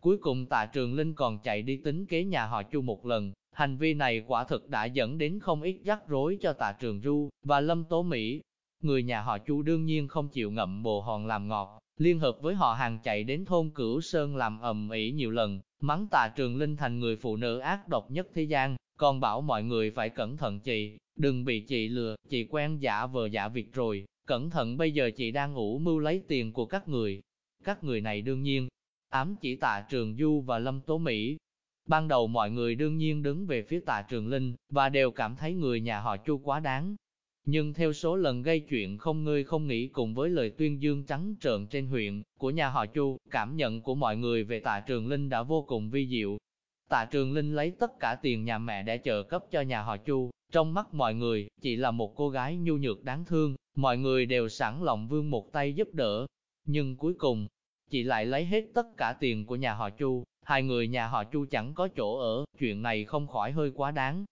Cuối cùng tạ trường Linh còn chạy đi tính kế nhà họ Chu một lần, hành vi này quả thực đã dẫn đến không ít rắc rối cho tạ trường Du và Lâm Tố Mỹ. Người nhà họ Chu đương nhiên không chịu ngậm bồ hòn làm ngọt, liên hợp với họ hàng chạy đến thôn Cửu Sơn làm ầm ĩ nhiều lần, mắng tạ trường Linh thành người phụ nữ ác độc nhất thế gian, còn bảo mọi người phải cẩn thận chị, đừng bị chị lừa, chị quen giả vờ giả việc rồi, cẩn thận bây giờ chị đang ngủ mưu lấy tiền của các người. Các người này đương nhiên, ám chỉ tạ trường Du và Lâm Tố Mỹ. Ban đầu mọi người đương nhiên đứng về phía tạ trường Linh, và đều cảm thấy người nhà họ Chu quá đáng. Nhưng theo số lần gây chuyện không ngươi không nghĩ cùng với lời tuyên dương trắng trợn trên huyện của nhà họ Chu, cảm nhận của mọi người về tạ trường Linh đã vô cùng vi diệu. Tạ trường Linh lấy tất cả tiền nhà mẹ để trợ cấp cho nhà họ Chu, trong mắt mọi người, chỉ là một cô gái nhu nhược đáng thương, mọi người đều sẵn lòng vương một tay giúp đỡ. Nhưng cuối cùng, chị lại lấy hết tất cả tiền của nhà họ Chu, hai người nhà họ Chu chẳng có chỗ ở, chuyện này không khỏi hơi quá đáng.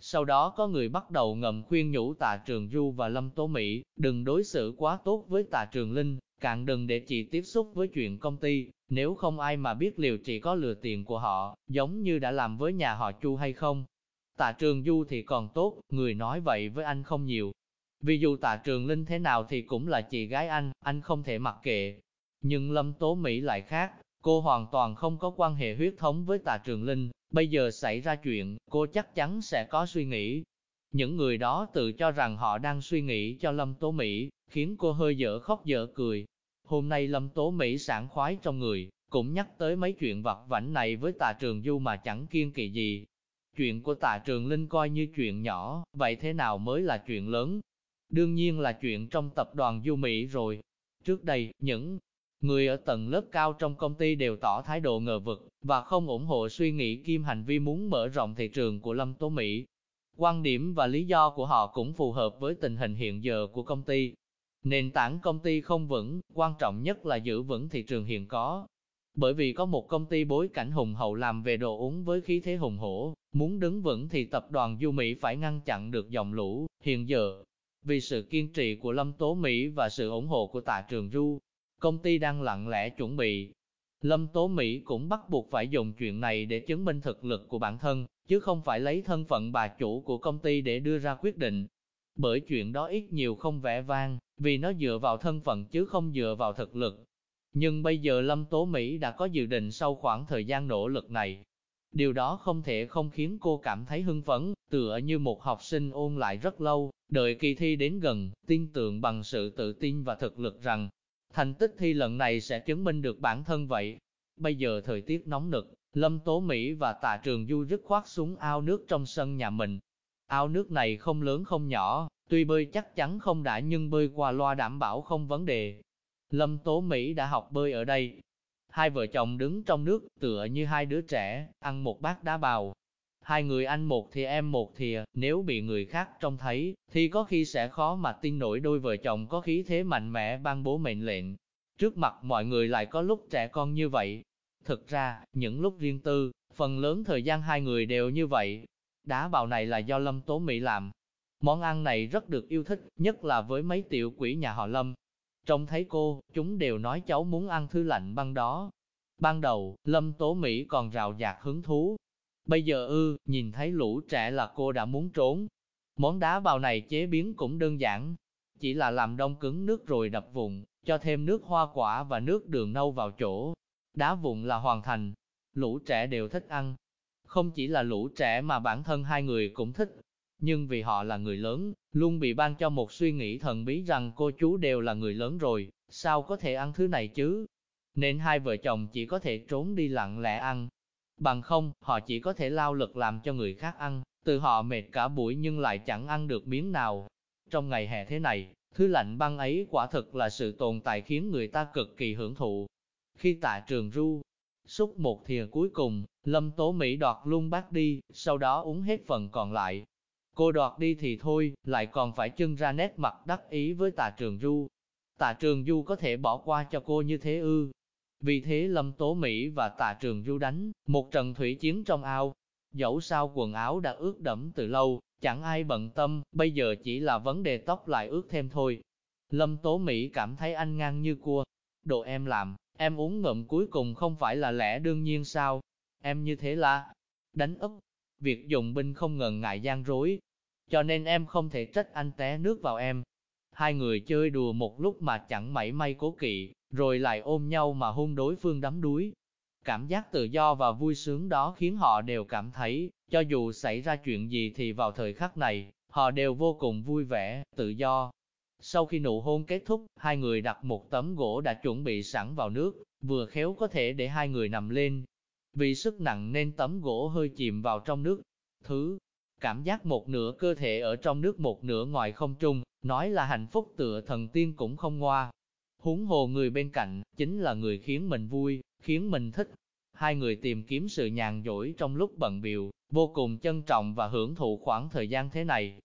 Sau đó có người bắt đầu ngầm khuyên nhủ Tạ Trường Du và Lâm Tố Mỹ, đừng đối xử quá tốt với Tạ Trường Linh, càng đừng để chị tiếp xúc với chuyện công ty, nếu không ai mà biết liệu chị có lừa tiền của họ, giống như đã làm với nhà họ Chu hay không. Tạ Trường Du thì còn tốt, người nói vậy với anh không nhiều. Vì dù Tạ Trường Linh thế nào thì cũng là chị gái anh, anh không thể mặc kệ. Nhưng Lâm Tố Mỹ lại khác, cô hoàn toàn không có quan hệ huyết thống với Tạ Trường Linh, bây giờ xảy ra chuyện, cô chắc chắn sẽ có suy nghĩ. Những người đó tự cho rằng họ đang suy nghĩ cho Lâm Tố Mỹ, khiến cô hơi dở khóc dở cười. Hôm nay Lâm Tố Mỹ sảng khoái trong người, cũng nhắc tới mấy chuyện vặt vảnh này với Tạ Trường Du mà chẳng kiên kỵ gì. Chuyện của Tạ Trường Linh coi như chuyện nhỏ, vậy thế nào mới là chuyện lớn? Đương nhiên là chuyện trong tập đoàn Du Mỹ rồi. Trước đây, những Người ở tầng lớp cao trong công ty đều tỏ thái độ ngờ vực, và không ủng hộ suy nghĩ kim hành vi muốn mở rộng thị trường của Lâm Tố Mỹ. Quan điểm và lý do của họ cũng phù hợp với tình hình hiện giờ của công ty. Nền tảng công ty không vững, quan trọng nhất là giữ vững thị trường hiện có. Bởi vì có một công ty bối cảnh hùng hậu làm về đồ uống với khí thế hùng hổ, muốn đứng vững thì tập đoàn Du Mỹ phải ngăn chặn được dòng lũ, hiện giờ. Vì sự kiên trì của Lâm Tố Mỹ và sự ủng hộ của tạ trường Du, công ty đang lặng lẽ chuẩn bị. Lâm Tố Mỹ cũng bắt buộc phải dùng chuyện này để chứng minh thực lực của bản thân, chứ không phải lấy thân phận bà chủ của công ty để đưa ra quyết định. Bởi chuyện đó ít nhiều không vẻ vang, vì nó dựa vào thân phận chứ không dựa vào thực lực. Nhưng bây giờ Lâm Tố Mỹ đã có dự định sau khoảng thời gian nỗ lực này. Điều đó không thể không khiến cô cảm thấy hưng phấn, tựa như một học sinh ôn lại rất lâu, đợi kỳ thi đến gần, tin tưởng bằng sự tự tin và thực lực rằng Thành tích thi lần này sẽ chứng minh được bản thân vậy. Bây giờ thời tiết nóng nực, Lâm Tố Mỹ và Tạ Trường Du rất khoát xuống ao nước trong sân nhà mình. Ao nước này không lớn không nhỏ, tuy bơi chắc chắn không đã nhưng bơi qua loa đảm bảo không vấn đề. Lâm Tố Mỹ đã học bơi ở đây. Hai vợ chồng đứng trong nước tựa như hai đứa trẻ, ăn một bát đá bào, Hai người anh một thì em một thìa. nếu bị người khác trông thấy, thì có khi sẽ khó mà tin nổi đôi vợ chồng có khí thế mạnh mẽ ban bố mệnh lệnh. Trước mặt mọi người lại có lúc trẻ con như vậy. Thực ra, những lúc riêng tư, phần lớn thời gian hai người đều như vậy. Đá bào này là do Lâm Tố Mỹ làm. Món ăn này rất được yêu thích, nhất là với mấy tiểu quỷ nhà họ Lâm. Trông thấy cô, chúng đều nói cháu muốn ăn thứ lạnh băng đó. Ban đầu, Lâm Tố Mỹ còn rào rạc hứng thú, Bây giờ ư, nhìn thấy lũ trẻ là cô đã muốn trốn. Món đá bào này chế biến cũng đơn giản, chỉ là làm đông cứng nước rồi đập vụn, cho thêm nước hoa quả và nước đường nâu vào chỗ. Đá vụn là hoàn thành, lũ trẻ đều thích ăn. Không chỉ là lũ trẻ mà bản thân hai người cũng thích, nhưng vì họ là người lớn, luôn bị ban cho một suy nghĩ thần bí rằng cô chú đều là người lớn rồi, sao có thể ăn thứ này chứ? Nên hai vợ chồng chỉ có thể trốn đi lặng lẽ ăn, Bằng không, họ chỉ có thể lao lực làm cho người khác ăn, từ họ mệt cả buổi nhưng lại chẳng ăn được miếng nào. Trong ngày hè thế này, thứ lạnh băng ấy quả thực là sự tồn tại khiến người ta cực kỳ hưởng thụ. Khi tạ trường ru, xúc một thìa cuối cùng, Lâm Tố Mỹ đoạt luôn bát đi, sau đó uống hết phần còn lại. Cô đoạt đi thì thôi, lại còn phải trưng ra nét mặt đắc ý với tạ trường du. Tạ trường du có thể bỏ qua cho cô như thế ư, vì thế Lâm Tố Mỹ và Tạ Trường Du đánh một trận thủy chiến trong ao. Dẫu sao quần áo đã ướt đẫm từ lâu, chẳng ai bận tâm, bây giờ chỉ là vấn đề tóc lại ướt thêm thôi. Lâm Tố Mỹ cảm thấy anh ngang như cua. Đồ em làm, Em uống ngậm cuối cùng không phải là lẽ đương nhiên sao? Em như thế là đánh ấp. Việc dùng binh không ngần ngại gian rối, cho nên em không thể trách anh té nước vào em. Hai người chơi đùa một lúc mà chẳng mảy may cố kỵ, rồi lại ôm nhau mà hôn đối phương đắm đuối. Cảm giác tự do và vui sướng đó khiến họ đều cảm thấy, cho dù xảy ra chuyện gì thì vào thời khắc này, họ đều vô cùng vui vẻ, tự do. Sau khi nụ hôn kết thúc, hai người đặt một tấm gỗ đã chuẩn bị sẵn vào nước, vừa khéo có thể để hai người nằm lên. Vì sức nặng nên tấm gỗ hơi chìm vào trong nước. Thứ cảm giác một nửa cơ thể ở trong nước một nửa ngoài không trung, nói là hạnh phúc tựa thần tiên cũng không ngoa. Huống hồ người bên cạnh, chính là người khiến mình vui, khiến mình thích. Hai người tìm kiếm sự nhàn dỗi trong lúc bận biệu, vô cùng trân trọng và hưởng thụ khoảng thời gian thế này.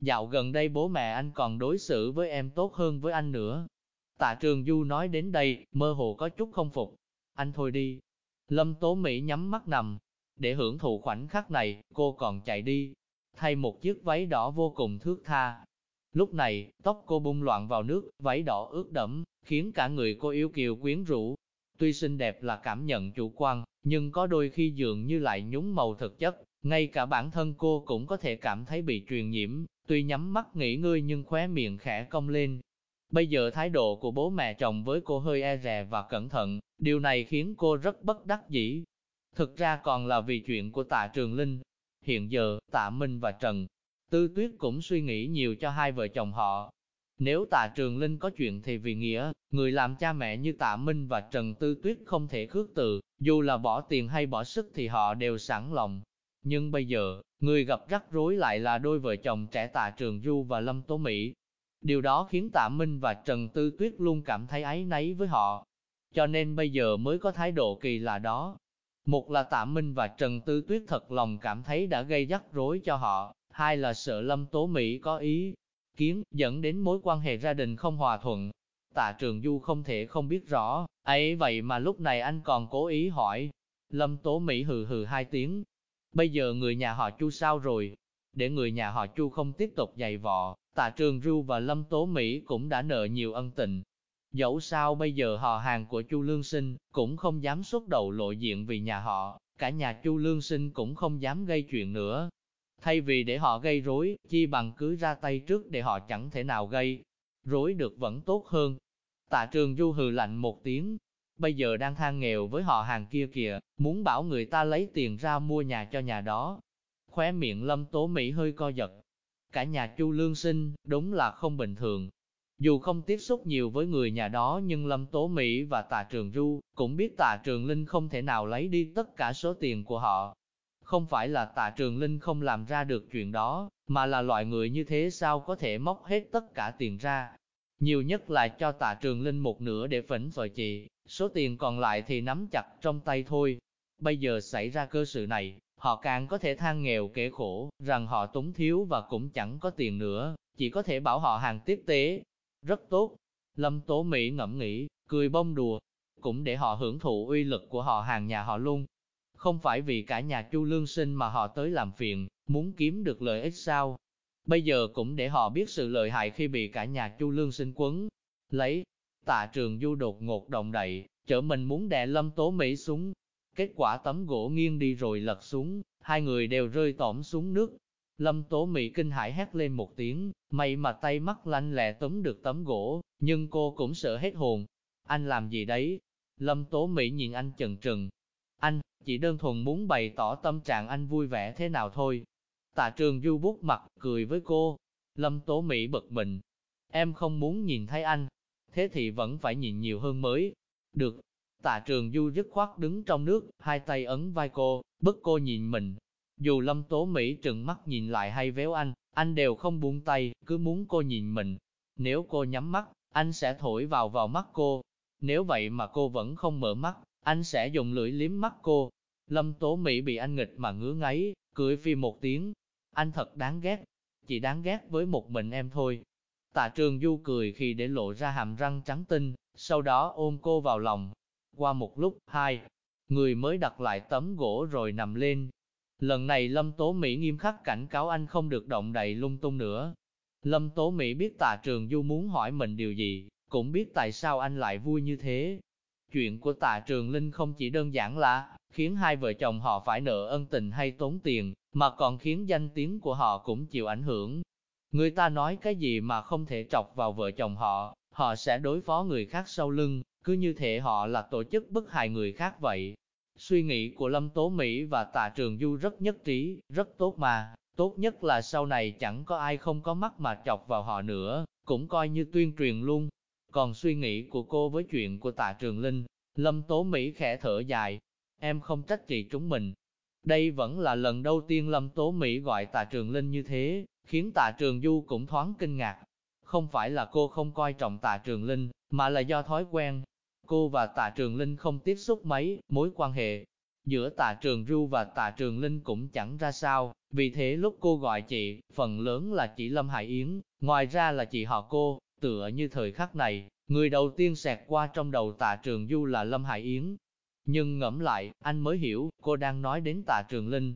Dạo gần đây bố mẹ anh còn đối xử với em tốt hơn với anh nữa. Tạ Trường Du nói đến đây, mơ hồ có chút không phục. Anh thôi đi. Lâm Tố Mỹ nhắm mắt nằm. Để hưởng thụ khoảnh khắc này, cô còn chạy đi, thay một chiếc váy đỏ vô cùng thước tha. Lúc này, tóc cô bung loạn vào nước, váy đỏ ướt đẫm, khiến cả người cô yêu kiều quyến rũ. Tuy xinh đẹp là cảm nhận chủ quan, nhưng có đôi khi dường như lại nhúng màu thực chất, ngay cả bản thân cô cũng có thể cảm thấy bị truyền nhiễm, tuy nhắm mắt nghỉ ngơi nhưng khóe miệng khẽ cong lên. Bây giờ thái độ của bố mẹ chồng với cô hơi e rè và cẩn thận, điều này khiến cô rất bất đắc dĩ. Thực ra còn là vì chuyện của tạ Trường Linh, Hiện giờ, Tạ Minh và Trần Tư Tuyết cũng suy nghĩ nhiều cho hai vợ chồng họ. Nếu Tạ Trường Linh có chuyện thì vì nghĩa, người làm cha mẹ như Tạ Minh và Trần Tư Tuyết không thể khước từ, dù là bỏ tiền hay bỏ sức thì họ đều sẵn lòng. Nhưng bây giờ, người gặp rắc rối lại là đôi vợ chồng trẻ Tạ Trường Du và Lâm Tố Mỹ. Điều đó khiến Tạ Minh và Trần Tư Tuyết luôn cảm thấy áy náy với họ. Cho nên bây giờ mới có thái độ kỳ lạ đó. Một là Tạ Minh và Trần Tư Tuyết thật lòng cảm thấy đã gây rắc rối cho họ, hai là sợ Lâm Tố Mỹ có ý kiến, dẫn đến mối quan hệ gia đình không hòa thuận. Tạ Trường Du không thể không biết rõ, ấy vậy mà lúc này anh còn cố ý hỏi. Lâm Tố Mỹ hừ hừ hai tiếng. Bây giờ người nhà họ Chu sao rồi? Để người nhà họ Chu không tiếp tục dày vò, Tạ Trường Du và Lâm Tố Mỹ cũng đã nợ nhiều ân tình, Dẫu sao bây giờ họ hàng của Chu Lương Sinh cũng không dám xuất đầu lộ diện vì nhà họ, cả nhà Chu Lương Sinh cũng không dám gây chuyện nữa. Thay vì để họ gây rối, chi bằng cứ ra tay trước để họ chẳng thể nào gây rối được vẫn tốt hơn. Tạ Trường Du hừ lạnh một tiếng, bây giờ đang than nghèo với họ hàng kia kìa, muốn bảo người ta lấy tiền ra mua nhà cho nhà đó. Khóe miệng Lâm Tố Mỹ hơi co giật. Cả nhà Chu Lương Sinh, đúng là không bình thường, dù không tiếp xúc nhiều với người nhà đó nhưng Lâm Tố Mỹ và Tạ Trường Du cũng biết Tạ Trường Linh không thể nào lấy đi tất cả số tiền của họ. Không phải là Tạ Trường Linh không làm ra được chuyện đó, mà là loại người như thế sao có thể móc hết tất cả tiền ra. Nhiều nhất là cho Tạ Trường Linh một nửa để phỉnh vợ chị, số tiền còn lại thì nắm chặt trong tay thôi. Bây giờ xảy ra cơ sự này, họ càng có thể than nghèo kể khổ, rằng họ túng thiếu và cũng chẳng có tiền nữa, chỉ có thể bảo họ hàng tiếp tế, rất tốt. Lâm Tố Mỹ ngẫm nghĩ, cười bông đùa, cũng để họ hưởng thụ uy lực của họ hàng nhà họ luôn. Không phải vì cả nhà Chu Lương Sinh mà họ tới làm phiền, muốn kiếm được lợi ích sao. Bây giờ cũng để họ biết sự lợi hại khi bị cả nhà Chu Lương Sinh quấn. Lấy, tạ trường du đột ngột động đậy, chở mình muốn đè Lâm Tố Mỹ xuống. Kết quả tấm gỗ nghiêng đi rồi lật xuống, hai người đều rơi tỏm xuống nước, Lâm Tố Mỹ kinh hãi hét lên một tiếng, may mà tay mắt lanh lẹ túm được tấm gỗ, nhưng cô cũng sợ hết hồn. Anh làm gì đấy? Lâm Tố Mỹ nhìn anh chần chừng. Anh, chỉ đơn thuần muốn bày tỏ tâm trạng anh vui vẻ thế nào thôi. Tạ trường du bút mặt, cười với cô. Lâm Tố Mỹ bật mình. Em không muốn nhìn thấy anh. Thế thì vẫn phải nhìn nhiều hơn mới. Được. Tạ trường du dứt khoát đứng trong nước, hai tay ấn vai cô, bức cô nhìn mình, dù Lâm Tố Mỹ trừng mắt nhìn lại hay véo anh, anh đều không buông tay, cứ muốn cô nhìn mình. Nếu cô nhắm mắt, anh sẽ thổi vào vào mắt cô. Nếu vậy mà cô vẫn không mở mắt, anh sẽ dùng lưỡi liếm mắt cô. Lâm Tố Mỹ bị anh nghịch mà ngứa ngáy, cười phi một tiếng. Anh thật đáng ghét, chỉ đáng ghét với một mình em thôi. Tạ Trường Du cười khi để lộ ra hàm răng trắng tinh, sau đó ôm cô vào lòng. Qua một lúc, hai, người mới đặt lại tấm gỗ rồi nằm lên, Lần này Lâm Tố Mỹ nghiêm khắc cảnh cáo anh không được động đậy lung tung nữa. Lâm Tố Mỹ biết tạ trường du muốn hỏi mình điều gì, cũng biết tại sao anh lại vui như thế. Chuyện của tạ Trường Linh không chỉ đơn giản là khiến hai vợ chồng họ phải nợ ân tình hay tốn tiền, mà còn khiến danh tiếng của họ cũng chịu ảnh hưởng. Người ta nói cái gì mà không thể trọc vào vợ chồng họ, họ sẽ đối phó người khác sau lưng, cứ như thể họ là tổ chức bức hại người khác vậy. Suy nghĩ của Lâm Tố Mỹ và Tạ Trường Du rất nhất trí, rất tốt mà, tốt nhất là sau này chẳng có ai không có mắt mà chọc vào họ nữa, cũng coi như tuyên truyền luôn. Còn suy nghĩ của cô với chuyện của Tạ Trường Linh, Lâm Tố Mỹ khẽ thở dài, em không trách chị chúng mình. Đây vẫn là lần đầu tiên Lâm Tố Mỹ gọi Tạ Trường Linh như thế, khiến Tạ Trường Du cũng thoáng kinh ngạc. Không phải là cô không coi trọng Tạ Trường Linh, mà là do thói quen. Cô và Tạ Trường Linh không tiếp xúc mấy, mối quan hệ giữa Tạ Trường Du và Tạ Trường Linh cũng chẳng ra sao, vì thế lúc cô gọi chị, phần lớn là chị Lâm Hải Yến, ngoài ra là chị họ cô, tựa như thời khắc này, người đầu tiên xẹt qua trong đầu Tạ Trường Du là Lâm Hải Yến. Nhưng ngẫm lại, anh mới hiểu, cô đang nói đến Tạ Trường Linh.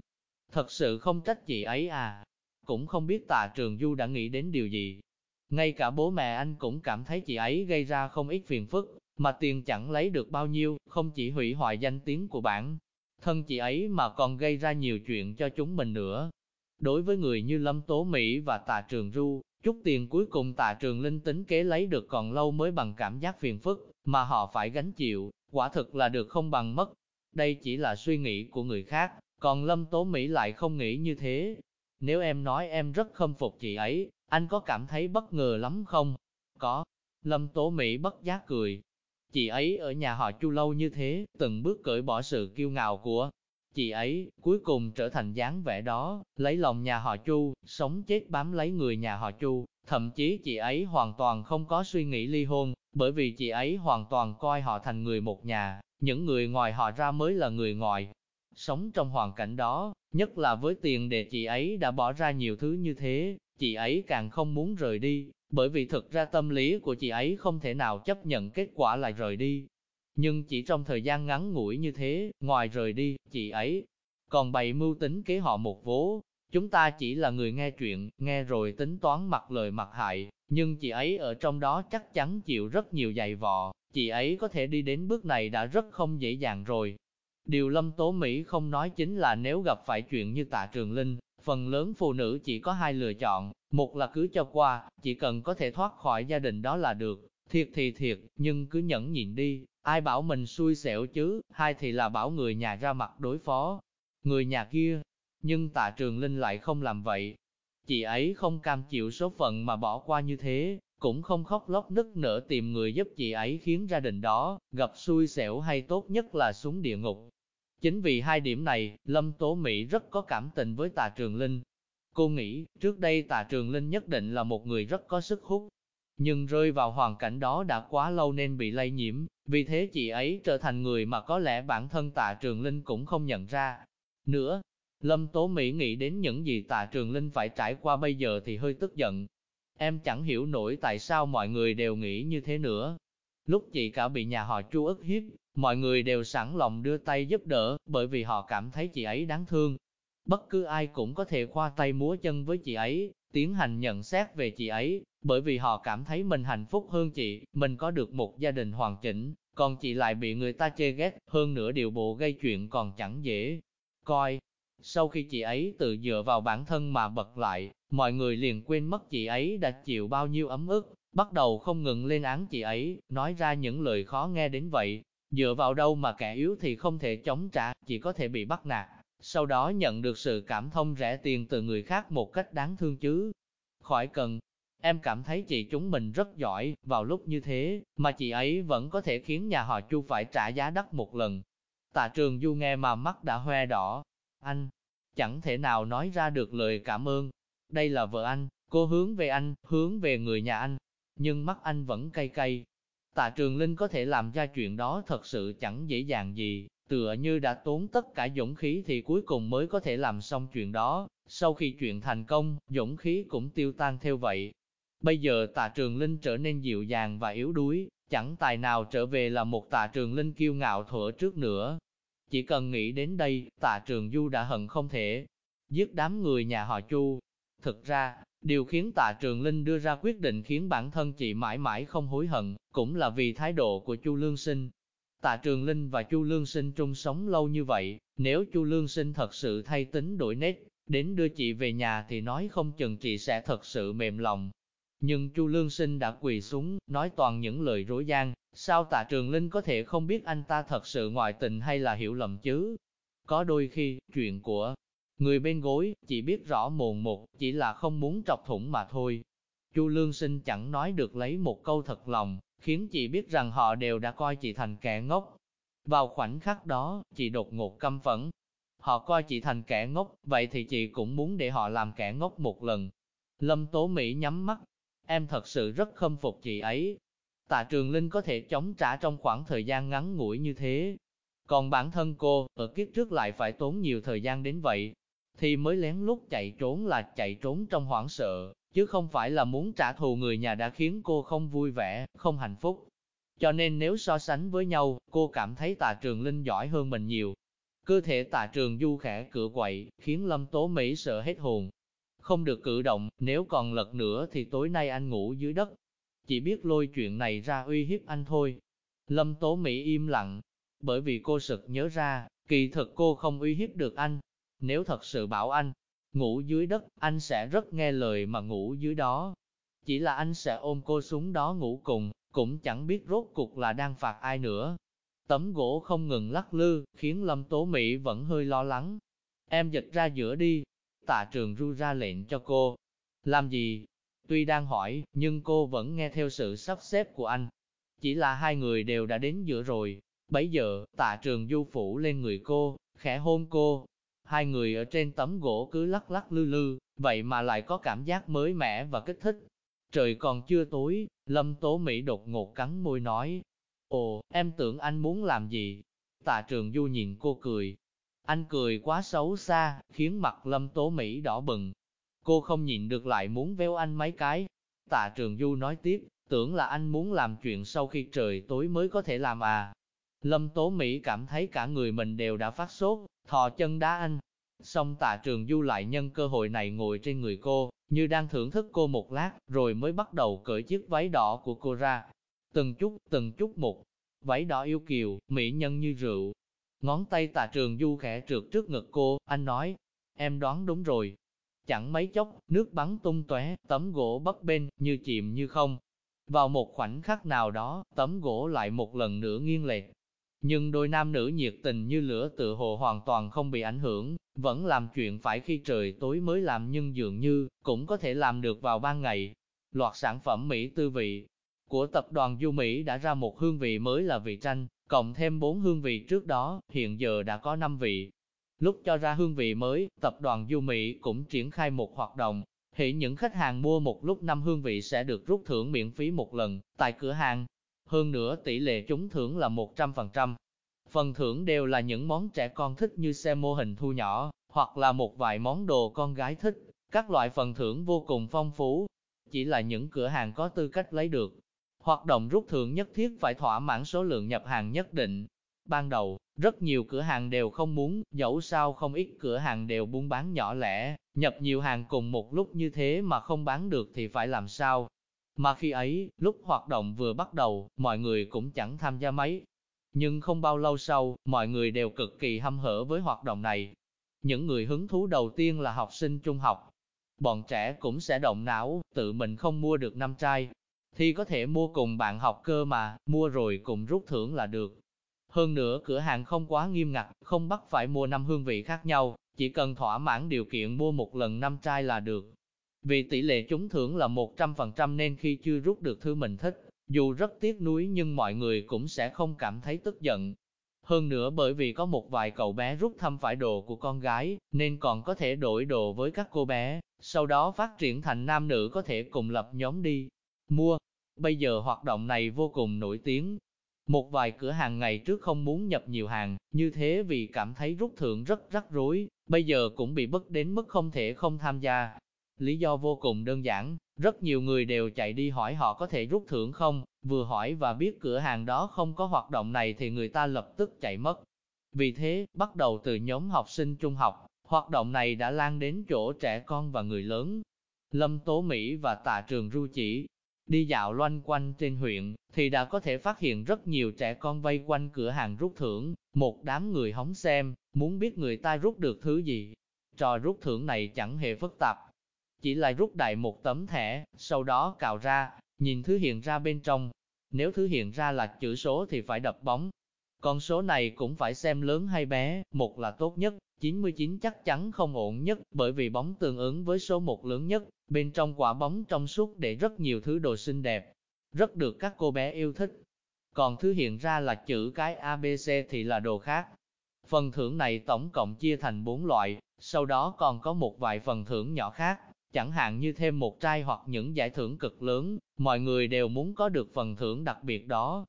Thật sự không trách chị ấy à, cũng không biết Tạ Trường Du đã nghĩ đến điều gì. Ngay cả bố mẹ anh cũng cảm thấy chị ấy gây ra không ít phiền phức, mà tiền chẳng lấy được bao nhiêu, không chỉ hủy hoại danh tiếng của bản thân chị ấy mà còn gây ra nhiều chuyện cho chúng mình nữa. Đối với người như Lâm Tố Mỹ và Tạ Trường Du, chút tiền cuối cùng Tạ Trường Linh tính kế lấy được còn lâu mới bằng cảm giác phiền phức, mà họ phải gánh chịu, quả thực là được không bằng mất. Đây chỉ là suy nghĩ của người khác, còn Lâm Tố Mỹ lại không nghĩ như thế. Nếu em nói em rất khâm phục chị ấy, anh có cảm thấy bất ngờ lắm không? Có. Lâm Tố Mỹ bất giác cười. Chị ấy ở nhà họ Chu lâu như thế, từng bước cởi bỏ sự kiêu ngạo của chị ấy, cuối cùng trở thành dáng vẻ đó, lấy lòng nhà họ Chu, sống chết bám lấy người nhà họ Chu. Thậm chí chị ấy hoàn toàn không có suy nghĩ ly hôn, bởi vì chị ấy hoàn toàn coi họ thành người một nhà, những người ngoài họ ra mới là người ngoài. Sống trong hoàn cảnh đó, nhất là với tiền để chị ấy đã bỏ ra nhiều thứ như thế, chị ấy càng không muốn rời đi, bởi vì thực ra tâm lý của chị ấy không thể nào chấp nhận kết quả lại rời đi. Nhưng chỉ trong thời gian ngắn ngủi như thế, ngoài rời đi, chị ấy còn bày mưu tính kế họ một vố. Chúng ta chỉ là người nghe chuyện, nghe rồi tính toán mặt lời mặt hại, nhưng chị ấy ở trong đó chắc chắn chịu rất nhiều dày vò, chị ấy có thể đi đến bước này đã rất không dễ dàng rồi. Điều Lâm Tố Mỹ không nói chính là nếu gặp phải chuyện như tạ Trường Linh, phần lớn phụ nữ chỉ có hai lựa chọn, một là cứ cho qua, chỉ cần có thể thoát khỏi gia đình đó là được, thiệt thì thiệt, nhưng cứ nhẫn nhịn đi, ai bảo mình xui xẻo chứ, hai thì là bảo người nhà ra mặt đối phó, người nhà kia. Nhưng tạ Trường Linh lại không làm vậy, Chị ấy không cam chịu số phận mà bỏ qua như thế, cũng không khóc lóc nức nở tìm người giúp chị ấy khiến gia đình đó gặp xui xẻo hay tốt nhất là xuống địa ngục. Chính vì hai điểm này, Lâm Tố Mỹ rất có cảm tình với Tà Trường Linh. Cô nghĩ, trước đây Tà Trường Linh nhất định là một người rất có sức hút, nhưng rơi vào hoàn cảnh đó đã quá lâu nên bị lây nhiễm, vì thế chị ấy trở thành người mà có lẽ bản thân Tạ Trường Linh cũng không nhận ra. Nữa, Lâm Tố Mỹ nghĩ đến những gì tạ trường linh phải trải qua bây giờ thì hơi tức giận. Em chẳng hiểu nổi tại sao mọi người đều nghĩ như thế nữa. Lúc chị cả bị nhà họ chu ức hiếp, mọi người đều sẵn lòng đưa tay giúp đỡ, bởi vì họ cảm thấy chị ấy đáng thương. Bất cứ ai cũng có thể khoa tay múa chân với chị ấy, tiến hành nhận xét về chị ấy, bởi vì họ cảm thấy mình hạnh phúc hơn chị, mình có được một gia đình hoàn chỉnh, còn chị lại bị người ta chê ghét, hơn nữa điều bộ gây chuyện còn chẳng dễ coi. Sau khi chị ấy tự dựa vào bản thân mà bật lại, mọi người liền quên mất chị ấy đã chịu bao nhiêu ấm ức, bắt đầu không ngừng lên án chị ấy, nói ra những lời khó nghe đến vậy. Dựa vào đâu mà kẻ yếu thì không thể chống trả, chỉ có thể bị bắt nạt, sau đó nhận được sự cảm thông rẻ tiền từ người khác một cách đáng thương chứ. Khỏi cần, em cảm thấy chị chúng mình rất giỏi, vào lúc như thế, mà chị ấy vẫn có thể khiến nhà họ Chu phải trả giá đắt một lần. Tạ trường Du nghe mà mắt đã hoe đỏ, anh, chẳng thể nào nói ra được lời cảm ơn. Đây là vợ anh, cô hướng về anh, hướng về người nhà anh, nhưng mắt anh vẫn cay cay. Tạ Trường Linh có thể làm ra chuyện đó thật sự chẳng dễ dàng gì, tựa như đã tốn tất cả dũng khí thì cuối cùng mới có thể làm xong chuyện đó. Sau khi chuyện thành công, dũng khí cũng tiêu tan theo vậy. Bây giờ tạ trường linh trở nên dịu dàng và yếu đuối, chẳng tài nào trở về là một tạ trường linh kiêu ngạo thuở trước nữa. Chỉ cần nghĩ đến đây, tạ trường du đã hận không thể giết đám người nhà họ Chu. Thực ra, điều khiến tạ trường Linh đưa ra quyết định khiến bản thân chị mãi mãi không hối hận, cũng là vì thái độ của Chu Lương Sinh. Tạ Trường Linh và Chu Lương Sinh chung sống lâu như vậy, nếu Chu Lương Sinh thật sự thay tính đổi nét đến đưa chị về nhà thì nói không chừng chị sẽ thật sự mềm lòng. Nhưng Chu Lương Sinh đã quỳ xuống, nói toàn những lời rối gian, sao Tạ Trường Linh có thể không biết anh ta thật sự ngoại tình hay là hiểu lầm chứ? Có đôi khi, chuyện của người bên gối, chỉ biết rõ mồn một, chỉ là không muốn trọc thủng mà thôi. Chu Lương Sinh chẳng nói được lấy một câu thật lòng, khiến chị biết rằng họ đều đã coi chị thành kẻ ngốc. Vào khoảnh khắc đó, chị đột ngột căm phẫn. Họ coi chị thành kẻ ngốc, vậy thì chị cũng muốn để họ làm kẻ ngốc một lần. Lâm Tố Mỹ nhắm mắt. Em thật sự rất khâm phục chị ấy. Tạ Trường Linh có thể chống trả trong khoảng thời gian ngắn ngủi như thế. Còn bản thân cô, ở kiếp trước lại phải tốn nhiều thời gian đến vậy, thì mới lén lút chạy trốn là chạy trốn trong hoảng sợ, chứ không phải là muốn trả thù người nhà đã khiến cô không vui vẻ, không hạnh phúc. Cho nên nếu so sánh với nhau, cô cảm thấy tà trường linh giỏi hơn mình nhiều. Cơ thể tà trường du khẽ cựa quậy, khiến Lâm Tố Mỹ sợ hết hồn. Không được cử động, nếu còn lật nữa thì tối nay anh ngủ dưới đất. Chỉ biết lôi chuyện này ra uy hiếp anh thôi. Lâm Tố Mỹ im lặng, bởi vì cô sực nhớ ra, kỳ thực cô không uy hiếp được anh. Nếu thật sự bảo anh, Ngủ dưới đất, anh sẽ rất nghe lời mà ngủ dưới đó. Chỉ là anh sẽ ôm cô xuống đó ngủ cùng, cũng chẳng biết rốt cuộc là đang phạt ai nữa. Tấm gỗ không ngừng lắc lư, khiến Lâm Tố Mỹ vẫn hơi lo lắng. Em giật ra giữa đi. Tạ trường ru ra lệnh cho cô. Làm gì? Tuy đang hỏi, nhưng cô vẫn nghe theo sự sắp xếp của anh. Chỉ là hai người đều đã đến giữa rồi. Bấy giờ, tạ trường du phủ lên người cô, khẽ hôn cô, Hai người ở trên tấm gỗ cứ lắc lắc lư lư, vậy mà lại có cảm giác mới mẻ và kích thích. Trời còn chưa tối, Lâm Tố Mỹ đột ngột cắn môi nói, Ồ, em tưởng anh muốn làm gì? Tạ Trường Du nhìn cô cười. Anh cười quá xấu xa, khiến mặt Lâm Tố Mỹ đỏ bừng. Cô không nhịn được lại muốn véo anh mấy cái. Tạ Trường Du nói tiếp, tưởng là anh muốn làm chuyện sau khi trời tối mới có thể làm à. Lâm Tố Mỹ cảm thấy cả người mình đều đã phát sốt, thò chân đá anh. Xong tạ trường du lại nhân cơ hội này ngồi trên người cô, như đang thưởng thức cô một lát, rồi mới bắt đầu cởi chiếc váy đỏ của cô ra. Từng chút, từng chút một, váy đỏ yêu kiều, mỹ nhân như rượu. Ngón tay tạ trường du khẽ trượt trước ngực cô, anh nói, em đoán đúng rồi. Chẳng mấy chốc, nước bắn tung tóe, tấm gỗ bấp bên, như chìm như không. Vào một khoảnh khắc nào đó, tấm gỗ lại một lần nữa nghiêng lệch, nhưng đôi nam nữ nhiệt tình như lửa tự hồ hoàn toàn không bị ảnh hưởng, vẫn làm chuyện phải khi trời tối mới làm nhưng dường như, cũng có thể làm được vào ban ngày. Loạt sản phẩm Mỹ tư vị của tập đoàn Du Mỹ đã ra một hương vị mới là vị chanh, cộng thêm 4 hương vị trước đó, hiện giờ đã có 5 vị. Lúc cho ra hương vị mới, tập đoàn Du Mỹ cũng triển khai một hoạt động. Hỷ những khách hàng mua một lúc năm hương vị sẽ được rút thưởng miễn phí một lần, tại cửa hàng, hơn nữa tỷ lệ trúng thưởng là 100%. Phần thưởng đều là những món trẻ con thích như xe mô hình thu nhỏ, hoặc là một vài món đồ con gái thích. Các loại phần thưởng vô cùng phong phú, chỉ là những cửa hàng có tư cách lấy được. Hoạt động rút thưởng nhất thiết phải thỏa mãn số lượng nhập hàng nhất định. Ban đầu, rất nhiều cửa hàng đều không muốn, dẫu sao không ít cửa hàng đều buôn bán nhỏ lẻ, nhập nhiều hàng cùng một lúc như thế mà không bán được thì phải làm sao? Mà khi ấy, lúc hoạt động vừa bắt đầu, mọi người cũng chẳng tham gia mấy. Nhưng không bao lâu sau, mọi người đều cực kỳ hâm hở với hoạt động này. Những người hứng thú đầu tiên là học sinh trung học. Bọn trẻ cũng sẽ động não, tự mình không mua được năm trai. Thì có thể mua cùng bạn học cơ mà, mua rồi cùng rút thưởng là được. Hơn nữa cửa hàng không quá nghiêm ngặt, không bắt phải mua năm hương vị khác nhau, chỉ cần thỏa mãn điều kiện mua một lần năm trai là được. Vì tỷ lệ trúng thưởng là 100% nên khi chưa rút được thứ mình thích, dù rất tiếc nuối nhưng mọi người cũng sẽ không cảm thấy tức giận. Hơn nữa bởi vì có một vài cậu bé rút thăm phải đồ của con gái, nên còn có thể đổi đồ với các cô bé, sau đó phát triển thành nam nữ có thể cùng lập nhóm đi mua. Bây giờ hoạt động này vô cùng nổi tiếng. Một vài cửa hàng ngày trước không muốn nhập nhiều hàng, như thế vì cảm thấy rút thưởng rất rắc rối, bây giờ cũng bị bất đến mức không thể không tham gia, Lý do vô cùng đơn giản, rất nhiều người đều chạy đi hỏi họ có thể rút thưởng không, vừa hỏi và biết cửa hàng đó không có hoạt động này thì người ta lập tức chạy mất. Vì thế, bắt đầu từ nhóm học sinh trung học, hoạt động này đã lan đến chỗ trẻ con và người lớn. Lâm Tố Mỹ và Tạ Trường Ru chỉ Đi dạo loanh quanh trên huyện, thì đã có thể phát hiện rất nhiều trẻ con vây quanh cửa hàng rút thưởng, một đám người hóng xem, muốn biết người ta rút được thứ gì. Trò rút thưởng này chẳng hề phức tạp, chỉ là rút đại một tấm thẻ, sau đó cào ra, nhìn thứ hiện ra bên trong. Nếu thứ hiện ra là chữ số thì phải đập bóng. Con số này cũng phải xem lớn hay bé, một là tốt nhất, 99 chắc chắn không ổn nhất, bởi vì bóng tương ứng với số một lớn nhất, bên trong quả bóng trong suốt để rất nhiều thứ đồ xinh đẹp, rất được các cô bé yêu thích. Còn thứ hiện ra là chữ cái ABC thì là đồ khác. Phần thưởng này tổng cộng chia thành 4 loại, sau đó còn có một vài phần thưởng nhỏ khác, chẳng hạn như thêm một trai hoặc những giải thưởng cực lớn, mọi người đều muốn có được phần thưởng đặc biệt đó.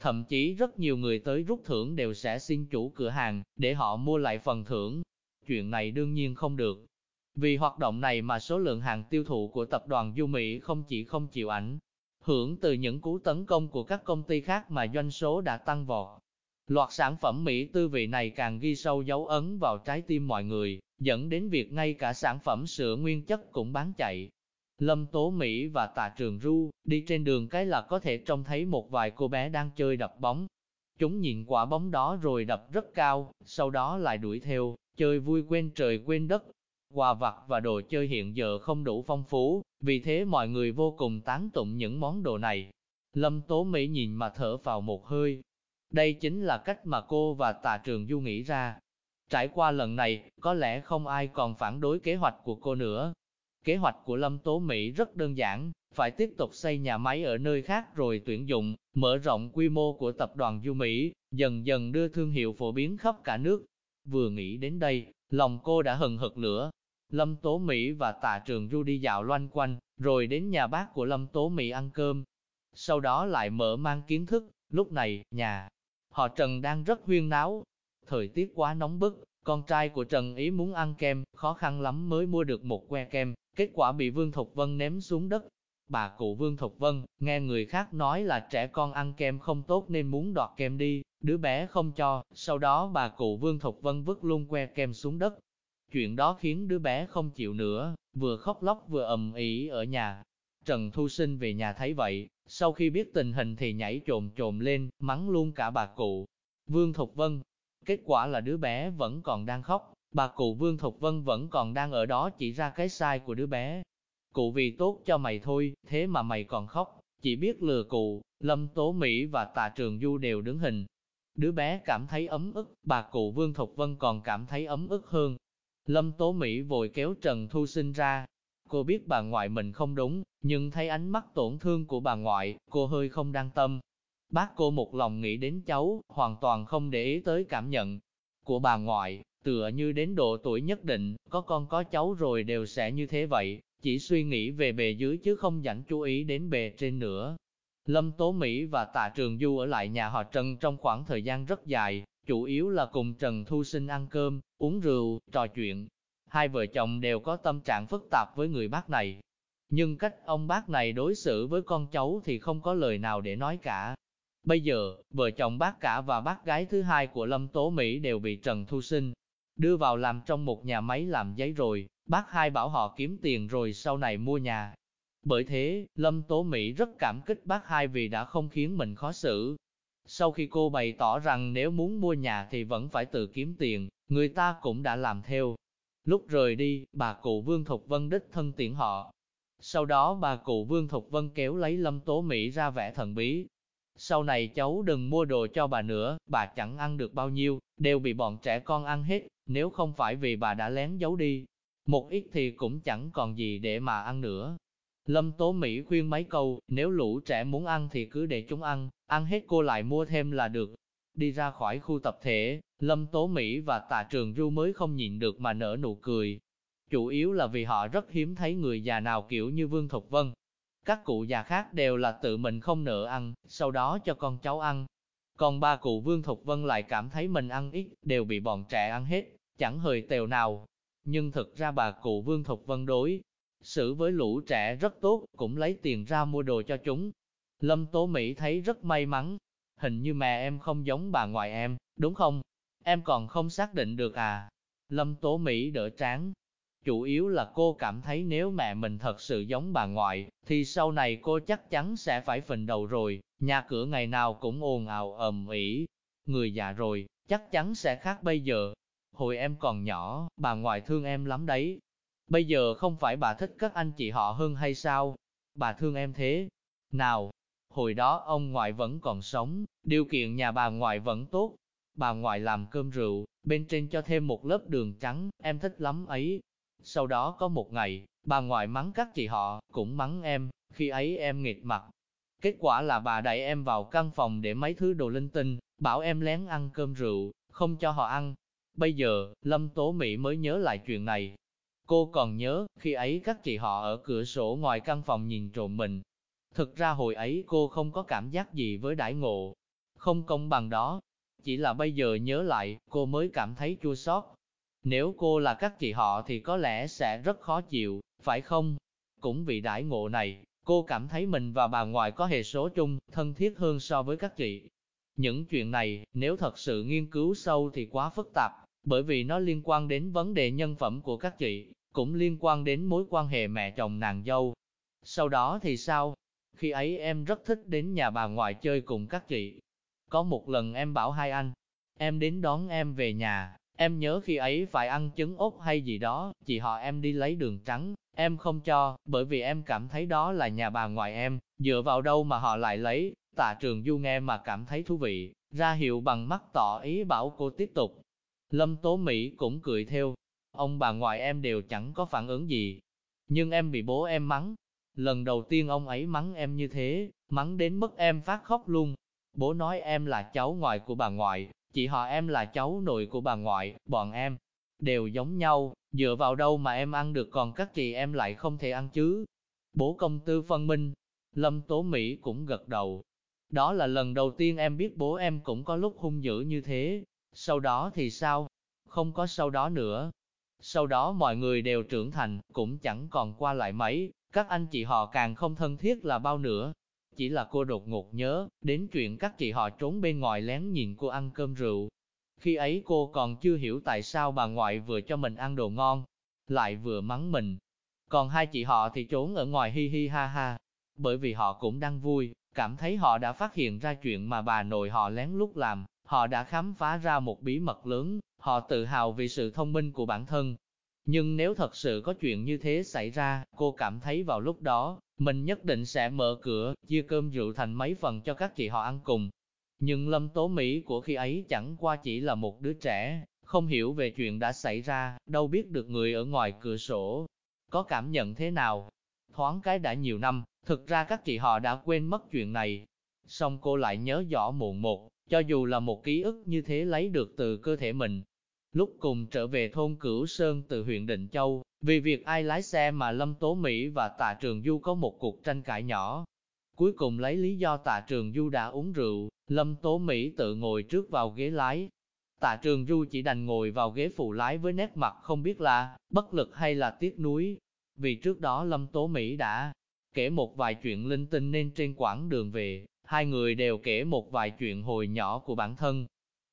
Thậm chí rất nhiều người tới rút thưởng đều sẽ xin chủ cửa hàng, để họ mua lại phần thưởng. Chuyện này đương nhiên không được. Vì hoạt động này mà số lượng hàng tiêu thụ của tập đoàn Du Mỹ không chỉ không chịu ảnh hưởng từ những cú tấn công của các công ty khác mà doanh số đã tăng vọt. Loạt sản phẩm Mỹ tư vị này càng ghi sâu dấu ấn vào trái tim mọi người, dẫn đến việc ngay cả sản phẩm sữa nguyên chất cũng bán chạy. Lâm Tố Mỹ và Tạ Trường Ru, đi trên đường cái là có thể trông thấy một vài cô bé đang chơi đập bóng. Chúng nhìn quả bóng đó rồi đập rất cao, sau đó lại đuổi theo, chơi vui quên trời quên đất. Quà vặt và đồ chơi hiện giờ không đủ phong phú, vì thế mọi người vô cùng tán tụng những món đồ này. Lâm Tố Mỹ nhìn mà thở vào một hơi. Đây chính là cách mà cô và Tạ Trường Du nghĩ ra, Trải qua lần này, có lẽ không ai còn phản đối kế hoạch của cô nữa. Kế hoạch của Lâm Tố Mỹ rất đơn giản, phải tiếp tục xây nhà máy ở nơi khác rồi tuyển dụng, mở rộng quy mô của tập đoàn Du Mỹ, dần dần đưa thương hiệu phổ biến khắp cả nước. Vừa nghĩ đến đây, lòng cô đã hừng hực lửa. Lâm Tố Mỹ và Tạ Trường Du đi dạo loanh quanh, rồi đến nhà bác của Lâm Tố Mỹ ăn cơm. Sau đó lại mở mang kiến thức, lúc này, nhà họ Trần đang rất huyên náo, Thời tiết quá nóng bức, con trai của Trần Ý muốn ăn kem, khó khăn lắm mới mua được một que kem, kết quả bị Vương Thục Vân ném xuống đất. Bà cụ Vương Thục Vân, nghe người khác nói là trẻ con ăn kem không tốt nên muốn đoạt kem đi, đứa bé không cho, sau đó bà cụ Vương Thục Vân vứt luôn que kem xuống đất. Chuyện đó khiến đứa bé không chịu nữa, vừa khóc lóc vừa ầm ĩ ở nhà. Trần Thu Sinh về nhà thấy vậy, sau khi biết tình hình thì nhảy trồm trồm lên, mắng luôn cả bà cụ. Vương Thục Vân, Kết quả là đứa bé vẫn còn đang khóc, bà cụ Vương Thục Vân vẫn còn đang ở đó chỉ ra cái sai của đứa bé. Cụ vì tốt cho mày thôi, thế mà mày còn khóc, chỉ biết lừa cụ, Lâm Tố Mỹ và Tạ Trường Du đều đứng hình. Đứa bé cảm thấy ấm ức, bà cụ Vương Thục Vân còn cảm thấy ấm ức hơn. Lâm Tố Mỹ vội kéo Trần Thu Sinh ra. Cô biết bà ngoại mình không đúng, nhưng thấy ánh mắt tổn thương của bà ngoại, cô hơi không đăng tâm, Bác cô một lòng nghĩ đến cháu, hoàn toàn không để ý tới cảm nhận của bà ngoại, tựa như đến độ tuổi nhất định, có con có cháu rồi đều sẽ như thế vậy, chỉ suy nghĩ về bề dưới chứ không dành chú ý đến bề trên nữa. Lâm Tố Mỹ và Tạ Trường Du ở lại nhà họ Trần trong khoảng thời gian rất dài, chủ yếu là cùng Trần Thu Sinh ăn cơm, uống rượu, trò chuyện. Hai vợ chồng đều có tâm trạng phức tạp với người bác này. Nhưng cách ông bác này đối xử với con cháu thì không có lời nào để nói cả. Bây giờ, vợ chồng bác cả và bác gái thứ hai của Lâm Tố Mỹ đều bị Trần Thu Sinh đưa vào làm trong một nhà máy làm giấy rồi, bác hai bảo họ kiếm tiền rồi sau này mua nhà. Bởi thế, Lâm Tố Mỹ rất cảm kích bác hai vì đã không khiến mình khó xử. Sau khi cô bày tỏ rằng nếu muốn mua nhà thì vẫn phải tự kiếm tiền, người ta cũng đã làm theo. Lúc rời đi, bà cụ Vương Thục Vân đích thân tiễn họ. Sau đó bà cụ Vương Thục Vân kéo lấy Lâm Tố Mỹ ra vẻ thần bí, sau này cháu đừng mua đồ cho bà nữa, bà chẳng ăn được bao nhiêu, đều bị bọn trẻ con ăn hết, nếu không phải vì bà đã lén giấu đi. Một ít thì cũng chẳng còn gì để mà ăn nữa. Lâm Tố Mỹ khuyên mấy câu, nếu lũ trẻ muốn ăn thì cứ để chúng ăn, ăn hết cô lại mua thêm là được. Đi ra khỏi khu tập thể, Lâm Tố Mỹ và Tạ Trường Du mới không nhịn được mà nở nụ cười. Chủ yếu là vì họ rất hiếm thấy người già nào kiểu như Vương Thục Vân, các cụ già khác đều là tự mình không nợ ăn, sau đó cho con cháu ăn. Còn ba cụ Vương Thục Vân lại cảm thấy mình ăn ít, đều bị bọn trẻ ăn hết, chẳng hời tèo nào. Nhưng thực ra bà cụ Vương Thục Vân đối, xử với lũ trẻ rất tốt, cũng lấy tiền ra mua đồ cho chúng. Lâm Tố Mỹ thấy rất may mắn, hình như mẹ em không giống bà ngoại em, đúng không? Em còn không xác định được à? Lâm Tố Mỹ đỡ tráng. Chủ yếu là cô cảm thấy nếu mẹ mình thật sự giống bà ngoại, thì sau này cô chắc chắn sẽ phải phình đầu rồi, nhà cửa ngày nào cũng ồn ào ầm ĩ. Người già rồi, chắc chắn sẽ khác bây giờ. Hồi em còn nhỏ, bà ngoại thương em lắm đấy. Bây giờ không phải bà thích các anh chị họ hơn hay sao? Bà thương em thế. Nào, hồi đó ông ngoại vẫn còn sống, điều kiện nhà bà ngoại vẫn tốt. Bà ngoại làm cơm rượu, bên trên cho thêm một lớp đường trắng, em thích lắm ấy. Sau đó có một ngày, bà ngoại mắng các chị họ, cũng mắng em, khi ấy em nghịch mặt. Kết quả là bà đẩy em vào căn phòng để mấy thứ đồ linh tinh, bảo em lén ăn cơm rượu, không cho họ ăn. Bây giờ, Lâm Tố Mỹ mới nhớ lại chuyện này. Cô còn nhớ, khi ấy các chị họ ở cửa sổ ngoài căn phòng nhìn trộm mình. Thực ra hồi ấy cô không có cảm giác gì với đãi ngộ. Không công bằng đó. Chỉ là bây giờ nhớ lại, cô mới cảm thấy chua xót. Nếu cô là các chị họ thì có lẽ sẽ rất khó chịu, phải không? Cũng vì đãi ngộ này, cô cảm thấy mình và bà ngoại có hệ số chung, thân thiết hơn so với các chị. Những chuyện này, nếu thật sự nghiên cứu sâu thì quá phức tạp, bởi vì nó liên quan đến vấn đề nhân phẩm của các chị, cũng liên quan đến mối quan hệ mẹ chồng nàng dâu. Sau đó thì sao? Khi ấy em rất thích đến nhà bà ngoại chơi cùng các chị. Có một lần em bảo hai anh, em đến đón em về nhà, em nhớ khi ấy phải ăn trứng ốp hay gì đó, chị họ em đi lấy đường trắng, em không cho, bởi vì em cảm thấy đó là nhà bà ngoại em, dựa vào đâu mà họ lại lấy, tạ trường du nghe mà cảm thấy thú vị, ra hiệu bằng mắt tỏ ý bảo cô tiếp tục. Lâm Tố Mỹ cũng cười theo, ông bà ngoại em đều chẳng có phản ứng gì, nhưng em bị bố em mắng. Lần đầu tiên ông ấy mắng em như thế, mắng đến mức em phát khóc luôn. Bố nói em là cháu ngoại của bà ngoại, chị họ em là cháu nội của bà ngoại, bọn em đều giống nhau, dựa vào đâu mà em ăn được còn các chị em lại không thể ăn chứ. Bố công tư phân minh, Lâm Tố Mỹ cũng gật đầu. Đó là lần đầu tiên em biết bố em cũng có lúc hung dữ như thế. Sau đó thì sao? Không có sau đó nữa. Sau đó mọi người đều trưởng thành, cũng chẳng còn qua lại mấy, các anh chị họ càng không thân thiết là bao nữa. Chỉ là cô đột ngột nhớ, đến chuyện các chị họ trốn bên ngoài lén nhìn cô ăn cơm rượu. Khi ấy cô còn chưa hiểu tại sao bà ngoại vừa cho mình ăn đồ ngon, lại vừa mắng mình. Còn hai chị họ thì trốn ở ngoài hi hi ha ha, bởi vì họ cũng đang vui, cảm thấy họ đã phát hiện ra chuyện mà bà nội họ lén lút làm, họ đã khám phá ra một bí mật lớn, họ tự hào vì sự thông minh của bản thân. Nhưng nếu thật sự có chuyện như thế xảy ra, cô cảm thấy vào lúc đó, mình nhất định sẽ mở cửa, chia cơm rượu thành mấy phần cho các chị họ ăn cùng. Nhưng Lâm Tố Mỹ của khi ấy chẳng qua chỉ là một đứa trẻ, không hiểu về chuyện đã xảy ra, đâu biết được người ở ngoài cửa sổ, có cảm nhận thế nào. Thoáng cái đã nhiều năm, thực ra các chị họ đã quên mất chuyện này. Xong cô lại nhớ rõ muộn một, cho dù là một ký ức như thế lấy được từ cơ thể mình. Lúc cùng trở về thôn Cửu Sơn từ huyện Định Châu, vì việc ai lái xe mà Lâm Tố Mỹ và Tạ Trường Du có một cuộc tranh cãi nhỏ. Cuối cùng lấy lý do Tạ Trường Du đã uống rượu, Lâm Tố Mỹ tự ngồi trước vào ghế lái. Tạ Trường Du chỉ đành ngồi vào ghế phụ lái với nét mặt không biết là bất lực hay là tiếc nuối. Vì trước đó Lâm Tố Mỹ đã kể một vài chuyện linh tinh nên trên quãng đường về, hai người đều kể một vài chuyện hồi nhỏ của bản thân.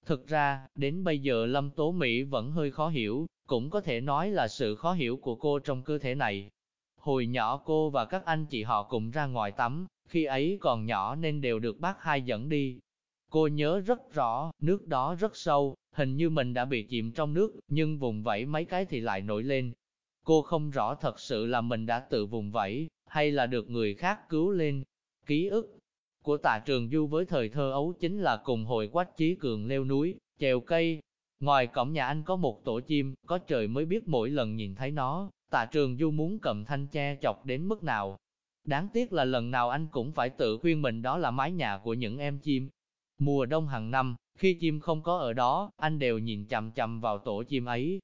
Thực ra, đến bây giờ Lâm Tố Mỹ vẫn hơi khó hiểu, cũng có thể nói là sự khó hiểu của cô trong cơ thể này. Hồi nhỏ cô và các anh chị họ cùng ra ngoài tắm, khi ấy còn nhỏ nên đều được bác hai dẫn đi. Cô nhớ rất rõ, nước đó rất sâu, hình như mình đã bị chìm trong nước, nhưng vùng vẫy mấy cái thì lại nổi lên. Cô không rõ thật sự là mình đã tự vùng vẫy, hay là được người khác cứu lên. Ký ức của tạ trường du với thời thơ ấu chính là cùng hội quách trí cường leo núi, trèo cây. Ngoài cổng nhà anh có một tổ chim, có trời mới biết mỗi lần nhìn thấy nó, tạ trường du muốn cầm thanh tre chọc đến mức nào. Đáng tiếc là lần nào anh cũng phải tự khuyên mình đó là mái nhà của những em chim. Mùa đông hàng năm, khi chim không có ở đó, anh đều nhìn chằm chằm vào tổ chim ấy.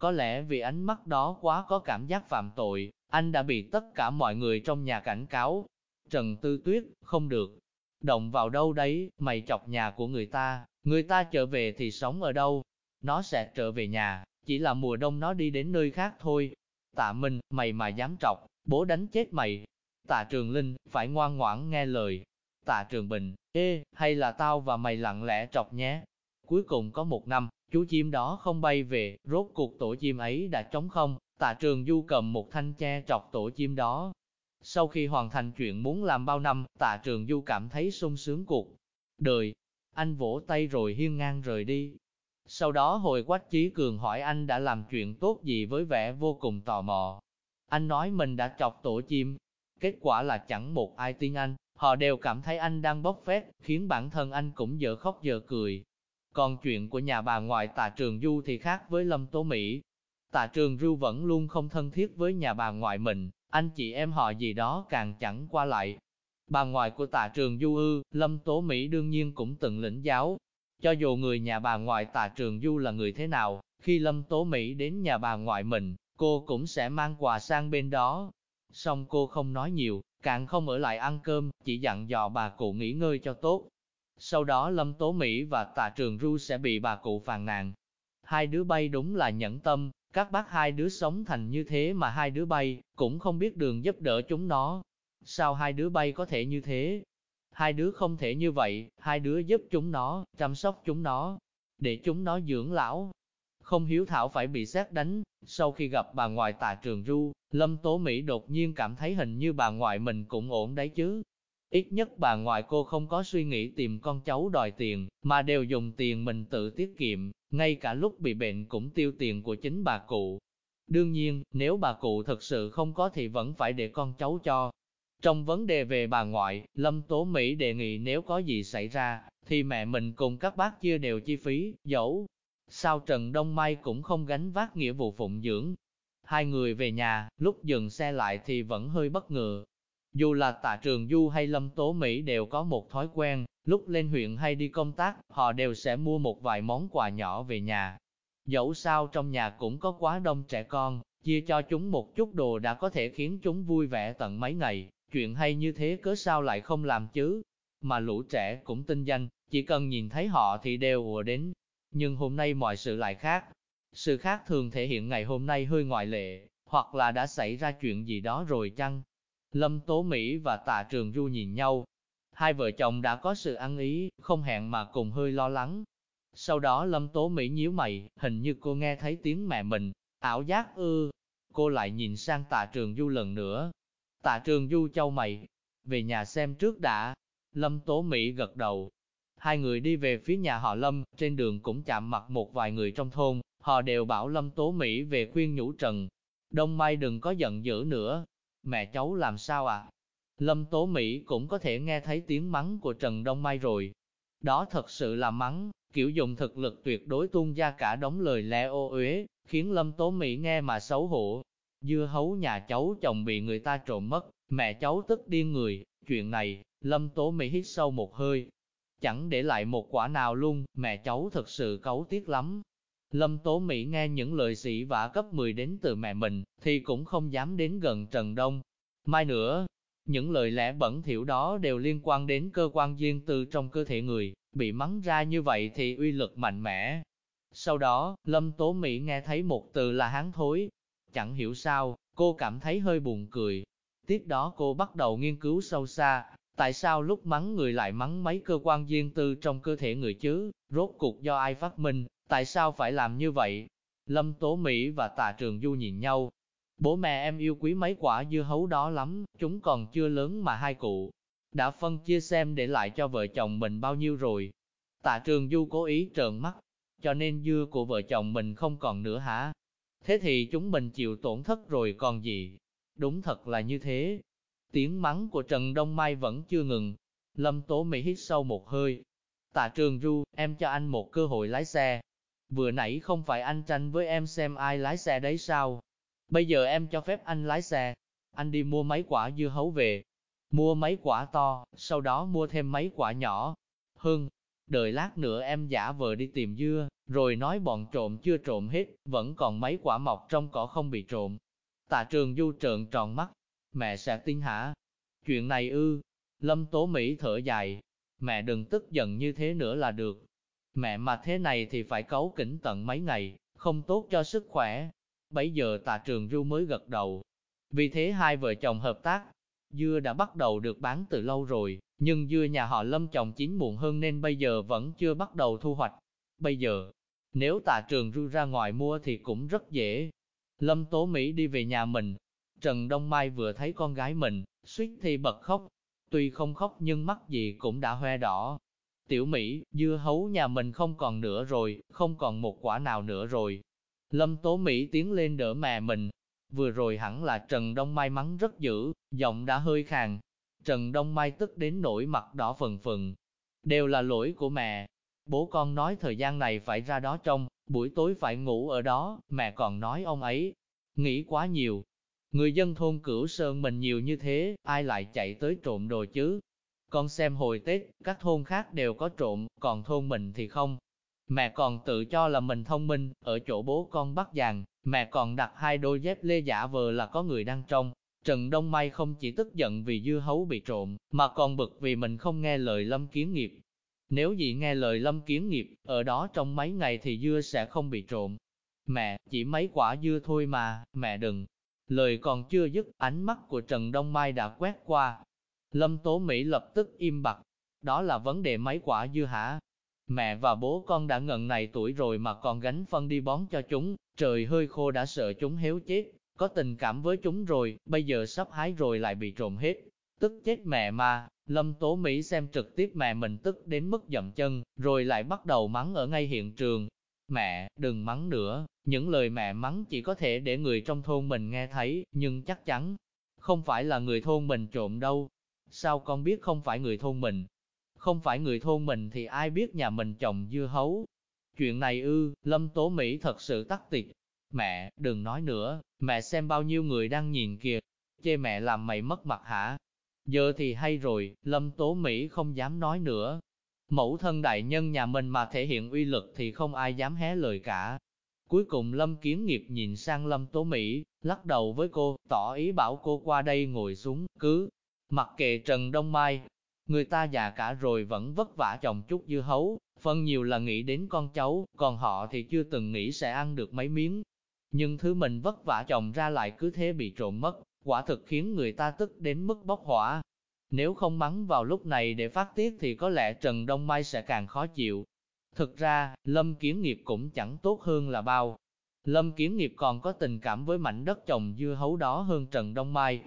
Có lẽ vì ánh mắt đó quá có cảm giác phạm tội, anh đã bị tất cả mọi người trong nhà cảnh cáo. Trần Tư Tuyết, không được. Động vào đâu đấy, mày chọc nhà của người ta, người ta trở về thì sống ở đâu? Nó sẽ trở về nhà, chỉ là mùa đông nó đi đến nơi khác thôi. Tạ Minh, mày mà dám trọc, bố đánh chết mày. Tạ Trường Linh, phải ngoan ngoãn nghe lời. Tạ Trường Bình, ê, hay là tao và mày lặng lẽ trọc nhé. Cuối cùng có một năm, chú chim đó không bay về, rốt cuộc tổ chim ấy đã trống không, Tạ trường du cầm một thanh tre trọc tổ chim đó. Sau khi hoàn thành chuyện muốn làm bao năm, tạ trường du cảm thấy sung sướng cuộc đời. Anh vỗ tay rồi hiên ngang rời đi. Sau đó hồi quách chí cường hỏi anh đã làm chuyện tốt gì với vẻ vô cùng tò mò. Anh nói mình đã chọc tổ chim. Kết quả là chẳng một ai tin anh, họ đều cảm thấy anh đang bốc phét, khiến bản thân anh cũng dở khóc dở cười. Còn chuyện của nhà bà ngoại tạ trường du thì khác với Lâm Tố Mỹ. Tạ trường du vẫn luôn không thân thiết với nhà bà ngoại mình, anh chị em họ gì đó càng chẳng qua lại. Bà ngoại của tạ trường du ư, Lâm Tố Mỹ đương nhiên cũng từng lĩnh giáo. Cho dù người nhà bà ngoại tạ trường du là người thế nào, khi Lâm Tố Mỹ đến nhà bà ngoại mình, cô cũng sẽ mang quà sang bên đó. Xong cô không nói nhiều, càng không ở lại ăn cơm, chỉ dặn dò bà cụ nghỉ ngơi cho tốt. Sau đó Lâm Tố Mỹ và Tạ Trường Du sẽ bị bà cụ phàn nàn. Hai đứa bay đúng là nhẫn tâm, các bác hai đứa sống thành như thế mà hai đứa bay, cũng không biết đường giúp đỡ chúng nó. Sao hai đứa bay có thể như thế? Hai đứa không thể như vậy, hai đứa giúp chúng nó, chăm sóc chúng nó, để chúng nó dưỡng lão. Không hiếu thảo phải bị xét đánh, sau khi gặp bà ngoại tà trường ru, Lâm Tố Mỹ đột nhiên cảm thấy hình như bà ngoại mình cũng ổn đấy chứ. Ít nhất bà ngoại cô không có suy nghĩ tìm con cháu đòi tiền, mà đều dùng tiền mình tự tiết kiệm, ngay cả lúc bị bệnh cũng tiêu tiền của chính bà cụ. Đương nhiên, nếu bà cụ thật sự không có thì vẫn phải để con cháu cho. Trong vấn đề về bà ngoại, Lâm Tố Mỹ đề nghị nếu có gì xảy ra, thì mẹ mình cùng các bác chia đều chi phí, dẫu. Sao Trần Đông Mai cũng không gánh vác nghĩa vụ phụng dưỡng. Hai người về nhà, lúc dừng xe lại thì vẫn hơi bất ngờ, dù là tạ trường Du hay Lâm Tố Mỹ đều có một thói quen, lúc lên huyện hay đi công tác, họ đều sẽ mua một vài món quà nhỏ về nhà. Dẫu sao trong nhà cũng có quá đông trẻ con, chia cho chúng một chút đồ đã có thể khiến chúng vui vẻ tận mấy ngày, chuyện hay như thế cớ sao lại không làm chứ. Mà lũ trẻ cũng tinh danh, chỉ cần nhìn thấy họ thì đều ùa đến. Nhưng hôm nay mọi sự lại khác. Sự khác thường thể hiện ngày hôm nay hơi ngoại lệ, hoặc là đã xảy ra chuyện gì đó rồi chăng? Lâm Tố Mỹ và Tạ Trường Du nhìn nhau. Hai vợ chồng đã có sự ăn ý, không hẹn mà cùng hơi lo lắng. Sau đó Lâm Tố Mỹ nhíu mày, hình như cô nghe thấy tiếng mẹ mình, ảo giác ư. Cô lại nhìn sang Tạ Trường Du lần nữa. Tạ Trường Du châu mày, về nhà xem trước đã. Lâm Tố Mỹ gật đầu. Hai người đi về phía nhà họ Lâm, trên đường cũng chạm mặt một vài người trong thôn, họ đều bảo Lâm Tố Mỹ về khuyên nhủ Trần. Đông Mai đừng có giận dữ nữa, mẹ cháu làm sao ạ? À? Lâm Tố Mỹ cũng có thể nghe thấy tiếng mắng của Trần Đông Mai rồi. Đó thật sự là mắng, kiểu dùng thực lực tuyệt đối tung ra cả đống lời lẽ ô uế, khiến Lâm Tố Mỹ nghe mà xấu hổ. Dưa hấu nhà cháu chồng bị người ta trộm mất, mẹ cháu tức điên người, chuyện này, Lâm Tố Mỹ hít sâu một hơi. Chẳng để lại một quả nào luôn, mẹ cháu thật sự cấu tiếc lắm. Lâm Tố Mỹ nghe những lời sĩ vả cấp 10 đến từ mẹ mình, thì cũng không dám đến gần Trần Đông. Mai nữa, những lời lẽ bẩn thỉu đó đều liên quan đến cơ quan riêng tư trong cơ thể người, bị mắng ra như vậy thì uy lực mạnh mẽ. Sau đó, Lâm Tố Mỹ nghe thấy một từ là hán thối. Chẳng hiểu sao, cô cảm thấy hơi buồn cười. Tiếp đó cô bắt đầu nghiên cứu sâu xa, tại sao lúc mắng người lại mắng mấy cơ quan riêng tư trong cơ thể người chứ, rốt cuộc do ai phát minh, Tại sao phải làm như vậy? Lâm Tố Mỹ và Tạ Trường Du nhìn nhau. Bố mẹ em yêu quý mấy quả dưa hấu đó lắm, chúng còn chưa lớn mà hai cụ. Đã phân chia xem để lại cho vợ chồng mình bao nhiêu rồi. Tạ Trường Du cố ý trợn mắt, cho nên dưa của vợ chồng mình không còn nữa hả? Thế thì chúng mình chịu tổn thất rồi còn gì? Đúng thật là như thế. Tiếng mắng của Trần Đông Mai vẫn chưa ngừng. Lâm Tố Mỹ hít sâu một hơi. Tạ Trường Du, em cho anh một cơ hội lái xe, Vừa nãy không phải anh tranh với em xem ai lái xe đấy sao? Bây giờ em cho phép anh lái xe. Anh đi mua mấy quả dưa hấu về. Mua mấy quả to, sau đó mua thêm mấy quả nhỏ. Hưng, đợi lát nữa em giả vờ đi tìm dưa, rồi nói bọn trộm chưa trộm hết, vẫn còn mấy quả mọc trong cỏ không bị trộm. Tạ trường du trợn tròn mắt, mẹ sẽ tin hả? Chuyện này ư, lâm tố Mỹ thở dài, mẹ đừng tức giận như thế nữa là được, Mẹ mà thế này thì phải cấu kỉnh tận mấy ngày, không tốt cho sức khỏe. Bấy giờ tạ trường ru mới gật đầu. Vì thế hai vợ chồng hợp tác. Dưa đã bắt đầu được bán từ lâu rồi, nhưng dưa nhà họ lâm trồng chín muộn hơn nên bây giờ vẫn chưa bắt đầu thu hoạch. Bây giờ, nếu tạ trường ru ra ngoài mua thì cũng rất dễ. Lâm Tố Mỹ đi về nhà mình. Trần Đông Mai vừa thấy con gái mình, suýt thì bật khóc. Tuy không khóc nhưng mắt gì cũng đã hoe đỏ. Tiểu Mỹ, dưa hấu nhà mình không còn nữa rồi, không còn một quả nào nữa rồi. Lâm Tố Mỹ tiến lên đỡ mẹ mình. Vừa rồi hẳn là Trần Đông Mai mắng rất dữ, giọng đã hơi khàn. Trần Đông Mai tức đến nỗi mặt đỏ phần phần. Đều là lỗi của mẹ. Bố con nói thời gian này phải ra đó trông, buổi tối phải ngủ ở đó, mẹ còn nói ông ấy. Nghĩ quá nhiều. Người dân thôn cửu sơn mình nhiều như thế, ai lại chạy tới trộm đồ chứ? Con xem hồi Tết, các thôn khác đều có trộm, còn thôn mình thì không. Mẹ còn tự cho là mình thông minh, ở chỗ bố con bắt giàn, mẹ còn đặt hai đôi dép lê giả vờ là có người đang trông. Trần Đông Mai không chỉ tức giận vì dưa hấu bị trộm, mà còn bực vì mình không nghe lời Lâm Kiến Nghiệp. Nếu dị nghe lời Lâm Kiến Nghiệp, ở đó trong mấy ngày thì dưa sẽ không bị trộm. Mẹ, chỉ mấy quả dưa thôi mà, mẹ đừng. Lời còn chưa dứt, ánh mắt của Trần Đông Mai đã quét qua. Lâm Tố Mỹ lập tức im bặt. Đó là vấn đề mấy quả dưa hả? Mẹ và bố con đã ngần này tuổi rồi mà còn gánh phân đi bón cho chúng, trời hơi khô đã sợ chúng héo chết, có tình cảm với chúng rồi, bây giờ sắp hái rồi lại bị trộm hết. Tức chết mẹ mà, Lâm Tố Mỹ xem trực tiếp mẹ mình tức đến mức dậm chân, rồi lại bắt đầu mắng ở ngay hiện trường. Mẹ, đừng mắng nữa, những lời mẹ mắng chỉ có thể để người trong thôn mình nghe thấy, nhưng chắc chắn không phải là người thôn mình trộm đâu. Sao con biết không phải người thôn mình? Không phải người thôn mình thì ai biết nhà mình trồng dưa hấu? Chuyện này ư, Lâm Tố Mỹ thật sự tắc tiệt. Mẹ, đừng nói nữa, mẹ xem bao nhiêu người đang nhìn kìa. Chê mẹ làm mày mất mặt hả? Giờ thì hay rồi, Lâm Tố Mỹ không dám nói nữa. Mẫu thân đại nhân nhà mình mà thể hiện uy lực thì không ai dám hé lời cả. Cuối cùng Lâm Kiến Nghiệp nhìn sang Lâm Tố Mỹ, lắc đầu với cô, tỏ ý bảo cô qua đây ngồi xuống, cứ mặc kệ Trần Đông Mai. Người ta già cả rồi vẫn vất vả trồng chút dưa hấu, phần nhiều là nghĩ đến con cháu, còn họ thì chưa từng nghĩ sẽ ăn được mấy miếng. Nhưng thứ mình vất vả trồng ra lại cứ thế bị trộm mất, quả thực khiến người ta tức đến mức bốc hỏa. Nếu không mắng vào lúc này để phát tiết thì có lẽ Trần Đông Mai sẽ càng khó chịu. Thực ra, Lâm Kiến Nghiệp cũng chẳng tốt hơn là bao. Lâm Kiến Nghiệp còn có tình cảm với mảnh đất trồng dưa hấu đó hơn Trần Đông Mai.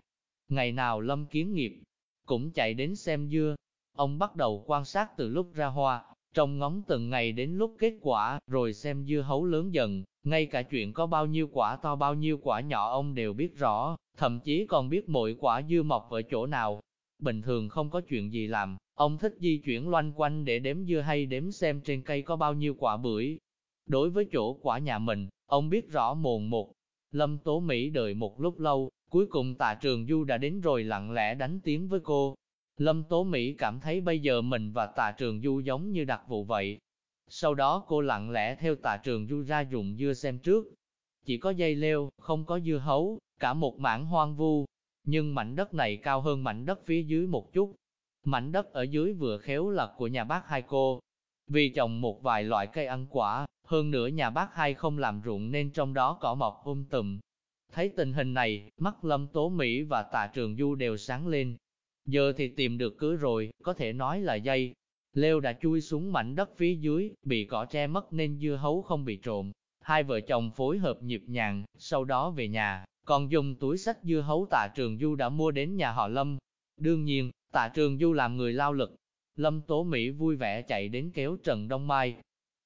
Ngày nào Lâm Kiến Nghiệp cũng chạy đến xem dưa. Ông bắt đầu quan sát từ lúc ra hoa, trông ngóng từng ngày đến lúc kết quả, rồi xem dưa hấu lớn dần, ngay cả chuyện có bao nhiêu quả to bao nhiêu quả nhỏ ông đều biết rõ, thậm chí còn biết mỗi quả dưa mọc ở chỗ nào. Bình thường không có chuyện gì làm, ông thích di chuyển loanh quanh để đếm dưa hay đếm xem trên cây có bao nhiêu quả bưởi. Đối với chỗ quả nhà mình, ông biết rõ mồn một. Lâm Tố Mỹ đợi một lúc lâu, cuối cùng tạ trường Du đã đến rồi lặng lẽ đánh tiếng với cô. Lâm Tố Mỹ cảm thấy bây giờ mình và tạ trường Du giống như đặc vụ vậy, sau đó cô lặng lẽ theo tạ trường du ra dụng dưa xem trước. Chỉ có dây leo, không có dưa hấu, cả một mảng hoang vu. Nhưng mảnh đất này cao hơn mảnh đất phía dưới một chút. Mảnh đất ở dưới vừa khéo là của nhà bác hai cô. Vì trồng một vài loại cây ăn quả, hơn nữa nhà bác hai không làm ruộng nên trong đó cỏ mọc um tùm. Thấy tình hình này, mắt Lâm Tố Mỹ và Tạ Trường Du đều sáng lên. Giờ thì tìm được cứ rồi, có thể nói là dây, Leo đã chui xuống mảnh đất phía dưới, bị cỏ che mất nên dưa hấu không bị trộm. Hai vợ chồng phối hợp nhịp nhàng, sau đó về nhà, còn dùng túi sách dưa hấu tạ trường du đã mua đến nhà họ Lâm. Đương nhiên, tạ trường du làm người lao lực. Lâm Tố Mỹ vui vẻ chạy đến kéo Trần Đông Mai.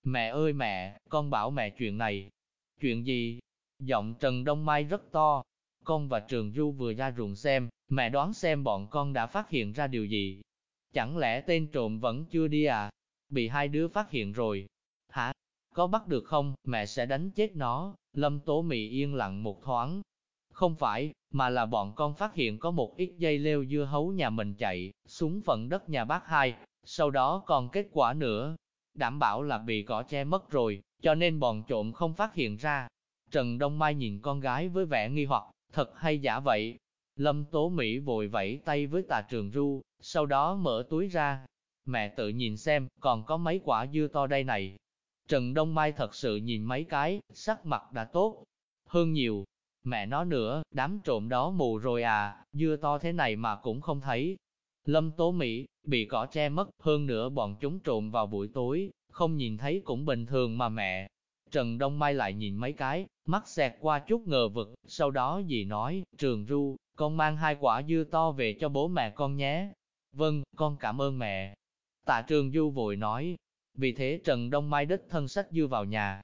Mẹ ơi mẹ, con bảo mẹ chuyện này. Chuyện gì? Giọng Trần Đông Mai rất to. Con và Trường Du vừa ra ruộng xem, mẹ đoán xem bọn con đã phát hiện ra điều gì. Chẳng lẽ tên trộm vẫn chưa đi à? Bị hai đứa phát hiện rồi. Hả? Có bắt được không? Mẹ sẽ đánh chết nó. Lâm Tố Mị yên lặng một thoáng. Không phải, mà là bọn con phát hiện có một ít dây leo dưa hấu nhà mình chạy, xuống phần đất nhà bác hai, sau đó còn kết quả nữa. Đảm bảo là bị cỏ che mất rồi, cho nên bọn trộm không phát hiện ra. Trần Đông Mai nhìn con gái với vẻ nghi hoặc, thật hay giả vậy? Lâm Tố Mỹ vội vẫy tay với tà trường ru, sau đó mở túi ra. Mẹ tự nhìn xem, còn có mấy quả dưa to đây này. Trần Đông Mai thật sự nhìn mấy cái, sắc mặt đã tốt. Hơn nhiều, mẹ nó nữa, đám trộm đó mù rồi à, dưa to thế này mà cũng không thấy. Lâm Tố Mỹ, bị cỏ che mất, hơn nữa bọn chúng trộm vào buổi tối, không nhìn thấy cũng bình thường mà mẹ. Trần Đông Mai lại nhìn mấy cái, mắt xẹt qua chút ngờ vực, sau đó dì nói, Trường Ru, con mang hai quả dưa to về cho bố mẹ con nhé. Vâng, con cảm ơn mẹ. Tạ Trường Du vội nói, vì thế Trần Đông Mai đích thân sách dưa vào nhà.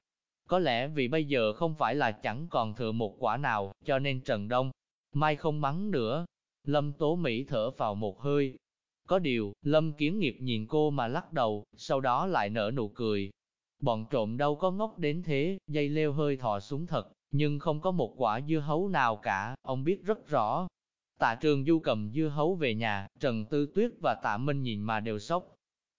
Có lẽ vì bây giờ không phải là chẳng còn thừa một quả nào, cho nên Trần Đông Mai không mắng nữa. Lâm Tố Mỹ thở vào một hơi. Có điều, Lâm Kiến Nghiệp nhìn cô mà lắc đầu, sau đó lại nở nụ cười. Bọn trộm đâu có ngốc đến thế, dây leo hơi thò xuống thật, nhưng không có một quả dưa hấu nào cả, ông biết rất rõ. Tạ Trường Du cầm dưa hấu về nhà, Trần Tư Tuyết và Tạ Minh nhìn mà đều sốc.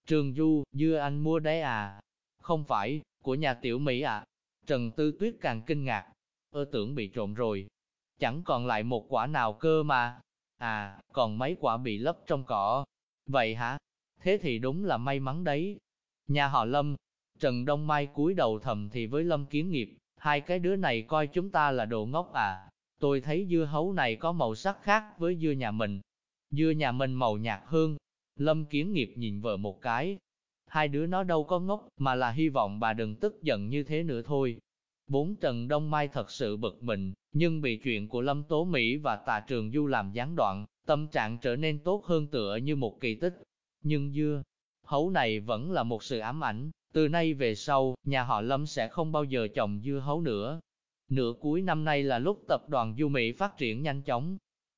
Trường Du, dưa anh mua đấy à? Không phải, của nhà tiểu Mỹ à? Trần Tư Tuyết càng kinh ngạc. Ơ tưởng bị trộm rồi. Chẳng còn lại một quả nào cơ mà. À, còn mấy quả bị lấp trong cỏ. Vậy hả? Thế thì đúng là may mắn đấy. Nhà họ Lâm, Trần Đông Mai cúi đầu thầm thì với Lâm Kiến Nghiệp, hai cái đứa này coi chúng ta là đồ ngốc à. Tôi thấy dưa hấu này có màu sắc khác với dưa nhà mình. Dưa nhà mình màu nhạt hơn. Lâm Kiến Nghiệp nhìn vợ một cái. Hai đứa nó đâu có ngốc, mà là hy vọng bà đừng tức giận như thế nữa thôi. Bốn Trần Đông Mai thật sự bực mình, nhưng bị chuyện của Lâm Tố Mỹ và Tạ Trường Du làm gián đoạn, tâm trạng trở nên tốt hơn tựa như một kỳ tích. Nhưng dưa, hấu này vẫn là một sự ám ảnh, từ nay về sau, nhà họ Lâm sẽ không bao giờ trồng dưa hấu nữa. Nửa cuối năm nay là lúc tập đoàn Du Mỹ phát triển nhanh chóng.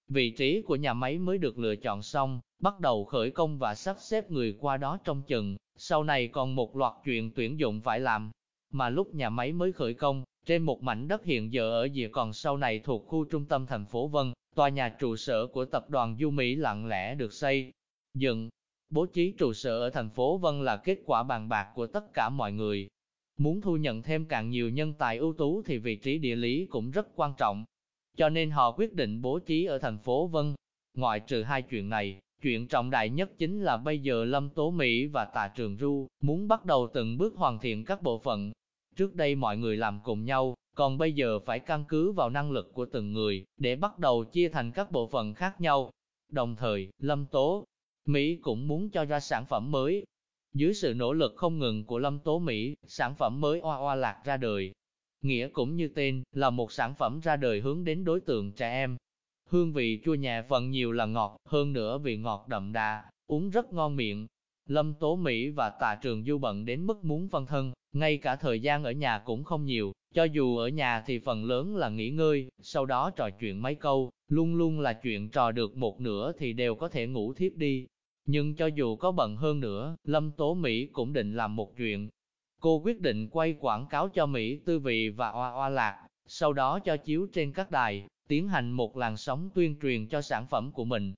Vị trí của nhà máy mới được lựa chọn xong, bắt đầu khởi công và sắp xếp người qua đó trong chừng, sau này còn một loạt chuyện tuyển dụng phải làm. Mà lúc nhà máy mới khởi công, trên một mảnh đất hiện giờ ở dìa còn sau này thuộc khu trung tâm thành phố Vân, tòa nhà trụ sở của tập đoàn Du Mỹ lặng lẽ được xây dựng. Bố trí trụ sở ở thành phố Vân là kết quả bàn bạc của tất cả mọi người. Muốn thu nhận thêm càng nhiều nhân tài ưu tú thì vị trí địa lý cũng rất quan trọng. Cho nên họ quyết định bố trí ở thành phố Vân. Ngoại trừ hai chuyện này, chuyện trọng đại nhất chính là bây giờ Lâm Tố Mỹ và Tạ Trường Du muốn bắt đầu từng bước hoàn thiện các bộ phận. Trước đây mọi người làm cùng nhau, còn bây giờ phải căn cứ vào năng lực của từng người, để bắt đầu chia thành các bộ phận khác nhau. Đồng thời, Lâm Tố Mỹ cũng muốn cho ra sản phẩm mới. Dưới sự nỗ lực không ngừng của Lâm Tố Mỹ, sản phẩm mới oa oa lạc ra đời. Nghĩa cũng như tên, là một sản phẩm ra đời hướng đến đối tượng trẻ em. Hương vị chua nhẹ phần nhiều là ngọt, hơn nữa vị ngọt đậm đà, uống rất ngon miệng. Lâm Tố Mỹ và Tạ Trường Du bận đến mức muốn phân thân, ngay cả thời gian ở nhà cũng không nhiều, cho dù ở nhà thì phần lớn là nghỉ ngơi, sau đó trò chuyện mấy câu, luôn luôn là chuyện trò được một nửa thì đều có thể ngủ thiếp đi. Nhưng cho dù có bận hơn nữa, Lâm Tố Mỹ cũng định làm một chuyện. Cô quyết định quay quảng cáo cho Mỹ Tư Vị và Oa Oa Lạc, sau đó cho chiếu trên các đài, tiến hành một làn sóng tuyên truyền cho sản phẩm của mình.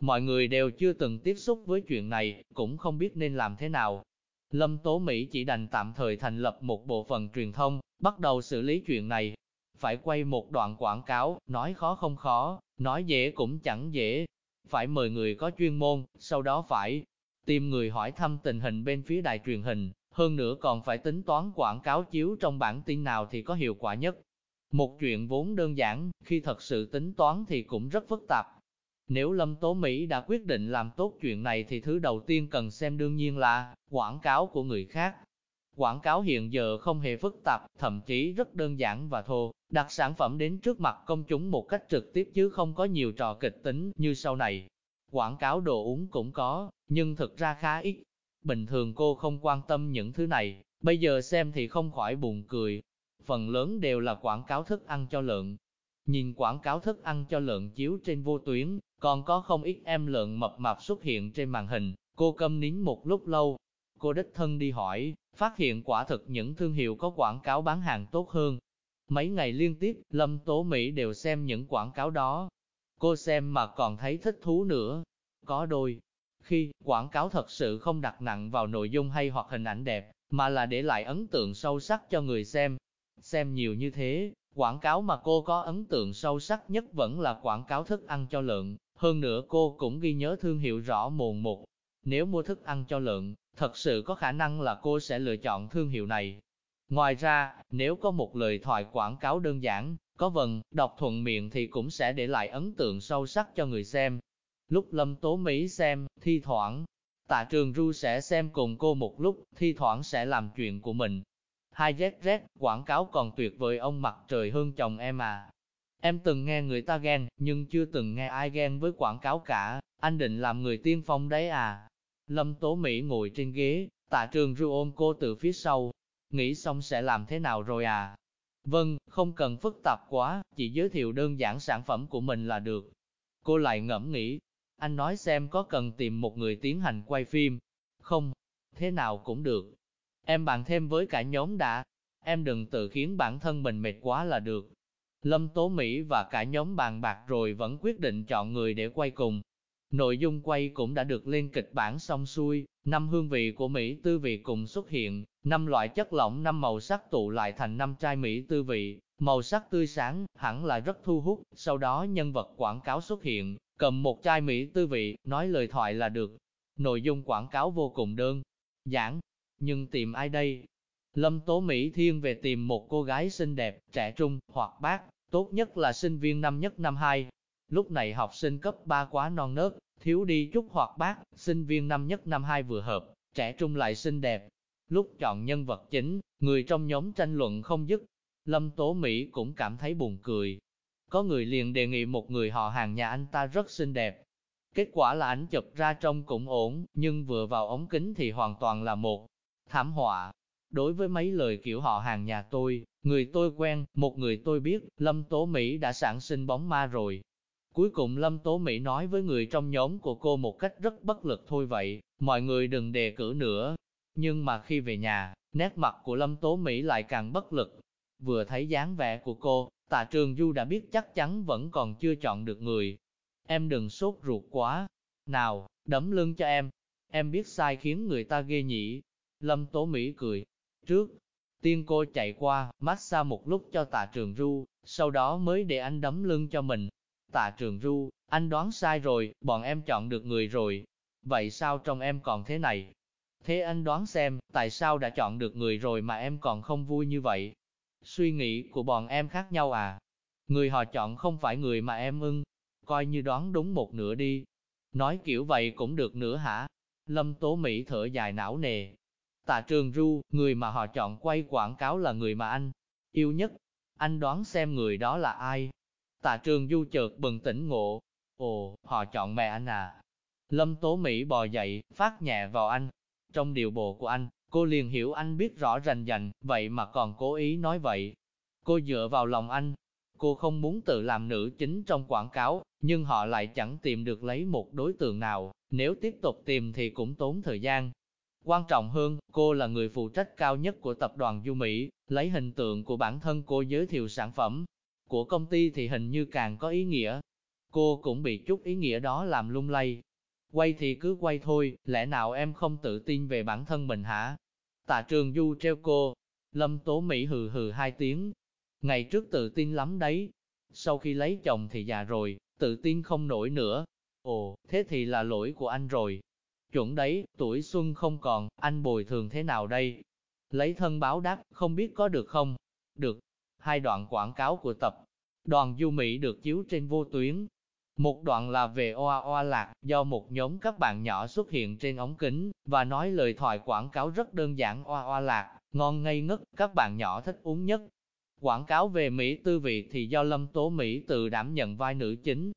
Mọi người đều chưa từng tiếp xúc với chuyện này, cũng không biết nên làm thế nào. Lâm Tố Mỹ chỉ đành tạm thời thành lập một bộ phận truyền thông, bắt đầu xử lý chuyện này. Phải quay một đoạn quảng cáo, nói khó không khó, nói dễ cũng chẳng dễ, phải mời người có chuyên môn, sau đó phải tìm người hỏi thăm tình hình bên phía đài truyền hình, hơn nữa còn phải tính toán quảng cáo chiếu trong bản tin nào thì có hiệu quả nhất. Một chuyện vốn đơn giản, khi thật sự tính toán thì cũng rất phức tạp. Nếu Lâm Tố Mỹ đã quyết định làm tốt chuyện này thì thứ đầu tiên cần xem đương nhiên là quảng cáo của người khác. Quảng cáo hiện giờ không hề phức tạp, thậm chí rất đơn giản và thô, đặt sản phẩm đến trước mặt công chúng một cách trực tiếp chứ không có nhiều trò kịch tính như sau này. Quảng cáo đồ uống cũng có, nhưng thực ra khá ít. Bình thường cô không quan tâm những thứ này, bây giờ xem thì không khỏi buồn cười. Phần lớn đều là quảng cáo thức ăn cho lợn. Nhìn quảng cáo thức ăn cho lợn chiếu trên vô tuyến, còn có không ít em lợn mập mạp xuất hiện trên màn hình, cô câm nín một lúc lâu. Cô đích thân đi hỏi, phát hiện quả thực những thương hiệu có quảng cáo bán hàng tốt hơn, Mấy ngày liên tiếp, Lâm Tố Mỹ đều xem những quảng cáo đó. Cô xem mà còn thấy thích thú nữa. Có đôi khi, quảng cáo thật sự không đặt nặng vào nội dung hay hoặc hình ảnh đẹp, mà là để lại ấn tượng sâu sắc cho người xem. Xem nhiều như thế, quảng cáo mà cô có ấn tượng sâu sắc nhất vẫn là quảng cáo thức ăn cho lợn. Hơn nữa cô cũng ghi nhớ thương hiệu rõ mồn một. Nếu mua thức ăn cho lợn, thật sự có khả năng là cô sẽ lựa chọn thương hiệu này. Ngoài ra, nếu có một lời thoại quảng cáo đơn giản, có vần, đọc thuận miệng thì cũng sẽ để lại ấn tượng sâu sắc cho người xem. Lúc Lâm Tố Mỹ xem, thi thoảng, tạ trường ru sẽ xem cùng cô một lúc, thi thoảng sẽ làm chuyện của mình. Hai ZZ, quảng cáo còn tuyệt vời ông mặt trời hơn chồng em à. Em từng nghe người ta ghen, nhưng chưa từng nghe ai ghen với quảng cáo cả, anh định làm người tiên phong đấy à. Lâm Tố Mỹ ngồi trên ghế, tạ trường ru ôm cô từ phía sau. Nghĩ xong sẽ làm thế nào rồi à? Vâng, không cần phức tạp quá, chỉ giới thiệu đơn giản sản phẩm của mình là được. Cô lại ngẫm nghĩ, anh nói xem có cần tìm một người tiến hành quay phim. Không, thế nào cũng được. Em bàn thêm với cả nhóm đã. Em đừng tự khiến bản thân mình mệt quá là được. Lâm Tố Mỹ và cả nhóm bàn bạc rồi vẫn quyết định chọn người để quay cùng. Nội dung quay cũng đã được lên kịch bản xong xuôi, năm hương vị của Mỹ tư vị cùng xuất hiện, năm loại chất lỏng năm màu sắc tụ lại thành năm chai Mỹ tư vị, màu sắc tươi sáng, hẳn là rất thu hút, sau đó nhân vật quảng cáo xuất hiện, cầm một chai Mỹ tư vị, nói lời thoại là được. Nội dung quảng cáo vô cùng đơn giản, nhưng tìm ai đây? Lâm Tố Mỹ thiên về tìm một cô gái xinh đẹp, trẻ trung, hoặc bác, tốt nhất là sinh viên năm nhất năm hai. Lúc này học sinh cấp 3 quá non nớt, thiếu đi chút hoặc bác, sinh viên năm nhất năm hai vừa hợp, trẻ trung lại xinh đẹp. Lúc chọn nhân vật chính, người trong nhóm tranh luận không dứt. Lâm Tố Mỹ cũng cảm thấy buồn cười. Có người liền đề nghị một người họ hàng nhà anh ta rất xinh đẹp. Kết quả là ảnh chụp ra trông cũng ổn, nhưng vừa vào ống kính thì hoàn toàn là một thảm họa. Đối với mấy lời kiểu họ hàng nhà tôi, người tôi quen, một người tôi biết, Lâm Tố Mỹ đã sản sinh bóng ma rồi. Cuối cùng Lâm Tố Mỹ nói với người trong nhóm của cô một cách rất bất lực thôi vậy, mọi người đừng đề cử nữa. Nhưng mà khi về nhà, nét mặt của Lâm Tố Mỹ lại càng bất lực. Vừa thấy dáng vẻ của cô, tạ trường Du đã biết chắc chắn vẫn còn chưa chọn được người. Em đừng sốt ruột quá. Nào, đấm lưng cho em. Em biết sai khiến người ta ghê nhỉ. Lâm Tố Mỹ cười. Trước, tiên cô chạy qua, massage một lúc cho tạ trường Du, sau đó mới để anh đấm lưng cho mình. Tạ trường ru, anh đoán sai rồi, bọn em chọn được người rồi. Vậy sao trong em còn thế này? Thế anh đoán xem, tại sao đã chọn được người rồi mà em còn không vui như vậy? Suy nghĩ của bọn em khác nhau à? Người họ chọn không phải người mà em ưng. Coi như đoán đúng một nửa đi. Nói kiểu vậy cũng được nữa hả? Lâm Tố Mỹ thở dài não nề, Tạ Trường Du, người mà họ chọn quay quảng cáo là người mà anh yêu nhất. Anh đoán xem người đó là ai? Tạ Trường Du chợt bừng tỉnh ngộ. Ồ, họ chọn mẹ anh à. Lâm Tố Mỹ bò dậy, phát nhẹ vào anh. Trong điều bộ của anh, cô liền hiểu anh biết rõ rành rành, vậy mà còn cố ý nói vậy. Cô dựa vào lòng anh. Cô không muốn tự làm nữ chính trong quảng cáo, nhưng họ lại chẳng tìm được lấy một đối tượng nào. Nếu tiếp tục tìm thì cũng tốn thời gian, Quan trọng hơn, cô là người phụ trách cao nhất của tập đoàn Du Mỹ, lấy hình tượng của bản thân cô giới thiệu sản phẩm của công ty thì hình như càng có ý nghĩa. Cô cũng bị chút ý nghĩa đó làm lung lay. Quay thì cứ quay thôi, lẽ nào em không tự tin về bản thân mình hả? Tạ trường Du treo cô, Lâm Tố Mỹ hừ hừ hai tiếng. Ngày trước tự tin lắm đấy, sau khi lấy chồng thì già rồi, tự tin không nổi nữa. Ồ, thế thì là lỗi của anh rồi, Chuẩn đấy, tuổi xuân không còn, anh bồi thường thế nào đây? Lấy thân báo đáp, không biết có được không? Được. Hai đoạn quảng cáo của tập. Đoàn Du Mỹ được chiếu trên vô tuyến. Một đoạn là về oa oa lạc, do một nhóm các bạn nhỏ xuất hiện trên ống kính, và nói lời thoại quảng cáo rất đơn giản oa oa lạc, ngon ngây ngất, các bạn nhỏ thích uống nhất. Quảng cáo về Mỹ tư vị thì do Lâm Tố Mỹ tự đảm nhận vai nữ chính,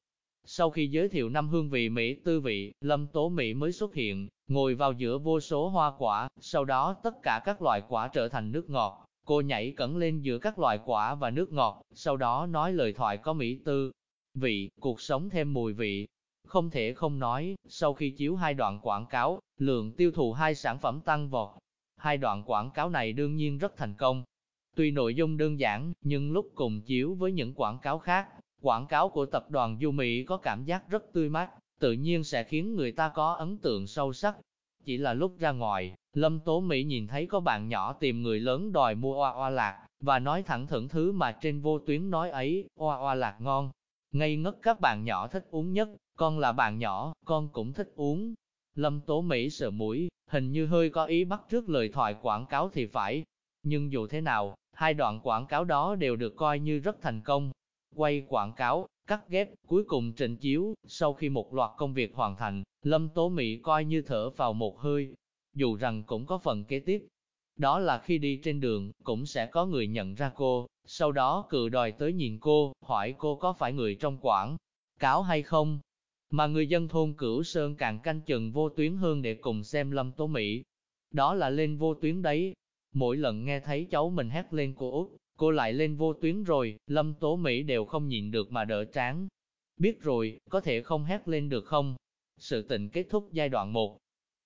sau khi giới thiệu năm hương vị Mỹ tư vị, Lâm Tố Mỹ mới xuất hiện, ngồi vào giữa vô số hoa quả, sau đó tất cả các loại quả trở thành nước ngọt. Cô nhảy cẩn lên giữa các loại quả và nước ngọt, sau đó nói lời thoại có Mỹ tư vị, cuộc sống thêm mùi vị. Không thể không nói, sau khi chiếu hai đoạn quảng cáo, lượng tiêu thụ hai sản phẩm tăng vọt. Hai đoạn quảng cáo này đương nhiên rất thành công. Tuy nội dung đơn giản, nhưng lúc cùng chiếu với những quảng cáo khác, Quảng cáo của tập đoàn Du Mỹ có cảm giác rất tươi mát, tự nhiên sẽ khiến người ta có ấn tượng sâu sắc. Chỉ là lúc ra ngoài, Lâm Tố Mỹ nhìn thấy có bạn nhỏ tìm người lớn đòi mua oa oa lạc, và nói thẳng thưởng thứ mà trên vô tuyến nói ấy, oa oa lạc ngon. Ngây ngất các bạn nhỏ thích uống nhất, con là bạn nhỏ, con cũng thích uống. Lâm Tố Mỹ sợ mũi, hình như hơi có ý bắt trước lời thoại quảng cáo thì phải. Nhưng dù thế nào, hai đoạn quảng cáo đó đều được coi như rất thành công, quay quảng cáo, cắt ghép, cuối cùng trình chiếu, sau khi một loạt công việc hoàn thành, Lâm Tố Mỹ coi như thở vào một hơi, dù rằng cũng có phần kế tiếp. Đó là khi đi trên đường, cũng sẽ có người nhận ra cô, sau đó cự đòi tới nhìn cô, hỏi cô có phải người trong quảng cáo hay không. Mà người dân thôn Cửu Sơn càng canh chừng vô tuyến hơn để cùng xem Lâm Tố Mỹ. Đó là lên vô tuyến đấy. Mỗi lần nghe thấy cháu mình hét lên cô út, cô lại lên vô tuyến rồi, Lâm Tố Mỹ đều không nhịn được mà đỡ tráng. Biết rồi, có thể không hét lên được không? Sự tình kết thúc giai đoạn 1.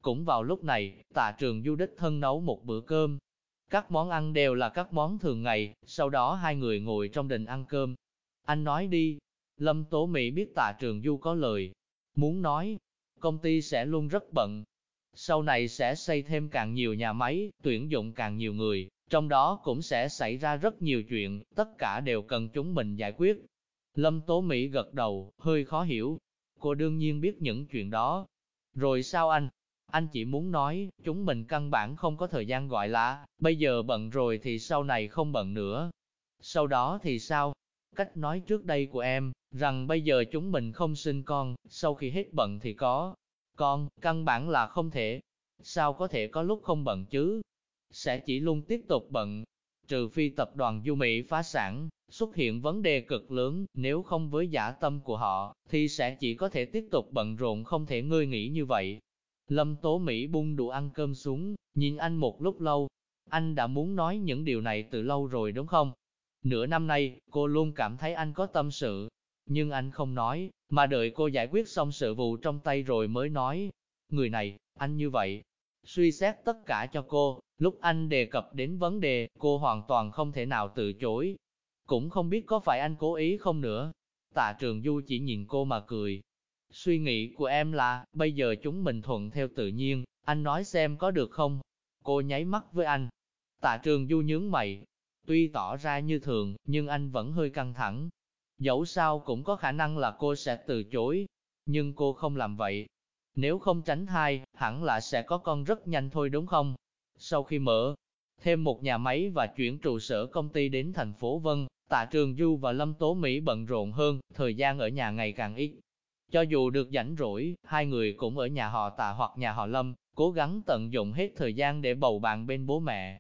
Cũng vào lúc này, tạ trường du đích thân nấu một bữa cơm. Các món ăn đều là các món thường ngày, sau đó hai người ngồi trong đình ăn cơm. Anh nói đi, Lâm Tố Mỹ biết tạ trường du có lời, muốn nói, công ty sẽ luôn rất bận. Sau này sẽ xây thêm càng nhiều nhà máy, tuyển dụng càng nhiều người, trong đó cũng sẽ xảy ra rất nhiều chuyện, tất cả đều cần chúng mình giải quyết. Lâm Tố Mỹ gật đầu, hơi khó hiểu. Cô đương nhiên biết những chuyện đó. Rồi sao anh? Anh chỉ muốn nói, chúng mình căn bản không có thời gian gọi là, bây giờ bận rồi thì sau này không bận nữa. Sau đó thì sao? Cách nói trước đây của em, rằng bây giờ chúng mình không sinh con, sau khi hết bận thì có. Con, căn bản là không thể. Sao có thể có lúc không bận chứ? Sẽ chỉ luôn tiếp tục bận. Trừ phi tập đoàn Du Mỹ phá sản, xuất hiện vấn đề cực lớn, nếu không với giả tâm của họ, thì sẽ chỉ có thể tiếp tục bận rộn không thể ngơi nghỉ như vậy. Lâm Tố Mỹ bung đũa ăn cơm xuống, nhìn anh một lúc lâu. Anh đã muốn nói những điều này từ lâu rồi đúng không? Nửa năm nay, cô luôn cảm thấy anh có tâm sự, nhưng anh không nói, mà đợi cô giải quyết xong sự vụ trong tay rồi mới nói. Người này, anh như vậy, suy xét tất cả cho cô, lúc anh đề cập đến vấn đề, cô hoàn toàn không thể nào từ chối. Cũng không biết có phải anh cố ý không nữa. Tạ trường du chỉ nhìn cô mà cười. Suy nghĩ của em là, bây giờ chúng mình thuận theo tự nhiên, anh nói xem có được không? Cô nháy mắt với anh. Tạ trường du nhướng mày. Tuy tỏ ra như thường, nhưng anh vẫn hơi căng thẳng. Dẫu sao cũng có khả năng là cô sẽ từ chối, nhưng cô không làm vậy. Nếu không tránh thai, hẳn là sẽ có con rất nhanh thôi đúng không? Sau khi mở thêm một nhà máy và chuyển trụ sở công ty đến thành phố Vân, Tạ Trường Du và Lâm Tố Mỹ bận rộn hơn, thời gian ở nhà ngày càng ít. Cho dù được rảnh rỗi, hai người cũng ở nhà họ Tạ hoặc nhà họ Lâm, cố gắng tận dụng hết thời gian để bầu bạn bên bố mẹ.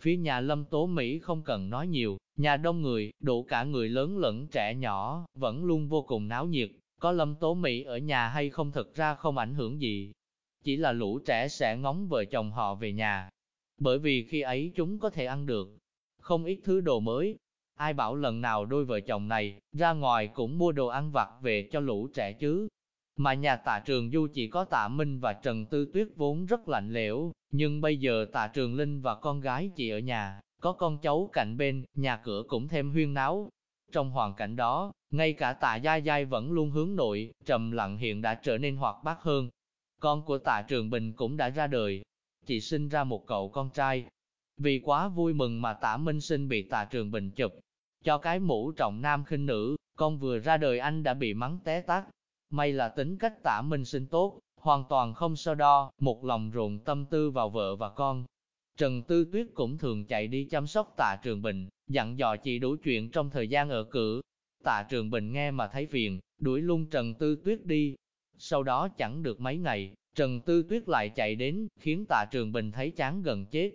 Phía nhà Lâm Tố Mỹ không cần nói nhiều, nhà đông người, đủ cả người lớn lẫn trẻ nhỏ, vẫn luôn vô cùng náo nhiệt, có Lâm Tố Mỹ ở nhà hay không thực ra không ảnh hưởng gì. Chỉ là lũ trẻ sẽ ngóng vợ chồng họ về nhà, bởi vì khi ấy chúng có thể ăn được không ít thứ đồ mới. Ai bảo lần nào đôi vợ chồng này ra ngoài cũng mua đồ ăn vặt về cho lũ trẻ chứ, mà nhà tạ trường du chỉ có tạ Minh và Trần Tư Tuyết vốn rất lạnh lẽo, nhưng bây giờ tạ trường Linh và con gái chị ở nhà, có con cháu cạnh bên, nhà cửa cũng thêm huyên náo. Trong hoàn cảnh đó, ngay cả tạ Gia Giai vẫn luôn hướng nội, trầm lặng hiện đã trở nên hoạt bát hơn. Con của tạ Trường Bình cũng đã ra đời, chị sinh ra một cậu con trai. Vì quá vui mừng mà tạ Minh Sinh bị tạ Trường Bình chụp, cho cái mũ trọng nam khinh nữ, con vừa ra đời anh đã bị mắng té tát, May là tính cách tả minh sinh tốt, hoàn toàn không so đo, một lòng ruộng tâm tư vào vợ và con. Trần Tư Tuyết cũng thường chạy đi chăm sóc tạ Trường Bình, dặn dò chị đủ chuyện trong thời gian ở cử. Tạ Trường Bình nghe mà thấy phiền, đuổi luôn Trần Tư Tuyết đi. Sau đó chẳng được mấy ngày, Trần Tư Tuyết lại chạy đến, khiến Tạ Trường Bình thấy chán gần chết.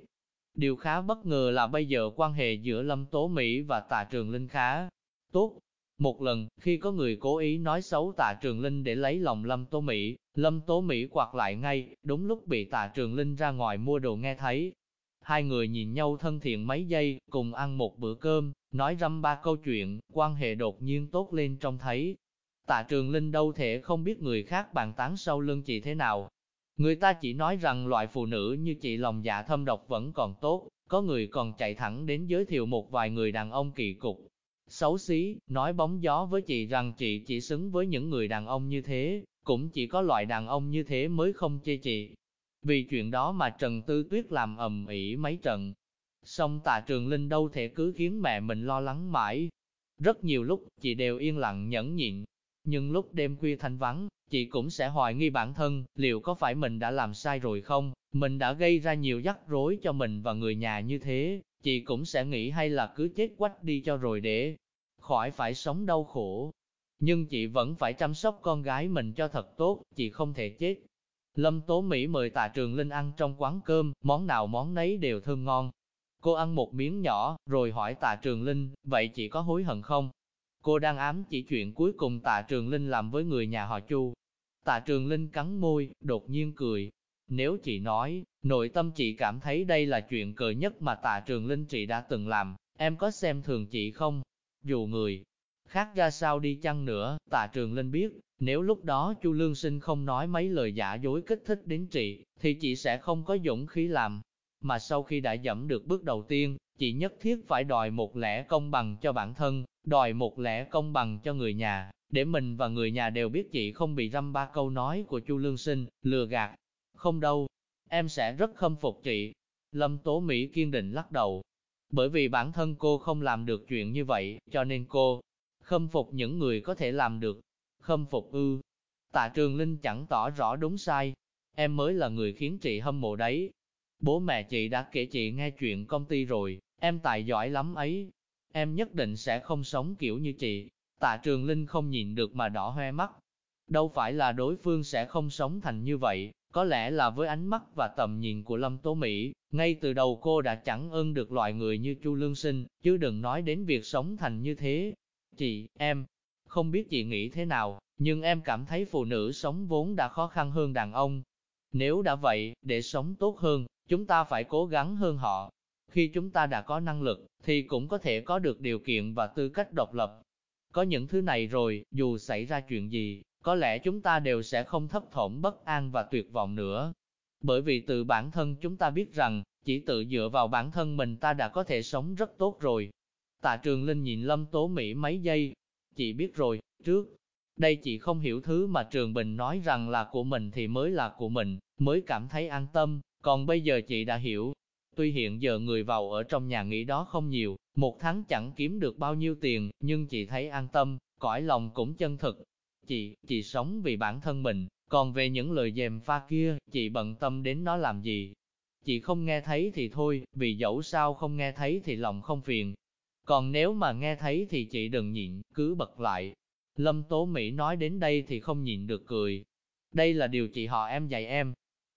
Điều khá bất ngờ là bây giờ quan hệ giữa Lâm Tố Mỹ và Tạ Trường Linh khá tốt, một lần, khi có người cố ý nói xấu tạ trường linh để lấy lòng Lâm Tố Mỹ, Lâm Tố Mỹ quạt lại ngay, đúng lúc bị tạ trường linh ra ngoài mua đồ nghe thấy. Hai người nhìn nhau thân thiện mấy giây, cùng ăn một bữa cơm, nói răm ba câu chuyện, quan hệ đột nhiên tốt lên trong thấy. Tạ trường linh đâu thể không biết người khác bàn tán sau lưng chị thế nào. Người ta chỉ nói rằng loại phụ nữ như chị lòng dạ thâm độc vẫn còn tốt, có người còn chạy thẳng đến giới thiệu một vài người đàn ông kỳ cục, xấu xí, nói bóng gió với chị rằng chị chỉ xứng với những người đàn ông như thế, cũng chỉ có loại đàn ông như thế mới không chê chị. Vì chuyện đó mà Trần Tư Tuyết làm ầm ĩ mấy trận. Song tạ trường linh đâu thể cứ khiến mẹ mình lo lắng mãi. Rất nhiều lúc, chị đều yên lặng nhẫn nhịn. Nhưng lúc đêm khuya thanh vắng, chị cũng sẽ hoài nghi bản thân, liệu có phải mình đã làm sai rồi không? Mình đã gây ra nhiều rắc rối cho mình và người nhà như thế, chị cũng sẽ nghĩ hay là cứ chết quách đi cho rồi để khỏi phải sống đau khổ. Nhưng chị vẫn phải chăm sóc con gái mình cho thật tốt, chị không thể chết. Lâm Tố Mỹ mời tạ trường Linh ăn trong quán cơm, món nào món nấy đều thơm ngon. Cô ăn một miếng nhỏ, rồi hỏi tạ trường Linh, vậy chị có hối hận không? Cô đang ám chỉ chuyện cuối cùng tạ trường Linh làm với người nhà họ Chu. Tạ trường Linh cắn môi, đột nhiên cười. Nếu chị nói, nội tâm chị cảm thấy đây là chuyện cờ nhất mà tạ trường Linh chị đã từng làm, em có xem thường chị không? Dù người khác ra sao đi chăng nữa, tạ trường Linh biết, nếu lúc đó Chu Lương Sinh không nói mấy lời giả dối kích thích đến chị, thì chị sẽ không có dũng khí làm. Mà sau khi đã dẫm được bước đầu tiên, chị nhất thiết phải đòi một lẽ công bằng cho bản thân, đòi một lẽ công bằng cho người nhà, để mình và người nhà đều biết chị không bị răm ba câu nói của Chu Lương Sinh, lừa gạt. Không đâu, em sẽ rất khâm phục chị. Lâm Tố Mỹ kiên định lắc đầu. Bởi vì bản thân cô không làm được chuyện như vậy, cho nên cô khâm phục những người có thể làm được. Khâm phục ư. Tạ Trường Linh chẳng tỏ rõ đúng sai. Em mới là người khiến chị hâm mộ đấy. Bố mẹ chị đã kể chị nghe chuyện công ty rồi, em tài giỏi lắm ấy. Em nhất định sẽ không sống kiểu như chị. Tạ Trường Linh không nhìn được mà đỏ hoe mắt. Đâu phải là đối phương sẽ không sống thành như vậy, có lẽ là với ánh mắt và tầm nhìn của Lâm Tố Mỹ, ngay từ đầu cô đã chẳng ơn được loại người như Chu Lương Sinh, chứ đừng nói đến việc sống thành như thế. Chị, em, không biết chị nghĩ thế nào, nhưng em cảm thấy phụ nữ sống vốn đã khó khăn hơn đàn ông. Nếu đã vậy, để sống tốt hơn, chúng ta phải cố gắng hơn họ. Khi chúng ta đã có năng lực, thì cũng có thể có được điều kiện và tư cách độc lập. Có những thứ này rồi, dù xảy ra chuyện gì, có lẽ chúng ta đều sẽ không thấp thỏm bất an và tuyệt vọng nữa. Bởi vì từ bản thân chúng ta biết rằng, chỉ tự dựa vào bản thân mình ta đã có thể sống rất tốt rồi. Tạ Trường Linh nhìn Lâm Tố Mỹ mấy giây, chị biết rồi, trước. Đây chị không hiểu thứ mà Trường Bình nói rằng là của mình thì mới là của mình, mới cảm thấy an tâm, còn bây giờ chị đã hiểu. Tuy hiện giờ người vào ở trong nhà nghỉ đó không nhiều, một tháng chẳng kiếm được bao nhiêu tiền, nhưng chị thấy an tâm, cõi lòng cũng chân thực. Chị, chị sống vì bản thân mình, còn về những lời dèm pha kia, chị bận tâm đến nó làm gì. Chị không nghe thấy thì thôi, vì dẫu sao không nghe thấy thì lòng không phiền, còn nếu mà nghe thấy thì chị đừng nhịn, cứ bật lại. Lâm Tố Mỹ nói đến đây thì không nhịn được cười. Đây là điều chị họ em dạy em.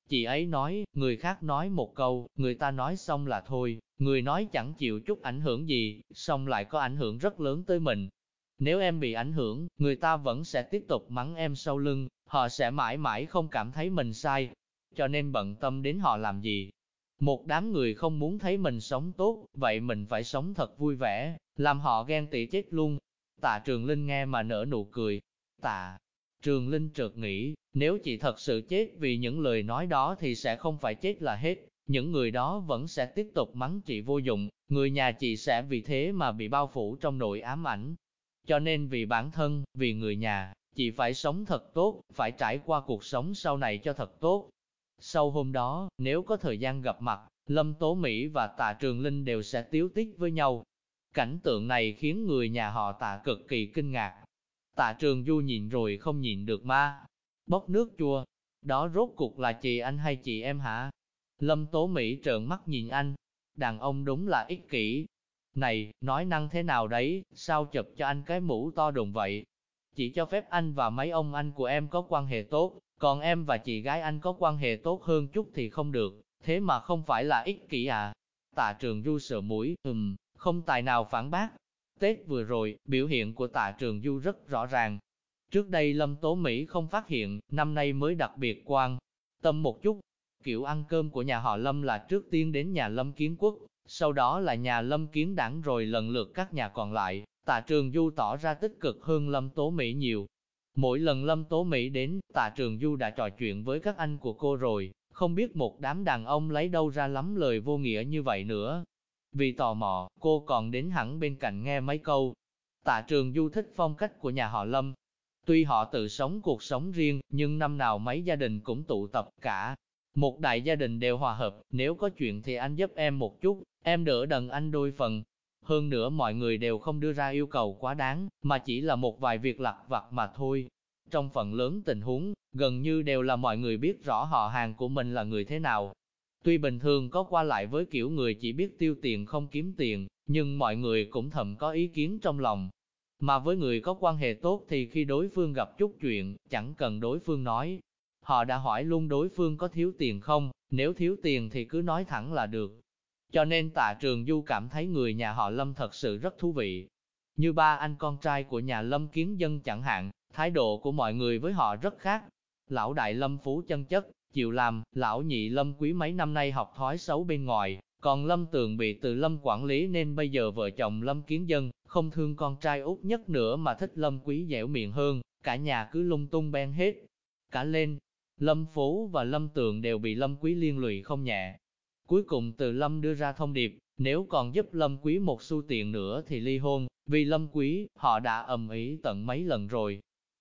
Chị ấy nói, người khác nói một câu, người ta nói xong là thôi, người nói chẳng chịu chút ảnh hưởng gì, xong lại có ảnh hưởng rất lớn tới mình. Nếu em bị ảnh hưởng, người ta vẫn sẽ tiếp tục mắng em sau lưng, họ sẽ mãi mãi không cảm thấy mình sai. Cho nên bận tâm đến họ làm gì, một đám người không muốn thấy mình sống tốt, vậy mình phải sống thật vui vẻ, làm họ ghen tị chết luôn. Tạ Trường Linh nghe mà nở nụ cười. Tạ Trường Linh chợt nghĩ, nếu chị thật sự chết vì những lời nói đó thì sẽ không phải chết là hết, những người đó vẫn sẽ tiếp tục mắng chị vô dụng, người nhà chị sẽ vì thế mà bị bao phủ trong nỗi ám ảnh. Cho nên vì bản thân, vì người nhà, chị phải sống thật tốt, phải trải qua cuộc sống sau này cho thật tốt, sau hôm đó, nếu có thời gian gặp mặt, Lâm Tố Mỹ và Tạ Trường Linh đều sẽ tiếu tích với nhau. Cảnh tượng này khiến người nhà họ Tạ cực kỳ kinh ngạc. Tạ Trường Du nhìn rồi không nhìn được ma. Bốc nước chua. Đó rốt cuộc là chị anh hay chị em hả? Lâm Tố Mỹ trợn mắt nhìn anh. Đàn ông đúng là ích kỷ. Này, nói năng thế nào đấy, sao chụp cho anh cái mũ to đùng vậy? Chỉ cho phép anh và mấy ông anh của em có quan hệ tốt, còn em và chị gái anh có quan hệ tốt hơn chút thì không được, thế mà không phải là ích kỷ à. Tạ trường du sợ mũi, ừm, không tài nào phản bác. Tết vừa rồi, biểu hiện của tạ trường du rất rõ ràng. Trước đây Lâm Tố Mỹ không phát hiện, năm nay mới đặc biệt quan tâm một chút. Kiểu ăn cơm của nhà họ Lâm là trước tiên đến nhà Lâm Kiến Quốc, sau đó là nhà Lâm Kiến Đảng rồi lần lượt các nhà còn lại. Tạ Trường Du tỏ ra tích cực hơn Lâm Tố Mỹ nhiều, Mỗi lần Lâm Tố Mỹ đến, tạ trường Du đã trò chuyện với các anh của cô rồi, không biết một đám đàn ông lấy đâu ra lắm lời vô nghĩa như vậy nữa. Vì tò mò, cô còn đến hẳn bên cạnh nghe mấy câu. Tạ trường Du thích phong cách của nhà họ Lâm. Tuy họ tự sống cuộc sống riêng, nhưng năm nào mấy gia đình cũng tụ tập cả. Một đại gia đình đều hòa hợp, nếu có chuyện thì anh giúp em một chút, em đỡ đần anh đôi phần, hơn nữa mọi người đều không đưa ra yêu cầu quá đáng, mà chỉ là một vài việc lặt vặt mà thôi. Trong phần lớn tình huống, gần như đều là mọi người biết rõ họ hàng của mình là người thế nào. Tuy bình thường có qua lại với kiểu người chỉ biết tiêu tiền không kiếm tiền, nhưng mọi người cũng thầm có ý kiến trong lòng. Mà với người có quan hệ tốt thì khi đối phương gặp chút chuyện, chẳng cần đối phương nói. Họ đã hỏi luôn đối phương có thiếu tiền không, nếu thiếu tiền thì cứ nói thẳng là được. Cho nên tạ trường du cảm thấy người nhà họ Lâm thật sự rất thú vị. Như ba anh con trai của nhà Lâm kiến dân chẳng hạn, thái độ của mọi người với họ rất khác. Lão đại Lâm Phú chân chất, chịu làm, lão nhị Lâm Quý mấy năm nay học thói xấu bên ngoài, còn Lâm Tường bị từ Lâm quản lý nên bây giờ vợ chồng Lâm kiến dân, không thương con trai út nhất nữa mà thích Lâm Quý dẻo miệng hơn, cả nhà cứ lung tung ben hết. Cả lên, Lâm Phú và Lâm Tường đều bị Lâm Quý liên lụy không nhẹ. Cuối cùng từ Lâm đưa ra thông điệp, nếu còn giúp Lâm Quý một xu tiền nữa thì ly hôn, vì Lâm Quý, họ đã ầm ý tận mấy lần rồi.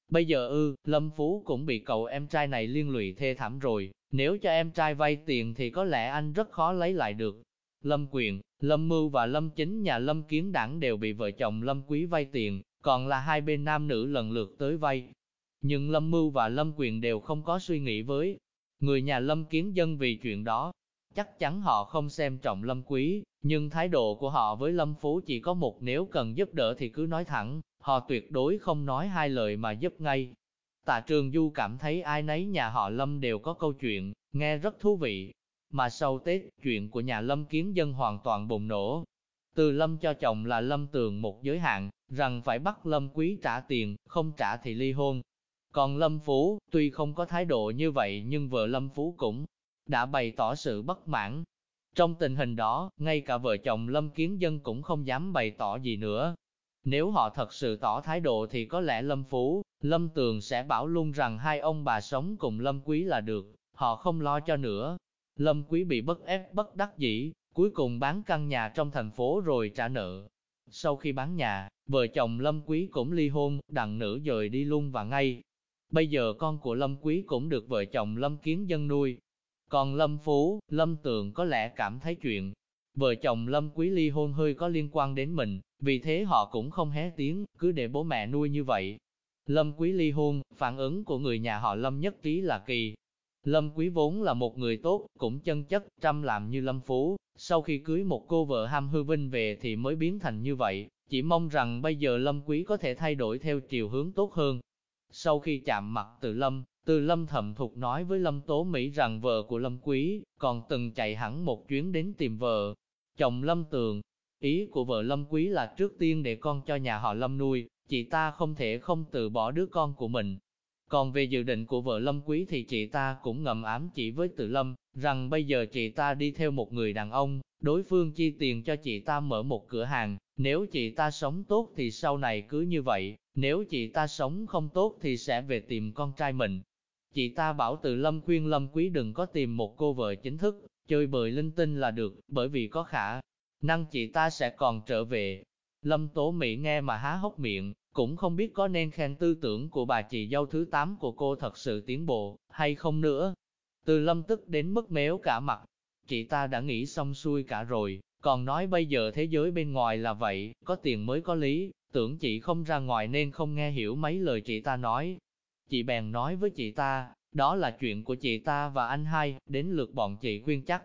Bây giờ ư, Lâm Phú cũng bị cậu em trai này liên lụy thê thảm rồi, nếu cho em trai vay tiền thì có lẽ anh rất khó lấy lại được. Lâm Quyền, Lâm Mưu và Lâm Chính nhà Lâm Kiến Đảng đều bị vợ chồng Lâm Quý vay tiền, còn là hai bên nam nữ lần lượt tới vay. Nhưng Lâm Mưu và Lâm Quyền đều không có suy nghĩ với người nhà Lâm Kiến Dân vì chuyện đó. Chắc chắn họ không xem trọng Lâm Quý, nhưng thái độ của họ với Lâm Phú chỉ có một nếu cần giúp đỡ thì cứ nói thẳng, họ tuyệt đối không nói hai lời mà giúp ngay. Tạ Trường Du cảm thấy ai nấy nhà họ Lâm đều có câu chuyện, nghe rất thú vị. Mà sau Tết, chuyện của nhà Lâm Kiến Dân hoàn toàn bùng nổ. Từ Lâm cho chồng là Lâm Tường một giới hạn, rằng phải bắt Lâm Quý trả tiền, không trả thì ly hôn. Còn Lâm Phú, tuy không có thái độ như vậy nhưng vợ Lâm Phú cũng đã bày tỏ sự bất mãn. Trong tình hình đó, ngay cả vợ chồng Lâm Kiến Dân cũng không dám bày tỏ gì nữa. Nếu họ thật sự tỏ thái độ thì có lẽ Lâm Phú, Lâm Tường sẽ bảo luôn rằng hai ông bà sống cùng Lâm Quý là được, họ không lo cho nữa. Lâm Quý bị bất ép bất đắc dĩ, cuối cùng bán căn nhà trong thành phố rồi trả nợ. Sau khi bán nhà, vợ chồng Lâm Quý cũng ly hôn, đặng nữ dời đi luôn và ngay. Bây giờ con của Lâm Quý cũng được vợ chồng Lâm Kiến Dân nuôi. Còn Lâm Phú, Lâm Tường có lẽ cảm thấy chuyện vợ chồng Lâm Quý ly hôn hơi có liên quan đến mình, vì thế họ cũng không hé tiếng, cứ để bố mẹ nuôi như vậy. Lâm Quý ly hôn, phản ứng của người nhà họ Lâm nhất trí là kỳ. Lâm Quý vốn là một người tốt, cũng chân chất, trăm làm như Lâm Phú, sau khi cưới một cô vợ ham hư vinh về thì mới biến thành như vậy, chỉ mong rằng bây giờ Lâm Quý có thể thay đổi theo chiều hướng tốt hơn. Sau khi chạm mặt từ Lâm, từ Lâm thầm thục nói với Lâm Tố Mỹ rằng vợ của Lâm Quý còn từng chạy hẳn một chuyến đến tìm vợ. Chồng Lâm Tường, ý của vợ Lâm Quý là trước tiên để con cho nhà họ Lâm nuôi, chị ta không thể không từ bỏ đứa con của mình. Còn về dự định của vợ Lâm Quý thì chị ta cũng ngầm ám chỉ với Từ Lâm, rằng bây giờ chị ta đi theo một người đàn ông, đối phương chi tiền cho chị ta mở một cửa hàng, nếu chị ta sống tốt thì sau này cứ như vậy, nếu chị ta sống không tốt thì sẽ về tìm con trai mình. Chị ta bảo Từ Lâm khuyên Lâm Quý đừng có tìm một cô vợ chính thức, chơi bời linh tinh là được, bởi vì có khả năng chị ta sẽ còn trở về. Lâm Tố Mỹ nghe mà há hốc miệng, cũng không biết có nên khen tư tưởng của bà chị dâu thứ 8 của cô thật sự tiến bộ, hay không nữa. Từ lâm tức đến mức méo cả mặt, chị ta đã nghĩ xong xuôi cả rồi, còn nói bây giờ thế giới bên ngoài là vậy, có tiền mới có lý, tưởng chị không ra ngoài nên không nghe hiểu mấy lời chị ta nói. Chị bèn nói với chị ta, đó là chuyện của chị ta và anh hai, đến lượt bọn chị khuyên chắc.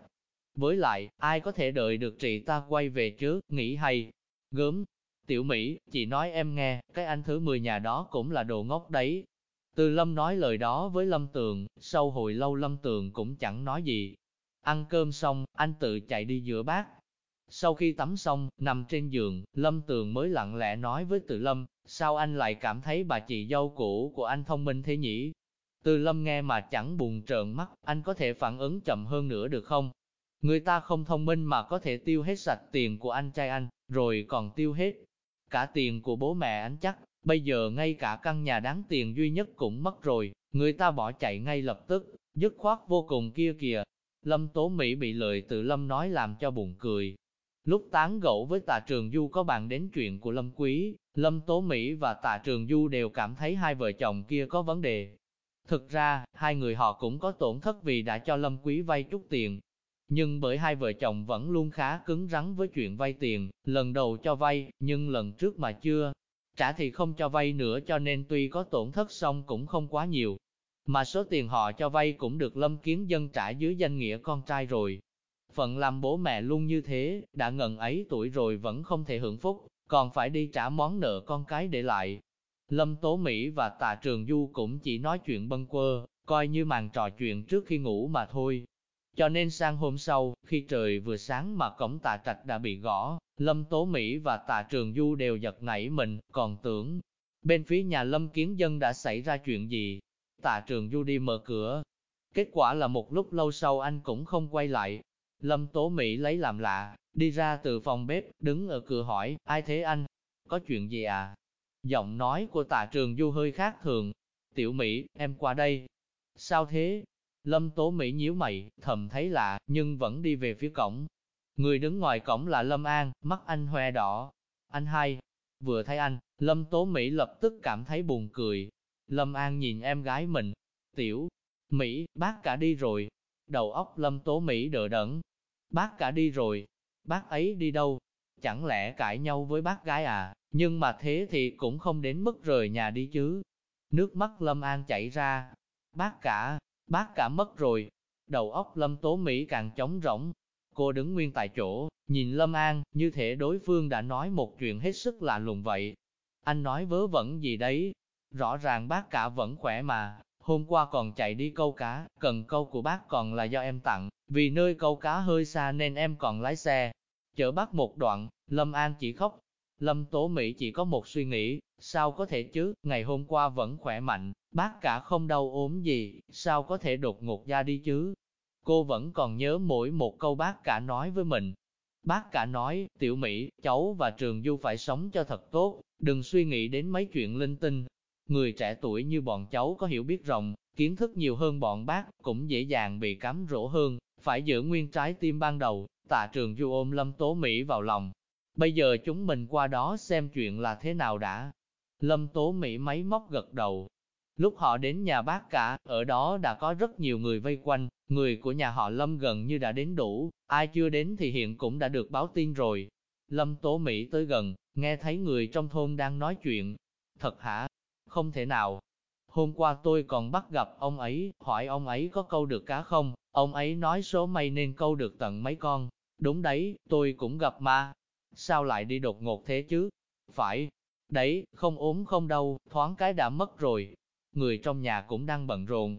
Với lại, ai có thể đợi được chị ta quay về chứ? nghĩ hay, gớm. Tiểu Mỹ, chị nói em nghe, cái anh thứ 10 nhà đó cũng là đồ ngốc đấy. Từ Lâm nói lời đó với Lâm Tường, sau hồi lâu Lâm Tường cũng chẳng nói gì. Ăn cơm xong, anh tự chạy đi rửa bát. Sau khi tắm xong, nằm trên giường, Lâm Tường mới lặng lẽ nói với Từ Lâm, sao anh lại cảm thấy bà chị dâu cũ của anh thông minh thế nhỉ? Từ Lâm nghe mà chẳng buồn trợn mắt, anh có thể phản ứng chậm hơn nữa được không? Người ta không thông minh mà có thể tiêu hết sạch tiền của anh trai anh, rồi còn tiêu hết cả tiền của bố mẹ anh chắc, bây giờ ngay cả căn nhà đáng tiền duy nhất cũng mất rồi, người ta bỏ chạy ngay lập tức, dứt khoát vô cùng kia kìa. Lâm Tố Mỹ bị lời từ Lâm nói làm cho buồn cười. Lúc tán gẫu với Tạ Trường Du có bàn đến chuyện của Lâm Quý, Lâm Tố Mỹ và Tạ Trường Du đều cảm thấy hai vợ chồng kia có vấn đề. Thực ra, hai người họ cũng có tổn thất vì đã cho Lâm Quý vay chút tiền, nhưng bởi hai vợ chồng vẫn luôn khá cứng rắn với chuyện vay tiền, lần đầu cho vay, nhưng lần trước mà chưa trả thì không cho vay nữa cho nên tuy có tổn thất xong cũng không quá nhiều. Mà số tiền họ cho vay cũng được Lâm Kiến Dân trả dưới danh nghĩa con trai rồi. Phận làm bố mẹ luôn như thế, đã ngần ấy tuổi rồi vẫn không thể hưởng phúc, còn phải đi trả món nợ con cái để lại. Lâm Tố Mỹ và Tạ Trường Du cũng chỉ nói chuyện bâng quơ, coi như màn trò chuyện trước khi ngủ mà thôi. Cho nên sang hôm sau, khi trời vừa sáng mà cổng tạ trạch đã bị gõ, Lâm Tố Mỹ và tạ Trường Du đều giật nảy mình, còn tưởng, bên phía nhà Lâm Kiến Dân đã xảy ra chuyện gì. Tạ Trường Du đi mở cửa. Kết quả là một lúc lâu sau anh cũng không quay lại. Lâm Tố Mỹ lấy làm lạ, đi ra từ phòng bếp, đứng ở cửa hỏi, ai thế anh? Có chuyện gì à? Giọng nói của tạ Trường Du hơi khác thường. Tiểu Mỹ, em qua đây. Sao thế? Lâm Tố Mỹ nhíu mày, thầm thấy lạ, nhưng vẫn đi về phía cổng. Người đứng ngoài cổng là Lâm An, mắt anh hoe đỏ. Anh hai, vừa thấy anh, Lâm Tố Mỹ lập tức cảm thấy buồn cười. Lâm An nhìn em gái mình, tiểu, Mỹ, bác cả đi rồi. Đầu óc Lâm Tố Mỹ đỡ đẫn. Bác cả đi rồi, bác ấy đi đâu? Chẳng lẽ cãi nhau với bác gái à? Nhưng mà thế thì cũng không đến mức rời nhà đi chứ. Nước mắt Lâm An chảy ra. Bác cả, bác cả mất rồi. Đầu óc Lâm Tố Mỹ càng trống rỗng. Cô đứng nguyên tại chỗ, nhìn Lâm An, như thể đối phương đã nói một chuyện hết sức lạ lùng vậy. Anh nói vớ vẩn gì đấy? Rõ ràng bác cả vẫn khỏe mà, hôm qua còn chạy đi câu cá, cần câu của bác còn là do em tặng, vì nơi câu cá hơi xa nên em còn lái xe. Chở bác một đoạn, Lâm An chỉ khóc. Lâm Tố Mỹ chỉ có một suy nghĩ, sao có thể chứ, ngày hôm qua vẫn khỏe mạnh, bác cả không đau ốm gì, sao có thể đột ngột ra đi chứ? Cô vẫn còn nhớ mỗi một câu bác cả nói với mình. Bác cả nói, tiểu Mỹ, cháu và Trường Du phải sống cho thật tốt, đừng suy nghĩ đến mấy chuyện linh tinh. Người trẻ tuổi như bọn cháu có hiểu biết rộng, kiến thức nhiều hơn bọn bác, cũng dễ dàng bị cám rỗ hơn, phải giữ nguyên trái tim ban đầu, tạ Trường Du ôm Lâm Tố Mỹ vào lòng. Bây giờ chúng mình qua đó xem chuyện là thế nào đã. Lâm Tố Mỹ máy móc gật đầu, Lúc họ đến nhà bác cả, ở đó đã có rất nhiều người vây quanh, người của nhà họ Lâm gần như đã đến đủ, ai chưa đến thì hiện cũng đã được báo tin rồi. Lâm Tố Mỹ tới gần, nghe thấy người trong thôn đang nói chuyện. Thật hả? Không thể nào. Hôm qua tôi còn bắt gặp ông ấy, hỏi ông ấy có câu được cá không, ông ấy nói số may nên câu được tận mấy con. Đúng đấy, tôi cũng gặp mà. Sao lại đi đột ngột thế chứ? Phải, đấy, không ốm không đau, thoáng cái đã mất rồi, người trong nhà cũng đang bận rộn.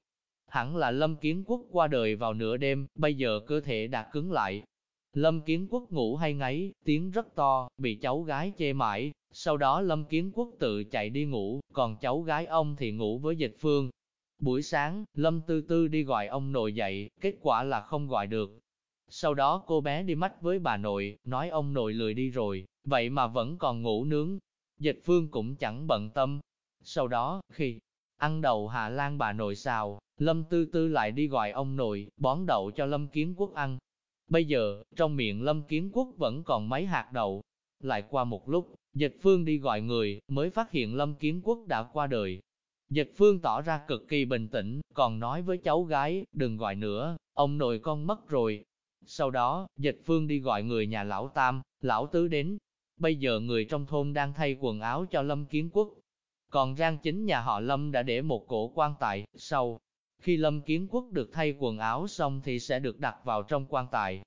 Hẳn là Lâm Kiến Quốc qua đời vào nửa đêm, bây giờ cơ thể đã cứng lại. Lâm Kiến Quốc ngủ hay ngáy, tiếng rất to, bị cháu gái chê mãi, sau đó Lâm Kiến Quốc tự chạy đi ngủ, còn cháu gái ông thì ngủ với dịch phương. Buổi sáng, Lâm Tư Tư đi gọi ông nội dậy, kết quả là không gọi được. Sau đó cô bé đi mách với bà nội, nói ông nội lười đi rồi, vậy mà vẫn còn ngủ nướng. Dịch phương cũng chẳng bận tâm. Sau đó, khi Ăn đậu Hà Lan bà nội xào, Lâm Tư Tư lại đi gọi ông nội, bón đậu cho Lâm Kiến Quốc ăn. Bây giờ, trong miệng Lâm Kiến Quốc vẫn còn mấy hạt đậu. Lại qua một lúc, Dịch Phương đi gọi người, mới phát hiện Lâm Kiến Quốc đã qua đời. Dịch Phương tỏ ra cực kỳ bình tĩnh, còn nói với cháu gái, đừng gọi nữa, ông nội con mất rồi. Sau đó, Dịch Phương đi gọi người nhà lão Tam, lão Tứ đến. Bây giờ người trong thôn đang thay quần áo cho Lâm Kiến Quốc, còn Giang chính nhà họ Lâm đã để một cổ quan tài, sau khi Lâm Kiến Quốc được thay quần áo xong thì sẽ được đặt vào trong quan tài.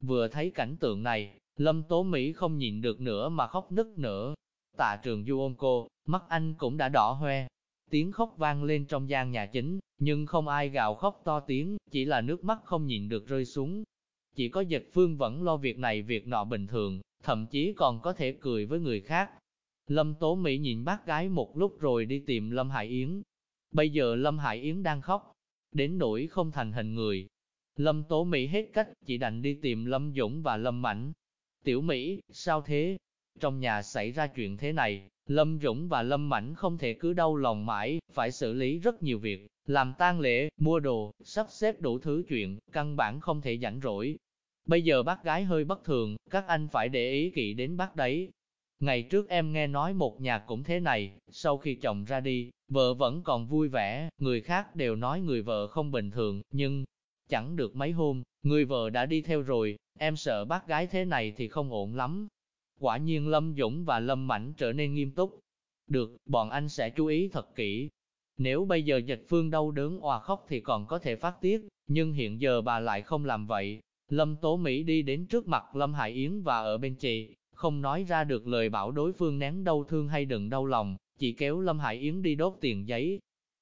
Vừa thấy cảnh tượng này, Lâm Tố Mỹ không nhịn được nữa mà khóc nức nữa. Tạ trường du ôm cô, mắt anh cũng đã đỏ hoe. Tiếng khóc vang lên trong gian nhà chính, nhưng không ai gào khóc to tiếng, chỉ là nước mắt không nhịn được rơi xuống. Chỉ có dịch phương vẫn lo việc này việc nọ bình thường, thậm chí còn có thể cười với người khác, Lâm Tố Mỹ nhìn bác gái một lúc rồi đi tìm Lâm Hải Yến. Bây giờ Lâm Hải Yến đang khóc, đến nỗi không thành hình người. Lâm Tố Mỹ hết cách, chỉ đành đi tìm Lâm Dũng và Lâm Mảnh. Tiểu Mỹ, sao thế? Trong nhà xảy ra chuyện thế này, Lâm Dũng và Lâm Mảnh không thể cứ đau lòng mãi, phải xử lý rất nhiều việc, làm tang lễ, mua đồ, sắp xếp đủ thứ chuyện, căn bản không thể rảnh rỗi. Bây giờ bác gái hơi bất thường, các anh phải để ý kỹ đến bác đấy, Ngày trước em nghe nói một nhà cũng thế này, sau khi chồng ra đi, vợ vẫn còn vui vẻ, người khác đều nói người vợ không bình thường, nhưng chẳng được mấy hôm, người vợ đã đi theo rồi, em sợ bác gái thế này thì không ổn lắm. Quả nhiên Lâm Dũng và Lâm Mảnh trở nên nghiêm túc. Được, bọn anh sẽ chú ý thật kỹ. Nếu bây giờ dịch phương đau đớn òa khóc thì còn có thể phát tiết, nhưng hiện giờ bà lại không làm vậy. Lâm Tố Mỹ đi đến trước mặt Lâm Hải Yến và ở bên chị, không nói ra được lời bảo đối phương nén đau thương hay đừng đau lòng, chỉ kéo Lâm Hải Yến đi đốt tiền giấy.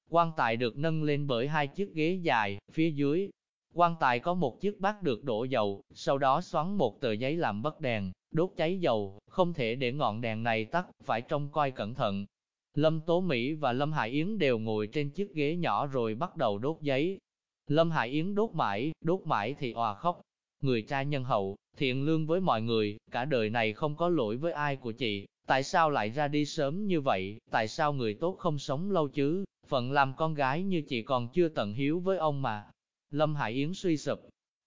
quan tài được nâng lên bởi hai chiếc ghế dài, phía dưới. Quan tài có một chiếc bát được đổ dầu, sau đó xoắn một tờ giấy làm bất đèn, đốt cháy dầu, không thể để ngọn đèn này tắt, phải trông coi cẩn thận. Lâm Tố Mỹ và Lâm Hải Yến đều ngồi trên chiếc ghế nhỏ rồi bắt đầu đốt giấy. Lâm Hải Yến đốt mãi, đốt mãi thì òa khóc. Người cha nhân hậu, thiện lương với mọi người, cả đời này không có lỗi với ai của chị, tại sao lại ra đi sớm như vậy, tại sao người tốt không sống lâu chứ, phận làm con gái như chị còn chưa tận hiếu với ông mà. Lâm Hải Yến suy sụp,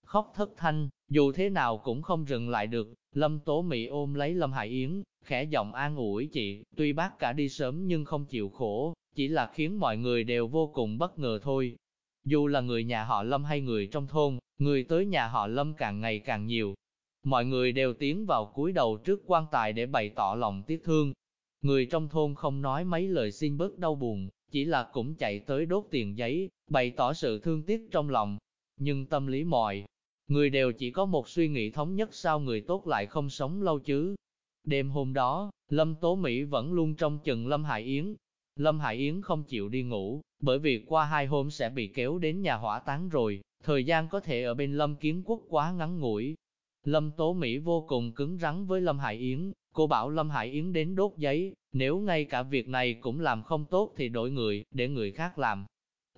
khóc thất thanh, dù thế nào cũng không dừng lại được, Lâm Tố Mỹ ôm lấy Lâm Hải Yến, khẽ giọng an ủi chị, tuy bác cả đi sớm nhưng không chịu khổ, chỉ là khiến mọi người đều vô cùng bất ngờ thôi. Dù là người nhà họ Lâm hay người trong thôn, người tới nhà họ Lâm càng ngày càng nhiều. Mọi người đều tiến vào cúi đầu trước quan tài để bày tỏ lòng tiếc thương. Người trong thôn không nói mấy lời xin bớt đau buồn, chỉ là cũng chạy tới đốt tiền giấy, bày tỏ sự thương tiếc trong lòng. Nhưng tâm lý mọi người đều chỉ có một suy nghĩ thống nhất sao người tốt lại không sống lâu chứ. Đêm hôm đó, Lâm Tố Mỹ vẫn luôn trong chừng Lâm Hải Yến. Lâm Hải Yến không chịu đi ngủ, bởi vì qua hai hôm sẽ bị kéo đến nhà hỏa táng rồi, thời gian có thể ở bên Lâm Kiến Quốc quá ngắn ngủi. Lâm Tố Mỹ vô cùng cứng rắn với Lâm Hải Yến, cô bảo Lâm Hải Yến đến đốt giấy, nếu ngay cả việc này cũng làm không tốt thì đổi người, để người khác làm.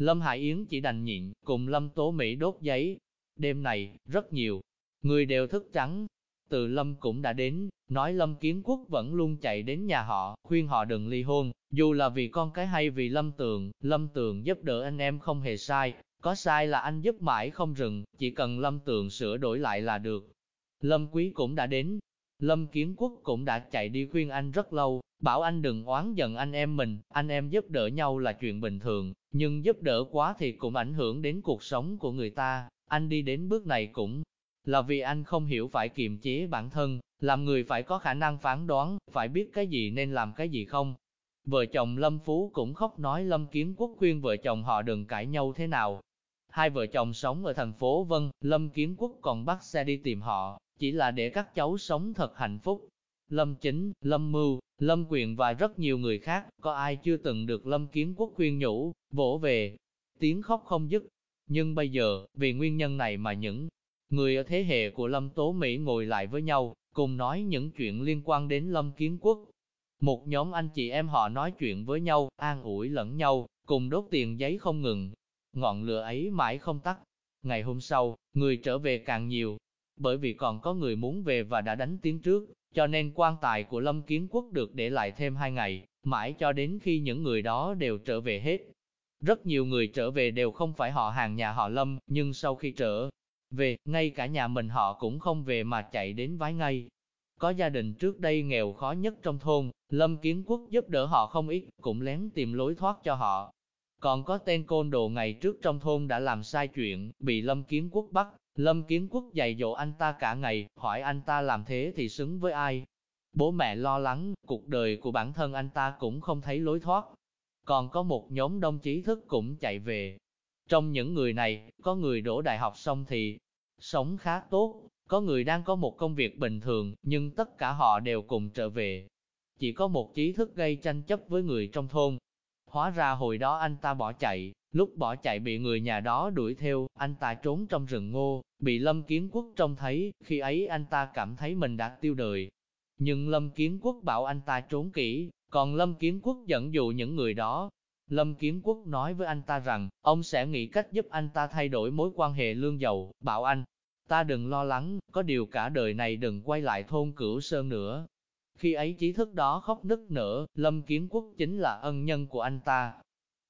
Lâm Hải Yến chỉ đành nhịn, cùng Lâm Tố Mỹ đốt giấy. Đêm này, rất nhiều người đều thức trắng. Từ Lâm cũng đã đến, nói Lâm Kiến Quốc vẫn luôn chạy đến nhà họ, khuyên họ đừng ly hôn, dù là vì con cái hay vì Lâm Tường, Lâm Tường giúp đỡ anh em không hề sai, có sai là anh giúp mãi không rừng, chỉ cần Lâm Tường sửa đổi lại là được. Lâm Quý cũng đã đến, Lâm Kiến Quốc cũng đã chạy đi khuyên anh rất lâu, bảo anh đừng oán giận anh em mình, anh em giúp đỡ nhau là chuyện bình thường, nhưng giúp đỡ quá thì cũng ảnh hưởng đến cuộc sống của người ta, anh đi đến bước này cũng là vì anh không hiểu phải kiềm chế bản thân, làm người phải có khả năng phán đoán, phải biết cái gì nên làm cái gì không. Vợ chồng Lâm Phú cũng khóc nói Lâm Kiến Quốc khuyên vợ chồng họ đừng cãi nhau thế nào. Hai vợ chồng sống ở thành phố Vân, Lâm Kiến Quốc còn bắt xe đi tìm họ, chỉ là để các cháu sống thật hạnh phúc. Lâm Chính, Lâm Mưu, Lâm Quyền và rất nhiều người khác, có ai chưa từng được Lâm Kiến Quốc khuyên nhủ, vỗ về, tiếng khóc không dứt. Nhưng bây giờ, vì nguyên nhân này mà những người ở thế hệ của Lâm Tố Mỹ ngồi lại với nhau, cùng nói những chuyện liên quan đến Lâm Kiến Quốc. Một nhóm anh chị em họ nói chuyện với nhau, an ủi lẫn nhau, cùng đốt tiền giấy không ngừng. Ngọn lửa ấy mãi không tắt. Ngày hôm sau, người trở về càng nhiều, bởi vì còn có người muốn về và đã đánh tiếng trước, cho nên quan tài của Lâm Kiến Quốc được để lại thêm hai ngày, mãi cho đến khi những người đó đều trở về hết. Rất nhiều người trở về đều không phải họ hàng nhà họ Lâm, nhưng sau khi trở về, ngay cả nhà mình họ cũng không về mà chạy đến vái ngay. Có gia đình trước đây nghèo khó nhất trong thôn, Lâm Kiến Quốc giúp đỡ họ không ít, cũng lén tìm lối thoát cho họ. Còn có tên côn đồ ngày trước trong thôn đã làm sai chuyện, bị Lâm Kiến Quốc bắt, Lâm Kiến Quốc dạy dỗ anh ta cả ngày, hỏi anh ta làm thế thì xứng với ai. Bố mẹ lo lắng, cuộc đời của bản thân anh ta cũng không thấy lối thoát. Còn có một nhóm đông trí thức cũng chạy về. Trong những người này, có người đổ đại học xong thì sống khá tốt, có người đang có một công việc bình thường, nhưng tất cả họ đều cùng trở về. Chỉ có một trí thức gây tranh chấp với người trong thôn. Hóa ra hồi đó anh ta bỏ chạy, Lúc bỏ chạy bị người nhà đó đuổi theo, anh ta trốn trong rừng ngô, bị Lâm Kiến Quốc trông thấy, khi ấy anh ta cảm thấy mình đã tiêu đời. Nhưng Lâm Kiến Quốc bảo anh ta trốn kỹ, còn Lâm Kiến Quốc dẫn dụ những người đó. Lâm Kiến Quốc nói với anh ta rằng, ông sẽ nghĩ cách giúp anh ta thay đổi mối quan hệ lương dầu, bảo anh, ta đừng lo lắng, có điều cả đời này đừng quay lại thôn cửu sơn nữa. Khi ấy trí thức đó khóc nức nở, Lâm Kiến Quốc chính là ân nhân của anh ta,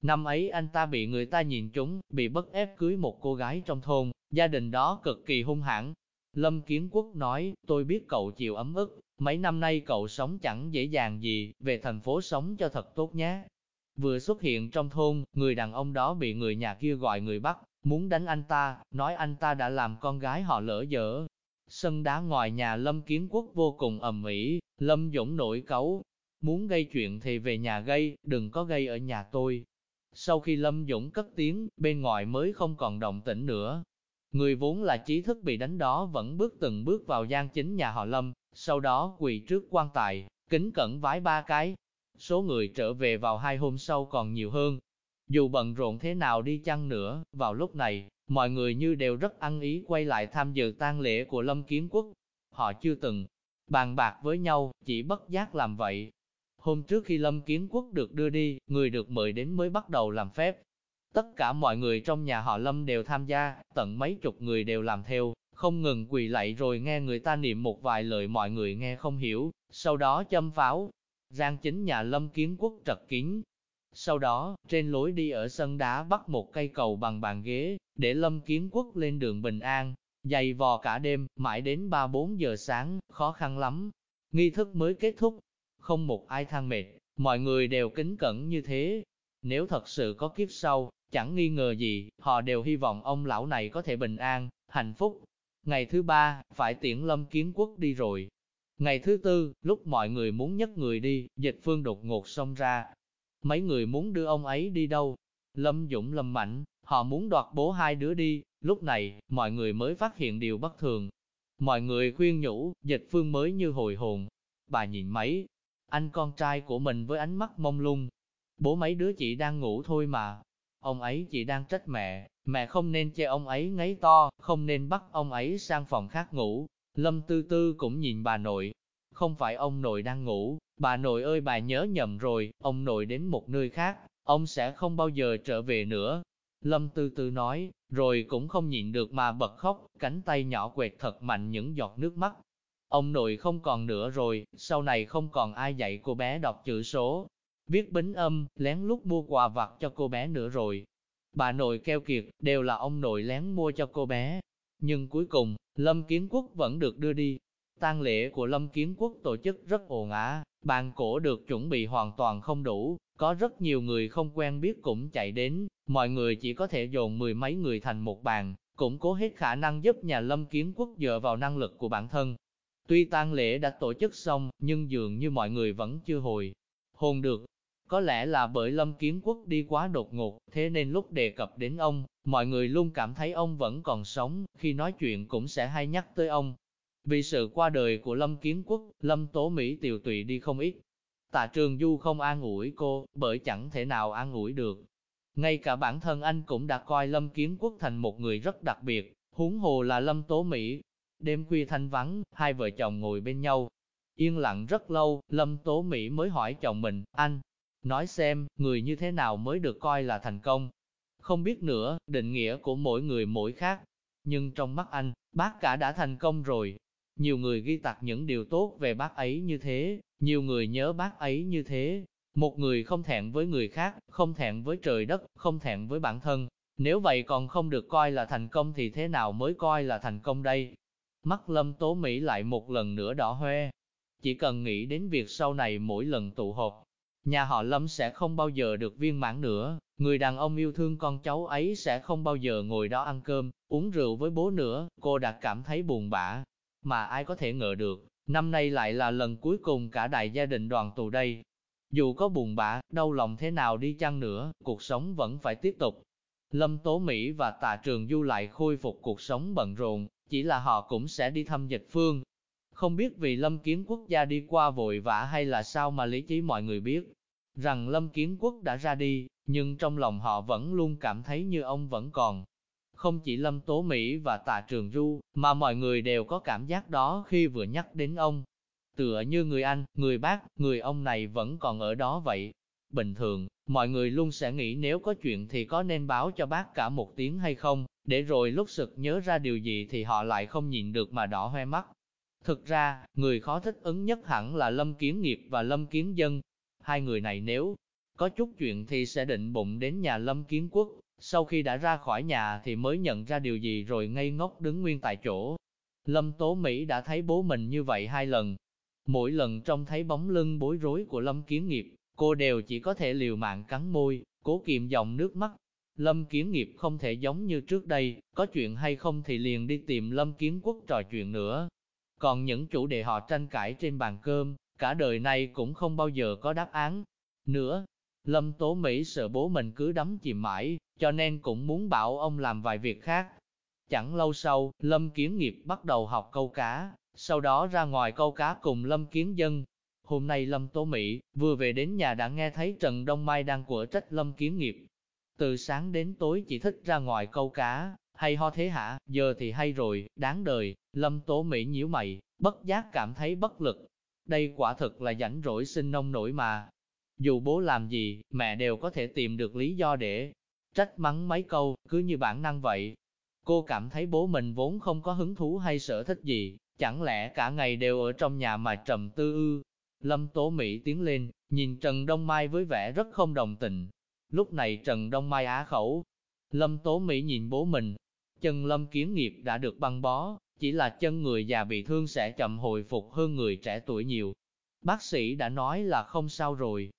Năm ấy anh ta bị người ta nhìn trúng, bị bất ép cưới một cô gái trong thôn, gia đình đó cực kỳ hung hãn. Lâm Kiến Quốc nói, tôi biết cậu chịu ấm ức, mấy năm nay cậu sống chẳng dễ dàng gì, về thành phố sống cho thật tốt nhé. Vừa xuất hiện trong thôn, người đàn ông đó bị người nhà kia gọi người bắt, muốn đánh anh ta, nói anh ta đã làm con gái họ lỡ dở. Sân đá ngoài nhà Lâm Kiến Quốc vô cùng ầm ĩ, Lâm Dũng nổi cấu, muốn gây chuyện thì về nhà gây, đừng có gây ở nhà tôi, sau khi Lâm Dũng cất tiếng, bên ngoài mới không còn động tĩnh nữa. Người vốn là trí thức bị đánh đó vẫn bước từng bước vào gian chính nhà họ Lâm, sau đó quỳ trước quan tài, kính cẩn vái ba cái. Số người trở về vào hai hôm sau còn nhiều hơn. Dù bận rộn thế nào đi chăng nữa, vào lúc này, mọi người như đều rất ăn ý quay lại tham dự tang lễ của Lâm Kiến Quốc. Họ chưa từng bàn bạc với nhau, chỉ bất giác làm vậy. Hôm trước khi Lâm Kiến Quốc được đưa đi, người được mời đến mới bắt đầu làm phép. Tất cả mọi người trong nhà họ Lâm đều tham gia, tận mấy chục người đều làm theo, không ngừng quỳ lạy rồi nghe người ta niệm một vài lời mọi người nghe không hiểu, sau đó châm pháo. Giang chính nhà Lâm Kiến Quốc trật kín. Sau đó, trên lối đi ở sân đá bắt một cây cầu bằng bàn ghế, để Lâm Kiến Quốc lên đường bình an, dày vò cả đêm, mãi đến 3-4 giờ sáng, khó khăn lắm. Nghi thức mới kết thúc, không một ai than mệt, mọi người đều kính cẩn như thế. Nếu thật sự có kiếp sau, chẳng nghi ngờ gì, họ đều hy vọng ông lão này có thể bình an, hạnh phúc. Ngày thứ ba, phải tiễn lâm kiến quốc đi rồi. Ngày thứ tư, lúc mọi người muốn nhấc người đi, dịch phương đột ngột xông ra. Mấy người muốn đưa ông ấy đi đâu? Lâm Dũng Lâm Mạnh, họ muốn đoạt bố hai đứa đi, lúc này, mọi người mới phát hiện điều bất thường. Mọi người khuyên nhủ, dịch phương mới như hồi hồn. Bà nhìn mấy, anh con trai của mình với ánh mắt mông lung. Bố mấy đứa chị đang ngủ thôi mà. Ông ấy chỉ đang trách mẹ, mẹ không nên che ông ấy ngáy to, không nên bắt ông ấy sang phòng khác ngủ. Lâm Tư Tư cũng nhìn bà nội. Không phải ông nội đang ngủ, bà nội ơi bà nhớ nhầm rồi, ông nội đến một nơi khác, ông sẽ không bao giờ trở về nữa. Lâm Tư Tư nói, rồi cũng không nhịn được mà bật khóc, cánh tay nhỏ quẹt thật mạnh những giọt nước mắt. Ông nội không còn nữa rồi, sau này không còn ai dạy cô bé đọc chữ số, viết bính âm, lén lút mua quà vặt cho cô bé nữa rồi. Bà nội keo kiệt, đều là ông nội lén mua cho cô bé. Nhưng cuối cùng, Lâm Kiến Quốc vẫn được đưa đi. tang lễ của Lâm Kiến Quốc tổ chức rất ồn ào, bàn cổ được chuẩn bị hoàn toàn không đủ, có rất nhiều người không quen biết cũng chạy đến, mọi người chỉ có thể dồn mười mấy người thành một bàn, cũng cố hết khả năng giúp nhà Lâm Kiến Quốc dựa vào năng lực của bản thân, Tuy tang lễ đã tổ chức xong, nhưng dường như mọi người vẫn chưa hồi hồn được. Có lẽ là bởi Lâm Kiến Quốc đi quá đột ngột, thế nên lúc đề cập đến ông, mọi người luôn cảm thấy ông vẫn còn sống, khi nói chuyện cũng sẽ hay nhắc tới ông. Vì sự qua đời của Lâm Kiến Quốc, Lâm Tố Mỹ tiều tụy đi không ít. Tạ Trường Du không an ủi cô, bởi chẳng thể nào an ủi được. Ngay cả bản thân anh cũng đã coi Lâm Kiến Quốc thành một người rất đặc biệt, huống hồ là Lâm Tố Mỹ, Đêm khuya thanh vắng, hai vợ chồng ngồi bên nhau. Yên lặng rất lâu, Lâm Tố Mỹ mới hỏi chồng mình, anh, nói xem, người như thế nào mới được coi là thành công. Không biết nữa, định nghĩa của mỗi người mỗi khác. Nhưng trong mắt anh, bác cả đã thành công rồi. Nhiều người ghi tạc những điều tốt về bác ấy như thế, nhiều người nhớ bác ấy như thế. Một người không thẹn với người khác, không thẹn với trời đất, không thẹn với bản thân. Nếu vậy còn không được coi là thành công thì thế nào mới coi là thành công đây? Mắt lâm tố Mỹ lại một lần nữa đỏ hoe. Chỉ cần nghĩ đến việc sau này mỗi lần tụ họp, nhà họ Lâm sẽ không bao giờ được viên mãn nữa, người đàn ông yêu thương con cháu ấy sẽ không bao giờ ngồi đó ăn cơm, uống rượu với bố nữa, cô đã cảm thấy buồn bã. Mà ai có thể ngờ được, năm nay lại là lần cuối cùng cả đại gia đình đoàn tụ đây. Dù có buồn bã, đau lòng thế nào đi chăng nữa, cuộc sống vẫn phải tiếp tục. Lâm Tố Mỹ và Tạ Trường Du lại khôi phục cuộc sống bận rộn, chỉ là họ cũng sẽ đi thăm dịch phương. Không biết vì Lâm Kiến Quốc gia đi qua vội vã hay là sao mà lý trí mọi người biết, rằng Lâm Kiến Quốc đã ra đi, nhưng trong lòng họ vẫn luôn cảm thấy như ông vẫn còn. Không chỉ Lâm Tố Mỹ và Tạ Trường Du, mà mọi người đều có cảm giác đó khi vừa nhắc đến ông. Tựa như người anh, người bác, người ông này vẫn còn ở đó vậy. Bình thường, mọi người luôn sẽ nghĩ nếu có chuyện thì có nên báo cho bác cả một tiếng hay không, để rồi lúc sực nhớ ra điều gì thì họ lại không nhìn được mà đỏ hoe mắt. Thực ra, người khó thích ứng nhất hẳn là Lâm Kiến Nghiệp và Lâm Kiến Dân. Hai người này nếu có chút chuyện thì sẽ định bụng đến nhà Lâm Kiến Quốc, sau khi đã ra khỏi nhà thì mới nhận ra điều gì rồi ngây ngốc đứng nguyên tại chỗ. Lâm Tố Mỹ đã thấy bố mình như vậy hai lần. Mỗi lần trông thấy bóng lưng bối rối của Lâm Kiến Nghiệp, cô đều chỉ có thể liều mạng cắn môi, cố kiềm dòng nước mắt, Lâm Kiến Nghiệp không thể giống như trước đây, có chuyện hay không thì liền đi tìm Lâm Kiến Quốc trò chuyện nữa. Còn những chủ đề họ tranh cãi trên bàn cơm, cả đời này cũng không bao giờ có đáp án. Nữa, Lâm Tố Mỹ sợ bố mình cứ đắm chìm mãi, cho nên cũng muốn bảo ông làm vài việc khác. Chẳng lâu sau, Lâm Kiến Nghiệp bắt đầu học câu cá, sau đó ra ngoài câu cá cùng Lâm Kiến Dân. Hôm nay Lâm Tố Mỹ vừa về đến nhà đã nghe thấy Trần Đông Mai đang của trách Lâm Kiến Nghiệp, từ sáng đến tối chỉ thích ra ngoài câu cá, hay ho thế hả, giờ thì hay rồi, đáng đời, lâm tố Mỹ nhíu mày, bất giác cảm thấy bất lực. Đây quả thực là rảnh rỗi sinh nông nổi mà. Dù bố làm gì, mẹ đều có thể tìm được lý do để trách mắng mấy câu, cứ như bản năng vậy. Cô cảm thấy bố mình vốn không có hứng thú hay sở thích gì, chẳng lẽ cả ngày đều ở trong nhà mà trầm tư ư. Lâm Tố Mỹ tiến lên, nhìn Trần Đông Mai với vẻ rất không đồng tình. Lúc này Trần Đông Mai á khẩu. Lâm Tố Mỹ nhìn bố mình, chân Lâm Kiến Nghiệp đã được băng bó, chỉ là chân người già bị thương sẽ chậm hồi phục hơn người trẻ tuổi nhiều. Bác sĩ đã nói là không sao rồi.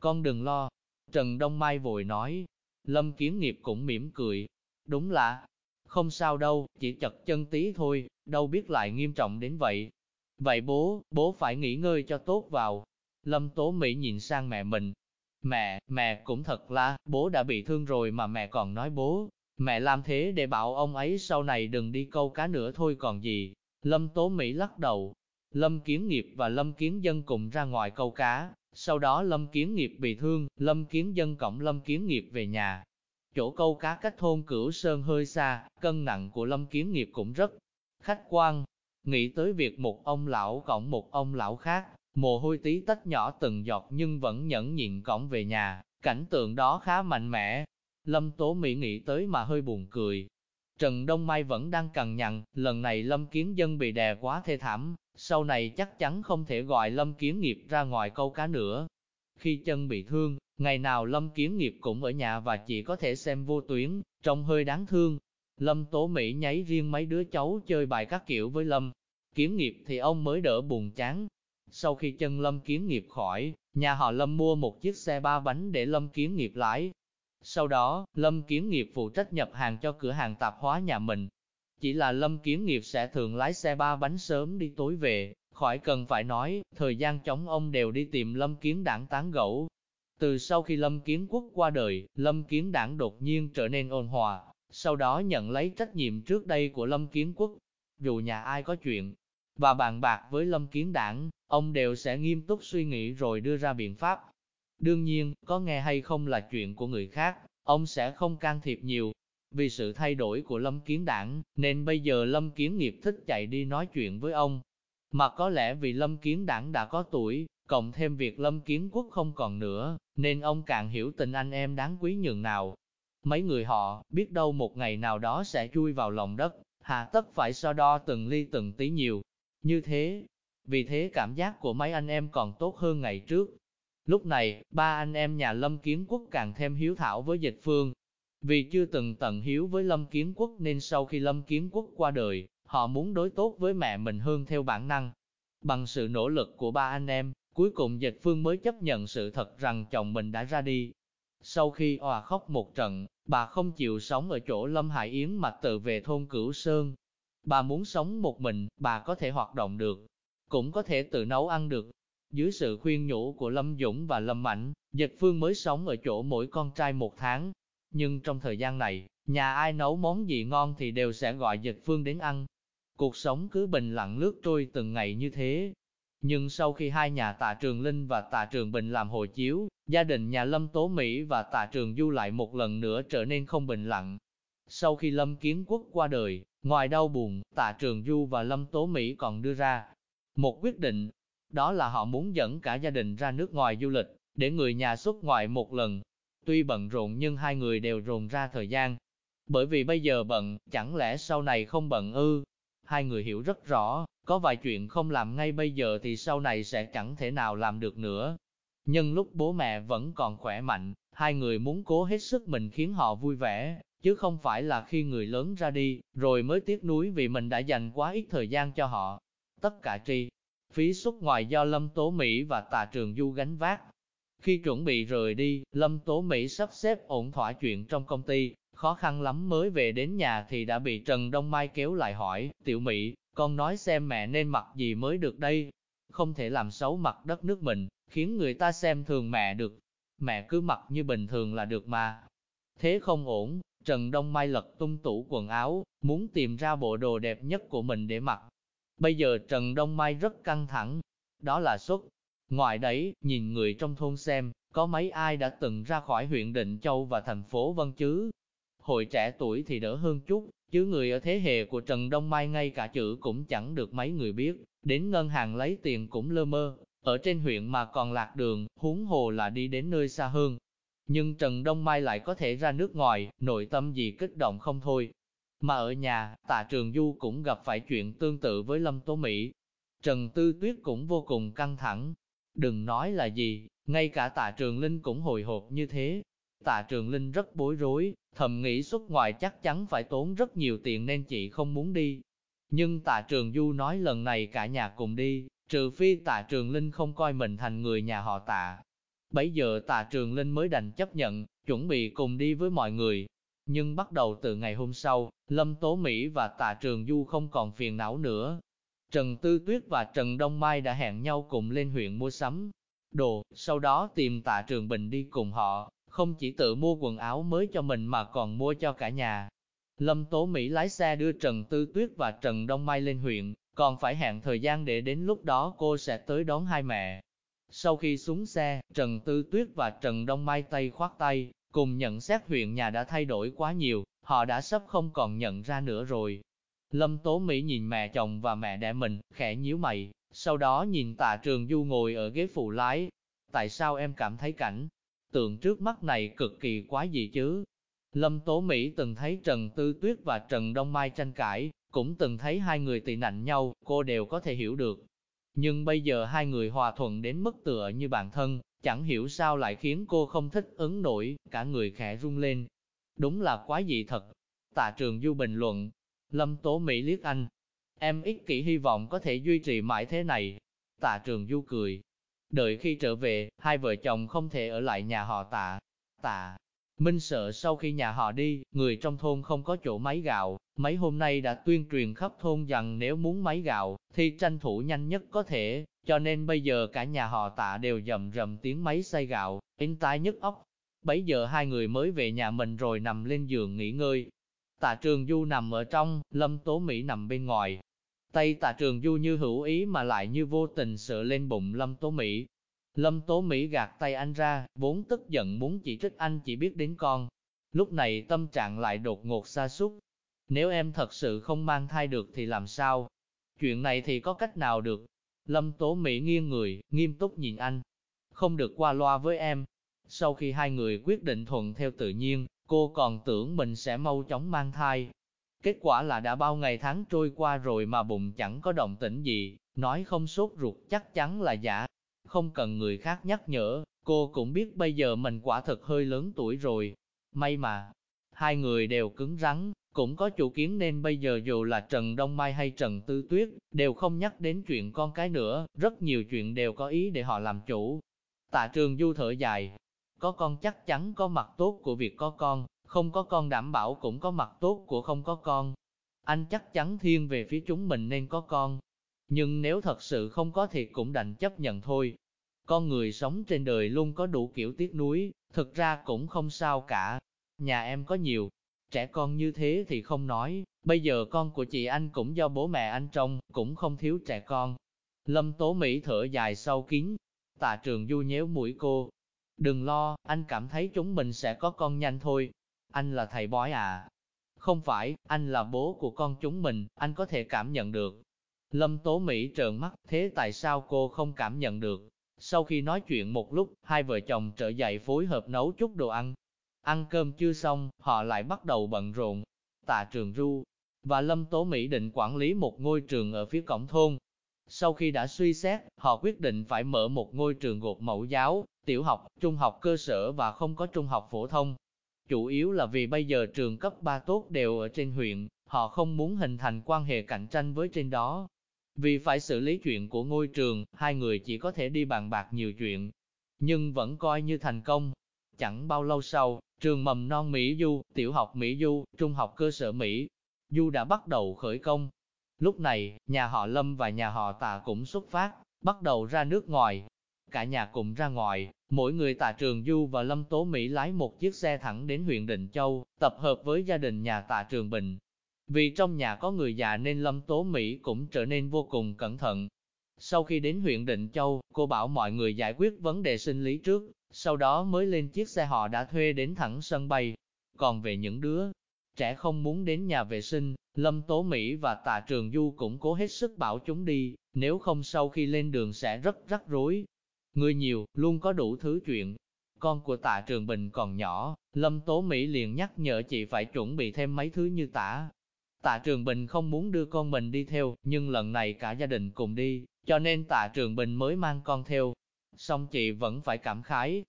Con đừng lo. Trần Đông Mai vội nói. Lâm Kiến Nghiệp cũng mỉm cười. Đúng là, không sao đâu, chỉ chật chân tí thôi, đâu biết lại nghiêm trọng đến vậy. Vậy bố, bố phải nghỉ ngơi cho tốt vào. Lâm Tố Mỹ nhìn sang mẹ mình. Mẹ, mẹ cũng thật là, bố đã bị thương rồi mà mẹ còn nói bố. Mẹ làm thế để bảo ông ấy sau này đừng đi câu cá nữa thôi còn gì. Lâm Tố Mỹ lắc đầu. Lâm Kiến Nghiệp và Lâm Kiến Dân cùng ra ngoài câu cá. Sau đó Lâm Kiến Nghiệp bị thương, Lâm Kiến Dân cõng Lâm Kiến Nghiệp về nhà. Chỗ câu cá cách thôn Cửu Sơn hơi xa, cân nặng của Lâm Kiến Nghiệp cũng rất khách quan. Nghĩ tới việc một ông lão cõng một ông lão khác, mồ hôi tí tách nhỏ từng giọt nhưng vẫn nhẫn nhịn cõng về nhà, cảnh tượng đó khá mạnh mẽ. Lâm Tố Mỹ nghĩ tới mà hơi buồn cười. Trần Đông Mai vẫn đang cằn nhằn, lần này Lâm Kiến Dân bị đè quá thê thảm, sau này chắc chắn không thể gọi Lâm Kiến Nghiệp ra ngoài câu cá nữa. Khi chân bị thương, ngày nào Lâm Kiến Nghiệp cũng ở nhà và chỉ có thể xem vô tuyến, trông hơi đáng thương. Lâm Tố Mỹ nháy riêng mấy đứa cháu chơi bài các kiểu với Lâm. Kiến Nghiệp thì ông mới đỡ buồn chán. Sau khi chân Lâm Kiến Nghiệp khỏi, nhà họ Lâm mua một chiếc xe ba bánh để Lâm Kiến Nghiệp lái. Sau đó, Lâm Kiến Nghiệp phụ trách nhập hàng cho cửa hàng tạp hóa nhà mình. Chỉ là Lâm Kiến Nghiệp sẽ thường lái xe ba bánh sớm đi tối về, khỏi cần phải nói, thời gian chống ông đều đi tìm Lâm Kiến đảng tán gẫu. Từ sau khi Lâm Kiến Quốc qua đời, Lâm Kiến đảng đột nhiên trở nên ôn hòa, sau đó nhận lấy trách nhiệm trước đây của Lâm Kiến Quốc. Dù nhà ai có chuyện, và bàn bạc với Lâm Kiến đảng, ông đều sẽ nghiêm túc suy nghĩ rồi đưa ra biện pháp. Đương nhiên, có nghe hay không là chuyện của người khác, ông sẽ không can thiệp nhiều. Vì sự thay đổi của Lâm Kiến đảng, nên bây giờ Lâm Kiến nghiệp thích chạy đi nói chuyện với ông. Mà có lẽ vì Lâm Kiến đảng đã có tuổi, cộng thêm việc Lâm Kiến quốc không còn nữa, nên ông càng hiểu tình anh em đáng quý nhường nào. Mấy người họ, biết đâu một ngày nào đó sẽ chui vào lòng đất, hà tất phải so đo từng ly từng tí nhiều. Như thế, vì thế cảm giác của mấy anh em còn tốt hơn ngày trước. Lúc này, ba anh em nhà Lâm Kiến Quốc càng thêm hiếu thảo với dịch phương. Vì chưa từng tận hiếu với Lâm Kiến Quốc nên sau khi Lâm Kiến Quốc qua đời, họ muốn đối tốt với mẹ mình hơn theo bản năng. Bằng sự nỗ lực của ba anh em, cuối cùng dịch phương mới chấp nhận sự thật rằng chồng mình đã ra đi. Sau khi òa khóc một trận, bà không chịu sống ở chỗ Lâm Hải Yến mà tự về thôn Cửu Sơn. Bà muốn sống một mình, bà có thể hoạt động được, cũng có thể tự nấu ăn được. Dưới sự khuyên nhủ của Lâm Dũng và Lâm Mạnh, Dịch Phương mới sống ở chỗ mỗi con trai một tháng. Nhưng trong thời gian này, nhà ai nấu món gì ngon thì đều sẽ gọi Dịch Phương đến ăn. Cuộc sống cứ bình lặng lướt trôi từng ngày như thế. Nhưng sau khi hai nhà tạ Trường Linh và tạ Trường Bình làm hộ chiếu, gia đình nhà Lâm Tố Mỹ và tạ Trường Du lại một lần nữa trở nên không bình lặng. Sau khi Lâm Kiến Quốc qua đời, ngoài đau buồn, tạ Trường Du và Lâm Tố Mỹ còn đưa ra một quyết định, đó là họ muốn dẫn cả gia đình ra nước ngoài du lịch, để người nhà xuất ngoại một lần. Tuy bận rộn nhưng hai người đều rồn ra thời gian. Bởi vì bây giờ bận, chẳng lẽ sau này không bận ư? Hai người hiểu rất rõ, có vài chuyện không làm ngay bây giờ thì sau này sẽ chẳng thể nào làm được nữa. Nhưng lúc bố mẹ vẫn còn khỏe mạnh, hai người muốn cố hết sức mình khiến họ vui vẻ, chứ không phải là khi người lớn ra đi, rồi mới tiếc nuối vì mình đã dành quá ít thời gian cho họ. Tất cả tri, phí xuất ngoài do Lâm Tố Mỹ và Tà Trường Du gánh vác. Khi chuẩn bị rời đi, Lâm Tố Mỹ sắp xếp ổn thỏa chuyện trong công ty, khó khăn lắm mới về đến nhà thì đã bị Trần Đông Mai kéo lại hỏi, Tiểu Mỹ, con nói xem mẹ nên mặc gì mới được đây? Không thể làm xấu mặt đất nước mình, khiến người ta xem thường mẹ được. Mẹ cứ mặc như bình thường là được mà. Thế không ổn, Trần Đông Mai lật tung tủ quần áo, muốn tìm ra bộ đồ đẹp nhất của mình để mặc. Bây giờ Trần Đông Mai rất căng thẳng, đó là xuất Ngoài đấy, nhìn người trong thôn xem, có mấy ai đã từng ra khỏi huyện Định Châu và thành phố Vân chứ? Hội trẻ tuổi thì đỡ hơn chút, chứ người ở thế hệ của Trần Đông Mai ngay cả chữ cũng chẳng được mấy người biết, đến ngân hàng lấy tiền cũng lơ mơ, ở trên huyện mà còn lạc đường, huống hồ là đi đến nơi xa hơn. Nhưng Trần Đông Mai lại có thể ra nước ngoài, nội tâm gì kích động không thôi. Mà ở nhà, tạ trường Du cũng gặp phải chuyện tương tự với Lâm Tố Mỹ. Trần Tư Tuyết cũng vô cùng căng thẳng. Đừng nói là gì, ngay cả tạ trường Linh cũng hồi hộp như thế. Tạ trường Linh rất bối rối, thầm nghĩ xuất ngoài chắc chắn phải tốn rất nhiều tiền nên chị không muốn đi. Nhưng tạ trường Du nói lần này cả nhà cùng đi, trừ phi tạ trường Linh không coi mình thành người nhà họ tạ. Bấy giờ tạ trường Linh mới đành chấp nhận, chuẩn bị cùng đi với mọi người. Nhưng bắt đầu từ ngày hôm sau, Lâm Tố Mỹ và tạ trường Du không còn phiền não nữa. Trần Tư Tuyết và Trần Đông Mai đã hẹn nhau cùng lên huyện mua sắm đồ, sau đó tìm tạ trường Bình đi cùng họ, không chỉ tự mua quần áo mới cho mình mà còn mua cho cả nhà. Lâm Tố Mỹ lái xe đưa Trần Tư Tuyết và Trần Đông Mai lên huyện, còn phải hẹn thời gian để đến lúc đó cô sẽ tới đón hai mẹ. Sau khi xuống xe, Trần Tư Tuyết và Trần Đông Mai tay khoát tay, cùng nhận xét huyện nhà đã thay đổi quá nhiều, họ đã sắp không còn nhận ra nữa rồi. Lâm Tố Mỹ nhìn mẹ chồng và mẹ đẻ mình, khẽ nhíu mày, sau đó nhìn tạ trường du ngồi ở ghế phụ lái. Tại sao em cảm thấy cảnh tượng trước mắt này cực kỳ quá gì chứ? Lâm Tố Mỹ từng thấy Trần Tư Tuyết và Trần Đông Mai tranh cãi, cũng từng thấy hai người tị nạnh nhau, cô đều có thể hiểu được. Nhưng bây giờ hai người hòa thuận đến mức tựa như bạn thân, chẳng hiểu sao lại khiến cô không thích ứng nổi, cả người khẽ rung lên. Đúng là quá dị thật. Tạ trường du bình luận. Lâm Tố Mỹ liếc anh. Em ích kỷ hy vọng có thể duy trì mãi thế này. Tạ trường du cười. Đợi khi trở về, hai vợ chồng không thể ở lại nhà họ tạ. Tạ, Minh sợ sau khi nhà họ đi, người trong thôn không có chỗ máy gạo, mấy hôm nay đã tuyên truyền khắp thôn rằng nếu muốn máy gạo, thì tranh thủ nhanh nhất có thể, cho nên bây giờ cả nhà họ tạ đều dầm rầm tiếng máy xay gạo, in tai nhức óc. Bấy giờ hai người mới về nhà mình rồi nằm lên giường nghỉ ngơi. Tạ trường du nằm ở trong, lâm tố Mỹ nằm bên ngoài. Tay tạ trường du như hữu ý mà lại như vô tình sợ lên bụng lâm tố Mỹ, Lâm Tố Mỹ gạt tay anh ra, vốn tức giận muốn chỉ trích anh chỉ biết đến con. Lúc này tâm trạng lại đột ngột xa xúc. Nếu em thật sự không mang thai được thì làm sao? Chuyện này thì có cách nào được? Lâm Tố Mỹ nghiêng người, nghiêm túc nhìn anh. Không được qua loa với em. Sau khi hai người quyết định thuận theo tự nhiên, cô còn tưởng mình sẽ mau chóng mang thai. Kết quả là đã bao ngày tháng trôi qua rồi mà bụng chẳng có động tĩnh gì, nói không sốt ruột chắc chắn là giả. Không cần người khác nhắc nhở, cô cũng biết bây giờ mình quả thật hơi lớn tuổi rồi. May mà, hai người đều cứng rắn, cũng có chủ kiến nên bây giờ dù là Trần Đông Mai hay Trần Tư Tuyết, đều không nhắc đến chuyện con cái nữa, rất nhiều chuyện đều có ý để họ làm chủ. Tạ trường du thở dài, có con chắc chắn có mặt tốt của việc có con, không có con đảm bảo cũng có mặt tốt của không có con. Anh chắc chắn thiên về phía chúng mình nên có con, nhưng nếu thật sự không có thì cũng đành chấp nhận thôi. Con người sống trên đời luôn có đủ kiểu tiếc nuối, thực ra cũng không sao cả. Nhà em có nhiều trẻ con như thế thì không nói, bây giờ con của chị anh cũng do bố mẹ anh trông, cũng không thiếu trẻ con. Lâm Tố Mỹ thở dài sau kín, tạ trường du nhéo mũi cô. Đừng lo, anh cảm thấy chúng mình sẽ có con nhanh thôi. Anh là thầy bói à? Không phải, anh là bố của con chúng mình, anh có thể cảm nhận được. Lâm Tố Mỹ trợn mắt, thế tại sao cô không cảm nhận được? Sau khi nói chuyện một lúc, hai vợ chồng trở dậy phối hợp nấu chút đồ ăn. Ăn cơm chưa xong, họ lại bắt đầu bận rộn. Tạ Trường Du và Lâm Tố Mỹ định quản lý một ngôi trường ở phía cổng thôn. Sau khi đã suy xét, họ quyết định phải mở một ngôi trường gột mẫu giáo, tiểu học, trung học cơ sở và không có trung học phổ thông. Chủ yếu là vì bây giờ trường cấp 3 tốt đều ở trên huyện, họ không muốn hình thành quan hệ cạnh tranh với trên đó. Vì phải xử lý chuyện của ngôi trường, hai người chỉ có thể đi bàn bạc nhiều chuyện, nhưng vẫn coi như thành công. Chẳng bao lâu sau, trường mầm non Mỹ Du, tiểu học Mỹ Du, trung học cơ sở Mỹ Du đã bắt đầu khởi công. Lúc này, nhà họ Lâm và nhà họ Tạ cũng xuất phát, bắt đầu ra nước ngoài. Cả nhà cùng ra ngoài, mỗi người Tạ Trường Du và Lâm Tố Mỹ lái một chiếc xe thẳng đến huyện Định Châu, tập hợp với gia đình nhà Tạ Trường Bình, vì trong nhà có người già nên Lâm Tố Mỹ cũng trở nên vô cùng cẩn thận. Sau khi đến huyện Định Châu, cô bảo mọi người giải quyết vấn đề sinh lý trước, sau đó mới lên chiếc xe họ đã thuê đến thẳng sân bay. Còn về những đứa trẻ không muốn đến nhà vệ sinh, Lâm Tố Mỹ và Tạ Trường Du cũng cố hết sức bảo chúng đi, nếu không sau khi lên đường sẽ rất rắc rối. Người nhiều, luôn có đủ thứ chuyện. Con của Tạ Trường Bình còn nhỏ, Lâm Tố Mỹ liền nhắc nhở chị phải chuẩn bị thêm mấy thứ như tả. Tạ Trường Bình không muốn đưa con mình đi theo, nhưng lần này cả gia đình cùng đi, cho nên Tạ Trường Bình mới mang con theo. Xong chị vẫn phải cảm khái.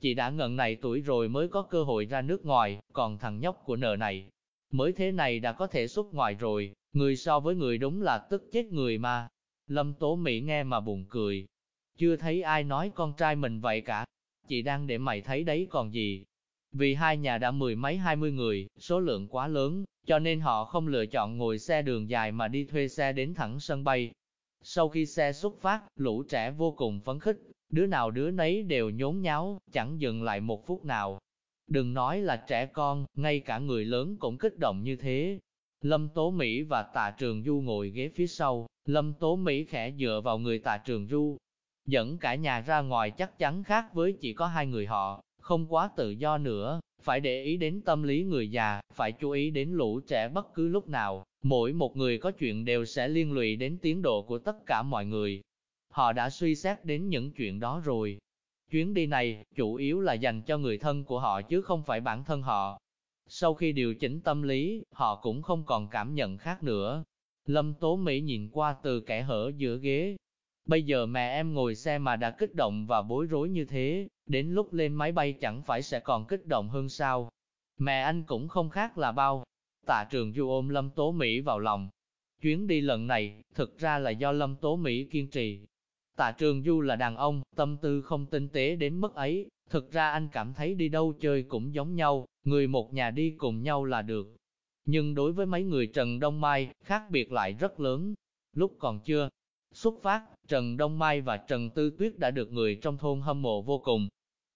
Chị đã ngần này tuổi rồi mới có cơ hội ra nước ngoài, còn thằng nhóc của nợ này, mới thế này đã có thể xuất ngoài rồi, người so với người đúng là tức chết người mà. Lâm Tố Mỹ nghe mà buồn cười, chưa thấy ai nói con trai mình vậy cả, chị đang để mày thấy đấy còn gì. Vì hai nhà đã mười mấy hai mươi người, số lượng quá lớn, cho nên họ không lựa chọn ngồi xe đường dài mà đi thuê xe đến thẳng sân bay. Sau khi xe xuất phát, lũ trẻ vô cùng phấn khích, đứa nào đứa nấy đều nhốn nháo, chẳng dừng lại một phút nào. Đừng nói là trẻ con, ngay cả người lớn cũng kích động như thế. Lâm Tố Mỹ và Tạ Trường Du ngồi ghế phía sau, Lâm Tố Mỹ khẽ dựa vào người Tạ Trường Du, dẫn cả nhà ra ngoài chắc chắn khác với chỉ có hai người họ, không quá tự do nữa, phải để ý đến tâm lý người già, phải chú ý đến lũ trẻ bất cứ lúc nào, mỗi một người có chuyện đều sẽ liên lụy đến tiến độ của tất cả mọi người. Họ đã suy xét đến những chuyện đó rồi. Chuyến đi này, chủ yếu là dành cho người thân của họ chứ không phải bản thân họ. Sau khi điều chỉnh tâm lý, họ cũng không còn cảm nhận khác nữa. Lâm Tố Mỹ nhìn qua từ kẻ hở giữa ghế, Bây giờ mẹ em ngồi xe mà đã kích động và bối rối như thế, đến lúc lên máy bay chẳng phải sẽ còn kích động hơn sao. Mẹ anh cũng không khác là bao. Tạ trường du ôm Lâm Tố Mỹ vào lòng. Chuyến đi lần này, thực ra là do Lâm Tố Mỹ kiên trì. Tạ trường du là đàn ông, tâm tư không tinh tế đến mức ấy. Thực ra anh cảm thấy đi đâu chơi cũng giống nhau, người một nhà đi cùng nhau là được. Nhưng đối với mấy người Trần Đông Mai, khác biệt lại rất lớn. Lúc còn chưa xuất phát, Trần Đông Mai và Trần Tư Tuyết đã được người trong thôn hâm mộ vô cùng.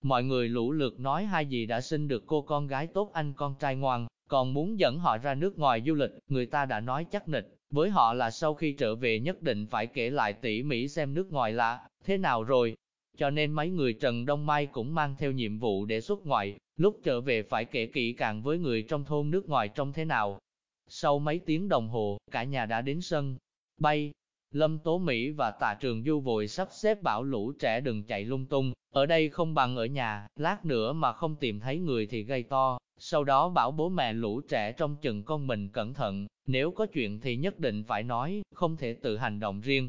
Mọi người lũ lượt nói hai dì đã sinh được cô con gái tốt anh con trai ngoan, còn muốn dẫn họ ra nước ngoài du lịch, người ta đã nói chắc nịch, với họ là sau khi trở về nhất định phải kể lại tỉ mỉ xem nước ngoài là thế nào rồi. Cho nên mấy người Trần Đông Mai cũng mang theo nhiệm vụ để xuất ngoại, lúc trở về phải kể kỹ càng với người trong thôn nước ngoài trông thế nào. Sau mấy tiếng đồng hồ, cả nhà đã đến sân bay, Lâm Tố Mỹ và Tạ Trường Du vội sắp xếp bảo lũ trẻ đừng chạy lung tung, ở đây không bằng ở nhà, lát nữa mà không tìm thấy người thì gây to, sau đó bảo bố mẹ lũ trẻ trong chừng con mình cẩn thận, nếu có chuyện thì nhất định phải nói, không thể tự hành động riêng.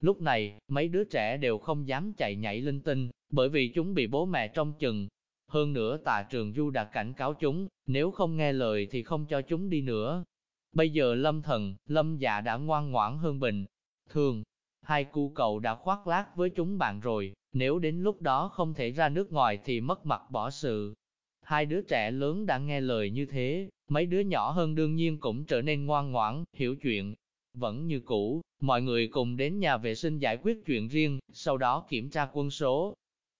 Lúc này, mấy đứa trẻ đều không dám chạy nhảy linh tinh, bởi vì chúng bị bố mẹ trong chừng. Hơn nữa Tạ Trường Du đã cảnh cáo chúng, nếu không nghe lời thì không cho chúng đi nữa. Bây giờ lâm thần, lâm dạ đã ngoan ngoãn hơn bình, Thường, hai cu cậu đã khoác lác với chúng bạn rồi, nếu đến lúc đó không thể ra nước ngoài thì mất mặt bỏ sự. Hai đứa trẻ lớn đã nghe lời như thế, mấy đứa nhỏ hơn đương nhiên cũng trở nên ngoan ngoãn, hiểu chuyện. Vẫn như cũ, mọi người cùng đến nhà vệ sinh giải quyết chuyện riêng, sau đó kiểm tra quân số.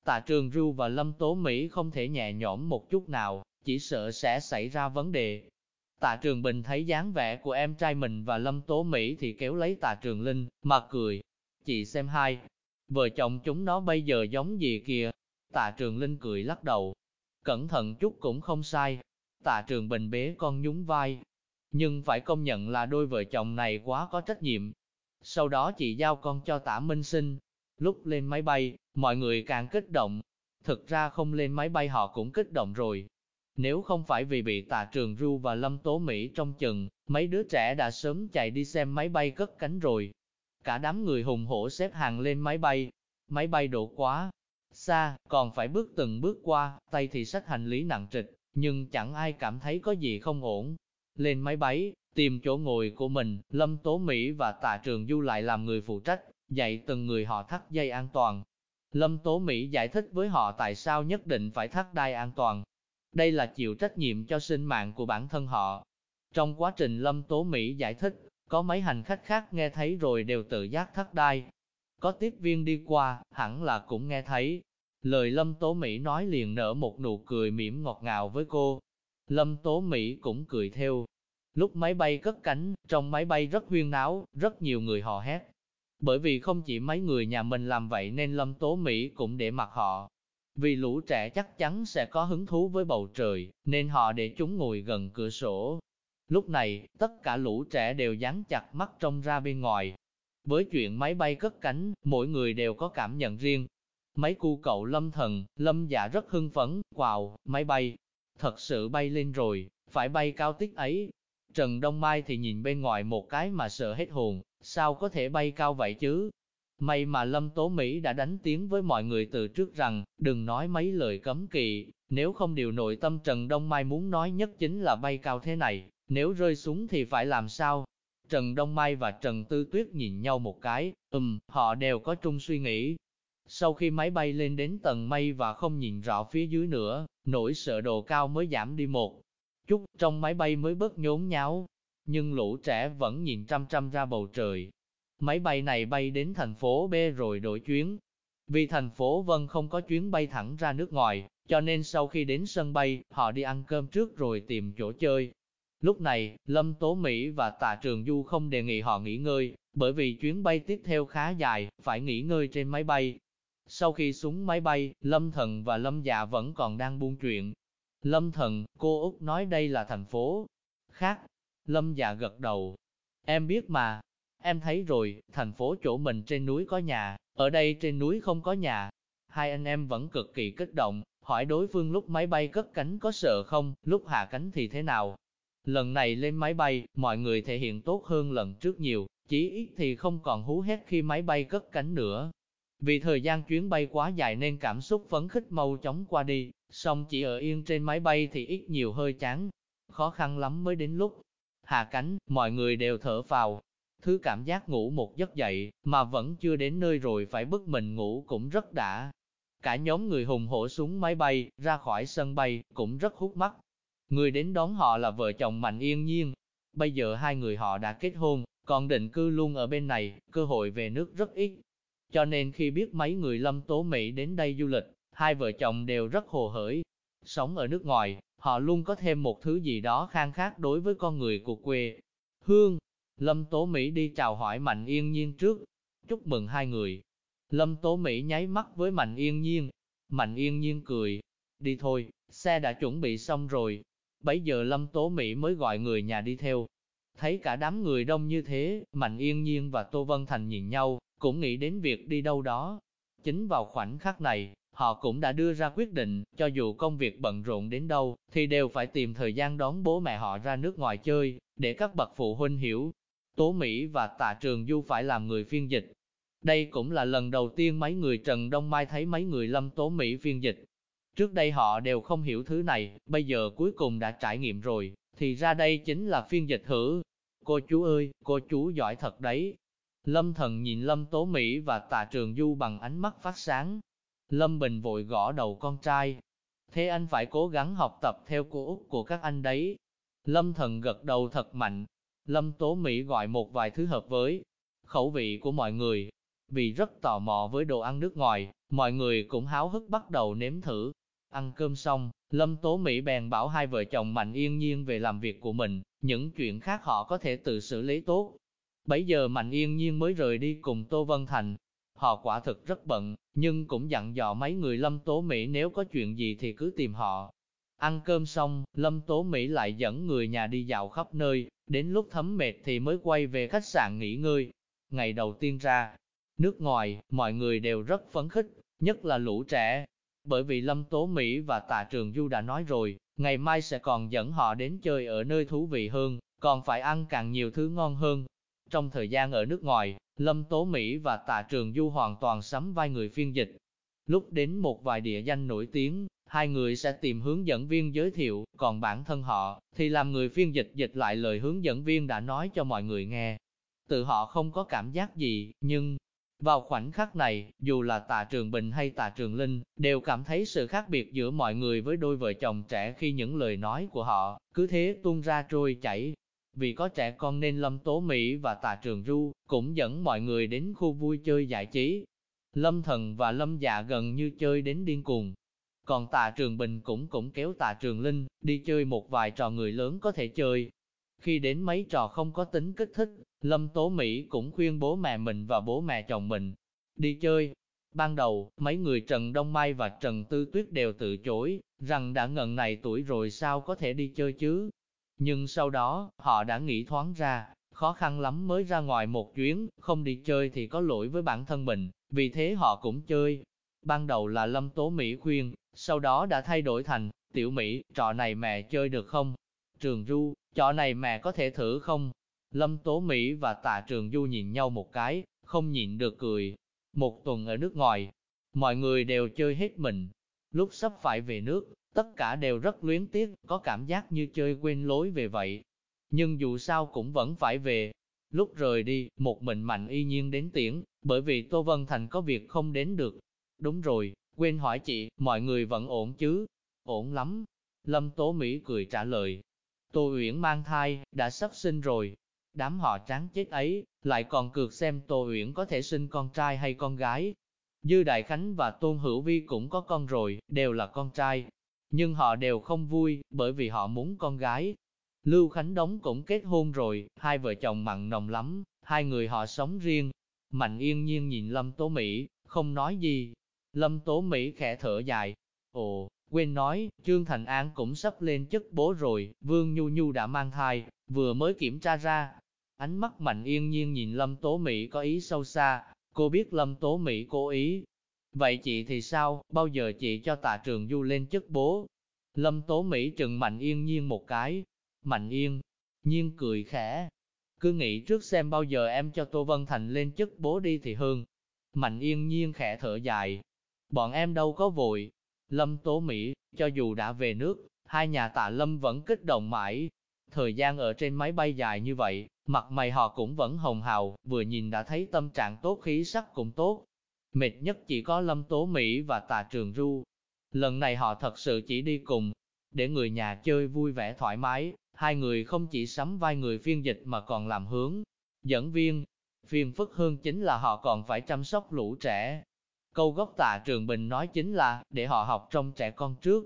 Tạ Trường Ru và Lâm Tố Mỹ không thể nhẹ nhõm một chút nào, chỉ sợ sẽ xảy ra vấn đề, Tạ Trường Bình thấy dáng vẻ của em trai mình và Lâm Tố Mỹ thì kéo lấy Tạ Trường Linh, mà cười. Chị xem hai, vợ chồng chúng nó bây giờ giống gì kìa. Tạ Trường Linh cười lắc đầu. Cẩn thận chút cũng không sai. Tạ Trường Bình bế con nhún vai. Nhưng phải công nhận là đôi vợ chồng này quá có trách nhiệm. Sau đó chị giao con cho Tạ Minh Sinh. Lúc lên máy bay, mọi người càng kích động. Thực ra không lên máy bay họ cũng kích động rồi, nếu không phải vì bị tạ trường ru và lâm tố Mỹ trong chừng, mấy đứa trẻ đã sớm chạy đi xem máy bay cất cánh rồi. Cả đám người hùng hổ xếp hàng lên máy bay. Máy bay đổ quá xa, còn phải bước từng bước qua, tay thì sách hành lý nặng trịch, nhưng chẳng ai cảm thấy có gì không ổn. Lên máy bay, tìm chỗ ngồi của mình, Lâm Tố Mỹ và Tạ Trường Du lại làm người phụ trách, dạy từng người họ thắt dây an toàn. Lâm Tố Mỹ giải thích với họ tại sao nhất định phải thắt đai an toàn, đây là chịu trách nhiệm cho sinh mạng của bản thân họ. Trong quá trình Lâm Tố Mỹ giải thích, có mấy hành khách khác nghe thấy rồi đều tự giác thắt đai. Có tiếp viên đi qua, hẳn là cũng nghe thấy. Lời Lâm Tố Mỹ nói liền nở một nụ cười mỉm ngọt ngào với cô. Lâm Tố Mỹ cũng cười theo. Lúc máy bay cất cánh, trong máy bay rất huyên náo, rất nhiều người hò hét. Bởi vì không chỉ mấy người nhà mình làm vậy nên Lâm Tố Mỹ cũng để mặc họ. Vì lũ trẻ chắc chắn sẽ có hứng thú với bầu trời, nên họ để chúng ngồi gần cửa sổ. Lúc này, tất cả lũ trẻ đều dán chặt mắt trông ra bên ngoài. Với chuyện máy bay cất cánh, mỗi người đều có cảm nhận riêng. Mấy cu cậu lâm thần, lâm dạ rất hưng phấn, wow, máy bay, thật sự bay lên rồi, phải bay cao tiết ấy. Trần Đông Mai thì nhìn bên ngoài một cái mà sợ hết hồn, sao có thể bay cao vậy chứ? May mà Lâm Tố Mỹ đã đánh tiếng với mọi người từ trước rằng, đừng nói mấy lời cấm kỵ, nếu không điều nội tâm Trần Đông Mai muốn nói nhất chính là bay cao thế này, nếu rơi xuống thì phải làm sao? Trần Đông Mai và Trần Tư Tuyết nhìn nhau một cái, ừm, họ đều có chung suy nghĩ. Sau khi máy bay lên đến tầng mây và không nhìn rõ phía dưới nữa, nỗi sợ độ cao mới giảm đi một chút, trong máy bay mới bớt nhốn nháo. Nhưng lũ trẻ vẫn nhìn chăm chăm ra bầu trời. Máy bay này bay đến thành phố B rồi đổi chuyến. Vì thành phố Vân không có chuyến bay thẳng ra nước ngoài, cho nên sau khi đến sân bay, họ đi ăn cơm trước rồi tìm chỗ chơi. Lúc này, Lâm Tố Mỹ và Tạ Trường Du không đề nghị họ nghỉ ngơi, bởi vì chuyến bay tiếp theo khá dài, phải nghỉ ngơi trên máy bay. Sau khi xuống máy bay, Lâm Thần và Lâm Dạ vẫn còn đang buôn chuyện. Lâm Thần, cô Úc nói đây là thành phố khác. Lâm Dạ gật đầu. Em biết mà. Em thấy rồi, thành phố chỗ mình trên núi có nhà, ở đây trên núi không có nhà. Hai anh em vẫn cực kỳ kích động, hỏi đối phương lúc máy bay cất cánh có sợ không, lúc hạ cánh thì thế nào. Lần này lên máy bay, mọi người thể hiện tốt hơn lần trước nhiều, chỉ ít thì không còn hú hét khi máy bay cất cánh nữa. Vì thời gian chuyến bay quá dài nên cảm xúc phấn khích mau chóng qua đi, song chỉ ở yên trên máy bay thì ít nhiều hơi chán. Khó khăn lắm mới đến lúc hạ cánh, mọi người đều thở vào. Thứ cảm giác ngủ một giấc dậy, mà vẫn chưa đến nơi rồi phải bức mình ngủ cũng rất đã. Cả nhóm người hùng hổ xuống máy bay, ra khỏi sân bay, cũng rất hút mắt. Người đến đón họ là vợ chồng Mạnh Yên Nhiên. Bây giờ hai người họ đã kết hôn, còn định cư luôn ở bên này, cơ hội về nước rất ít. Cho nên khi biết mấy người lâm tố Mỹ đến đây du lịch, hai vợ chồng đều rất hồ hởi. Sống ở nước ngoài, họ luôn có thêm một thứ gì đó khang khác đối với con người của quê. Hương, Lâm Tố Mỹ đi chào hỏi Mạnh Yên Nhiên trước, chúc mừng hai người. Lâm Tố Mỹ nháy mắt với Mạnh Yên Nhiên, Mạnh Yên Nhiên cười, đi thôi, xe đã chuẩn bị xong rồi. Bấy giờ Lâm Tố Mỹ mới gọi người nhà đi theo. Thấy cả đám người đông như thế, Mạnh Yên Nhiên và Tô Vân Thành nhìn nhau, cũng nghĩ đến việc đi đâu đó. Chính vào khoảnh khắc này, họ cũng đã đưa ra quyết định, cho dù công việc bận rộn đến đâu, thì đều phải tìm thời gian đón bố mẹ họ ra nước ngoài chơi, để các bậc phụ huynh hiểu. Tố Mỹ và Tạ Trường Du phải làm người phiên dịch. Đây cũng là lần đầu tiên mấy người Trần Đông Mai thấy mấy người Lâm Tố Mỹ phiên dịch. Trước đây họ đều không hiểu thứ này, bây giờ cuối cùng đã trải nghiệm rồi, thì ra đây chính là phiên dịch hử. Cô chú ơi, cô chú giỏi thật đấy, Lâm thần nhìn Lâm Tố Mỹ và Tạ Trường Du bằng ánh mắt phát sáng. Lâm Bình vội gõ đầu con trai. Thế anh phải cố gắng học tập theo cô Úc của các anh đấy. Lâm thần gật đầu thật mạnh. Lâm Tố Mỹ gọi một vài thứ hợp với khẩu vị của mọi người. Vì rất tò mò với đồ ăn nước ngoài, mọi người cũng háo hức bắt đầu nếm thử. Ăn cơm xong, Lâm Tố Mỹ bèn bảo hai vợ chồng Mạnh Yên Nhiên về làm việc của mình, những chuyện khác họ có thể tự xử lý tốt. Bấy giờ Mạnh Yên Nhiên mới rời đi cùng Tô Vân Thành. Họ quả thực rất bận, nhưng cũng dặn dò mấy người Lâm Tố Mỹ nếu có chuyện gì thì cứ tìm họ. Ăn cơm xong, Lâm Tố Mỹ lại dẫn người nhà đi dạo khắp nơi, đến lúc thấm mệt thì mới quay về khách sạn nghỉ ngơi. Ngày đầu tiên ra, nước ngoài, mọi người đều rất phấn khích, nhất là lũ trẻ. Bởi vì Lâm Tố Mỹ và Tạ Trường Du đã nói rồi, ngày mai sẽ còn dẫn họ đến chơi ở nơi thú vị hơn, còn phải ăn càng nhiều thứ ngon hơn, trong thời gian ở nước ngoài, Lâm Tố Mỹ và Tạ Trường Du hoàn toàn sắm vai người phiên dịch. Lúc đến một vài địa danh nổi tiếng, hai người sẽ tìm hướng dẫn viên giới thiệu, còn bản thân họ thì làm người phiên dịch dịch lại lời hướng dẫn viên đã nói cho mọi người nghe. Tự họ không có cảm giác gì, nhưng vào khoảnh khắc này, dù là Tạ Trường Bình hay Tạ Trường Linh, đều cảm thấy sự khác biệt giữa mọi người với đôi vợ chồng trẻ khi những lời nói của họ cứ thế tuôn ra trôi chảy, vì có trẻ con nên Lâm Tố Mỹ và tà Trường Du cũng dẫn mọi người đến khu vui chơi giải trí. Lâm Thần và Lâm Dạ gần như chơi đến điên cuồng. Còn Tạ Trường Bình cũng cũng kéo Tạ Trường Linh đi chơi một vài trò người lớn có thể chơi. Khi đến mấy trò không có tính kích thích, Lâm Tố Mỹ cũng khuyên bố mẹ mình và bố mẹ chồng mình đi chơi. Ban đầu, mấy người Trần Đông Mai và Trần Tư Tuyết đều từ chối, rằng đã ngần này tuổi rồi sao có thể đi chơi chứ. Nhưng sau đó, họ đã nghĩ thoáng ra, khó khăn lắm mới ra ngoài một chuyến, không đi chơi thì có lỗi với bản thân mình, vì thế họ cũng chơi. Ban đầu là Lâm Tố Mỹ khuyên, sau đó đã thay đổi thành, tiểu Mỹ, trò này mẹ chơi được không? Trường Du, trò này mẹ có thể thử không? Lâm Tố Mỹ và Tạ Trường Du nhìn nhau một cái, không nhịn được cười. Một tuần ở nước ngoài, mọi người đều chơi hết mình. Lúc sắp phải về nước, tất cả đều rất luyến tiếc, có cảm giác như chơi quên lối về vậy. Nhưng dù sao cũng vẫn phải về. Lúc rời đi, một mình mạnh y nhiên đến tiễn, bởi vì Tô Vân Thành có việc không đến được. Đúng rồi, quên hỏi chị, mọi người vẫn ổn chứ? Ổn lắm. Lâm Tố Mỹ cười trả lời. Tô Uyển mang thai, đã sắp sinh rồi, Đám họ tráng chết ấy, lại còn cược xem Tô Uyển có thể sinh con trai hay con gái. Dư Đại Khánh và Tôn Hữu Vi cũng có con rồi, đều là con trai. Nhưng họ đều không vui, bởi vì họ muốn con gái. Lưu Khánh Đống cũng kết hôn rồi, hai vợ chồng mặn nồng lắm, hai người họ sống riêng. Mạnh yên nhiên nhìn Lâm Tố Mỹ, không nói gì. Lâm Tố Mỹ khẽ thở dài. Ồ, quên nói, Trương Thành An cũng sắp lên chức bố rồi, Vương Nhu Nhu đã mang thai, vừa mới kiểm tra ra, Ánh mắt mạnh yên nhiên nhìn Lâm Tố Mỹ có ý sâu xa, cô biết Lâm Tố Mỹ cố ý. Vậy chị thì sao, bao giờ chị cho tạ trường du lên chức bố? Lâm Tố Mỹ trừng Mạnh Yên Nhiên một cái. Mạnh Yên, Nhiên cười khẽ. Cứ nghĩ trước xem bao giờ em cho Tô Vân Thành lên chức bố đi thì hơn. Mạnh Yên Nhiên khẽ thở dài. Bọn em đâu có vội. Lâm Tố Mỹ, cho dù đã về nước, hai nhà tạ Lâm vẫn kích động mãi. Thời gian ở trên máy bay dài như vậy, Mặt mày họ cũng vẫn hồng hào, vừa nhìn đã thấy tâm trạng tốt khí sắc cũng tốt. Mệt nhất chỉ có Lâm Tố Mỹ và Tạ Trường Du. Lần này họ thật sự chỉ đi cùng, để người nhà chơi vui vẻ thoải mái, hai người không chỉ sắm vai người phiên dịch mà còn làm hướng, dẫn viên. Phiên phức hơn chính là họ còn phải chăm sóc lũ trẻ. Câu gốc tạ Trường Bình nói chính là, để họ học trong trẻ con trước,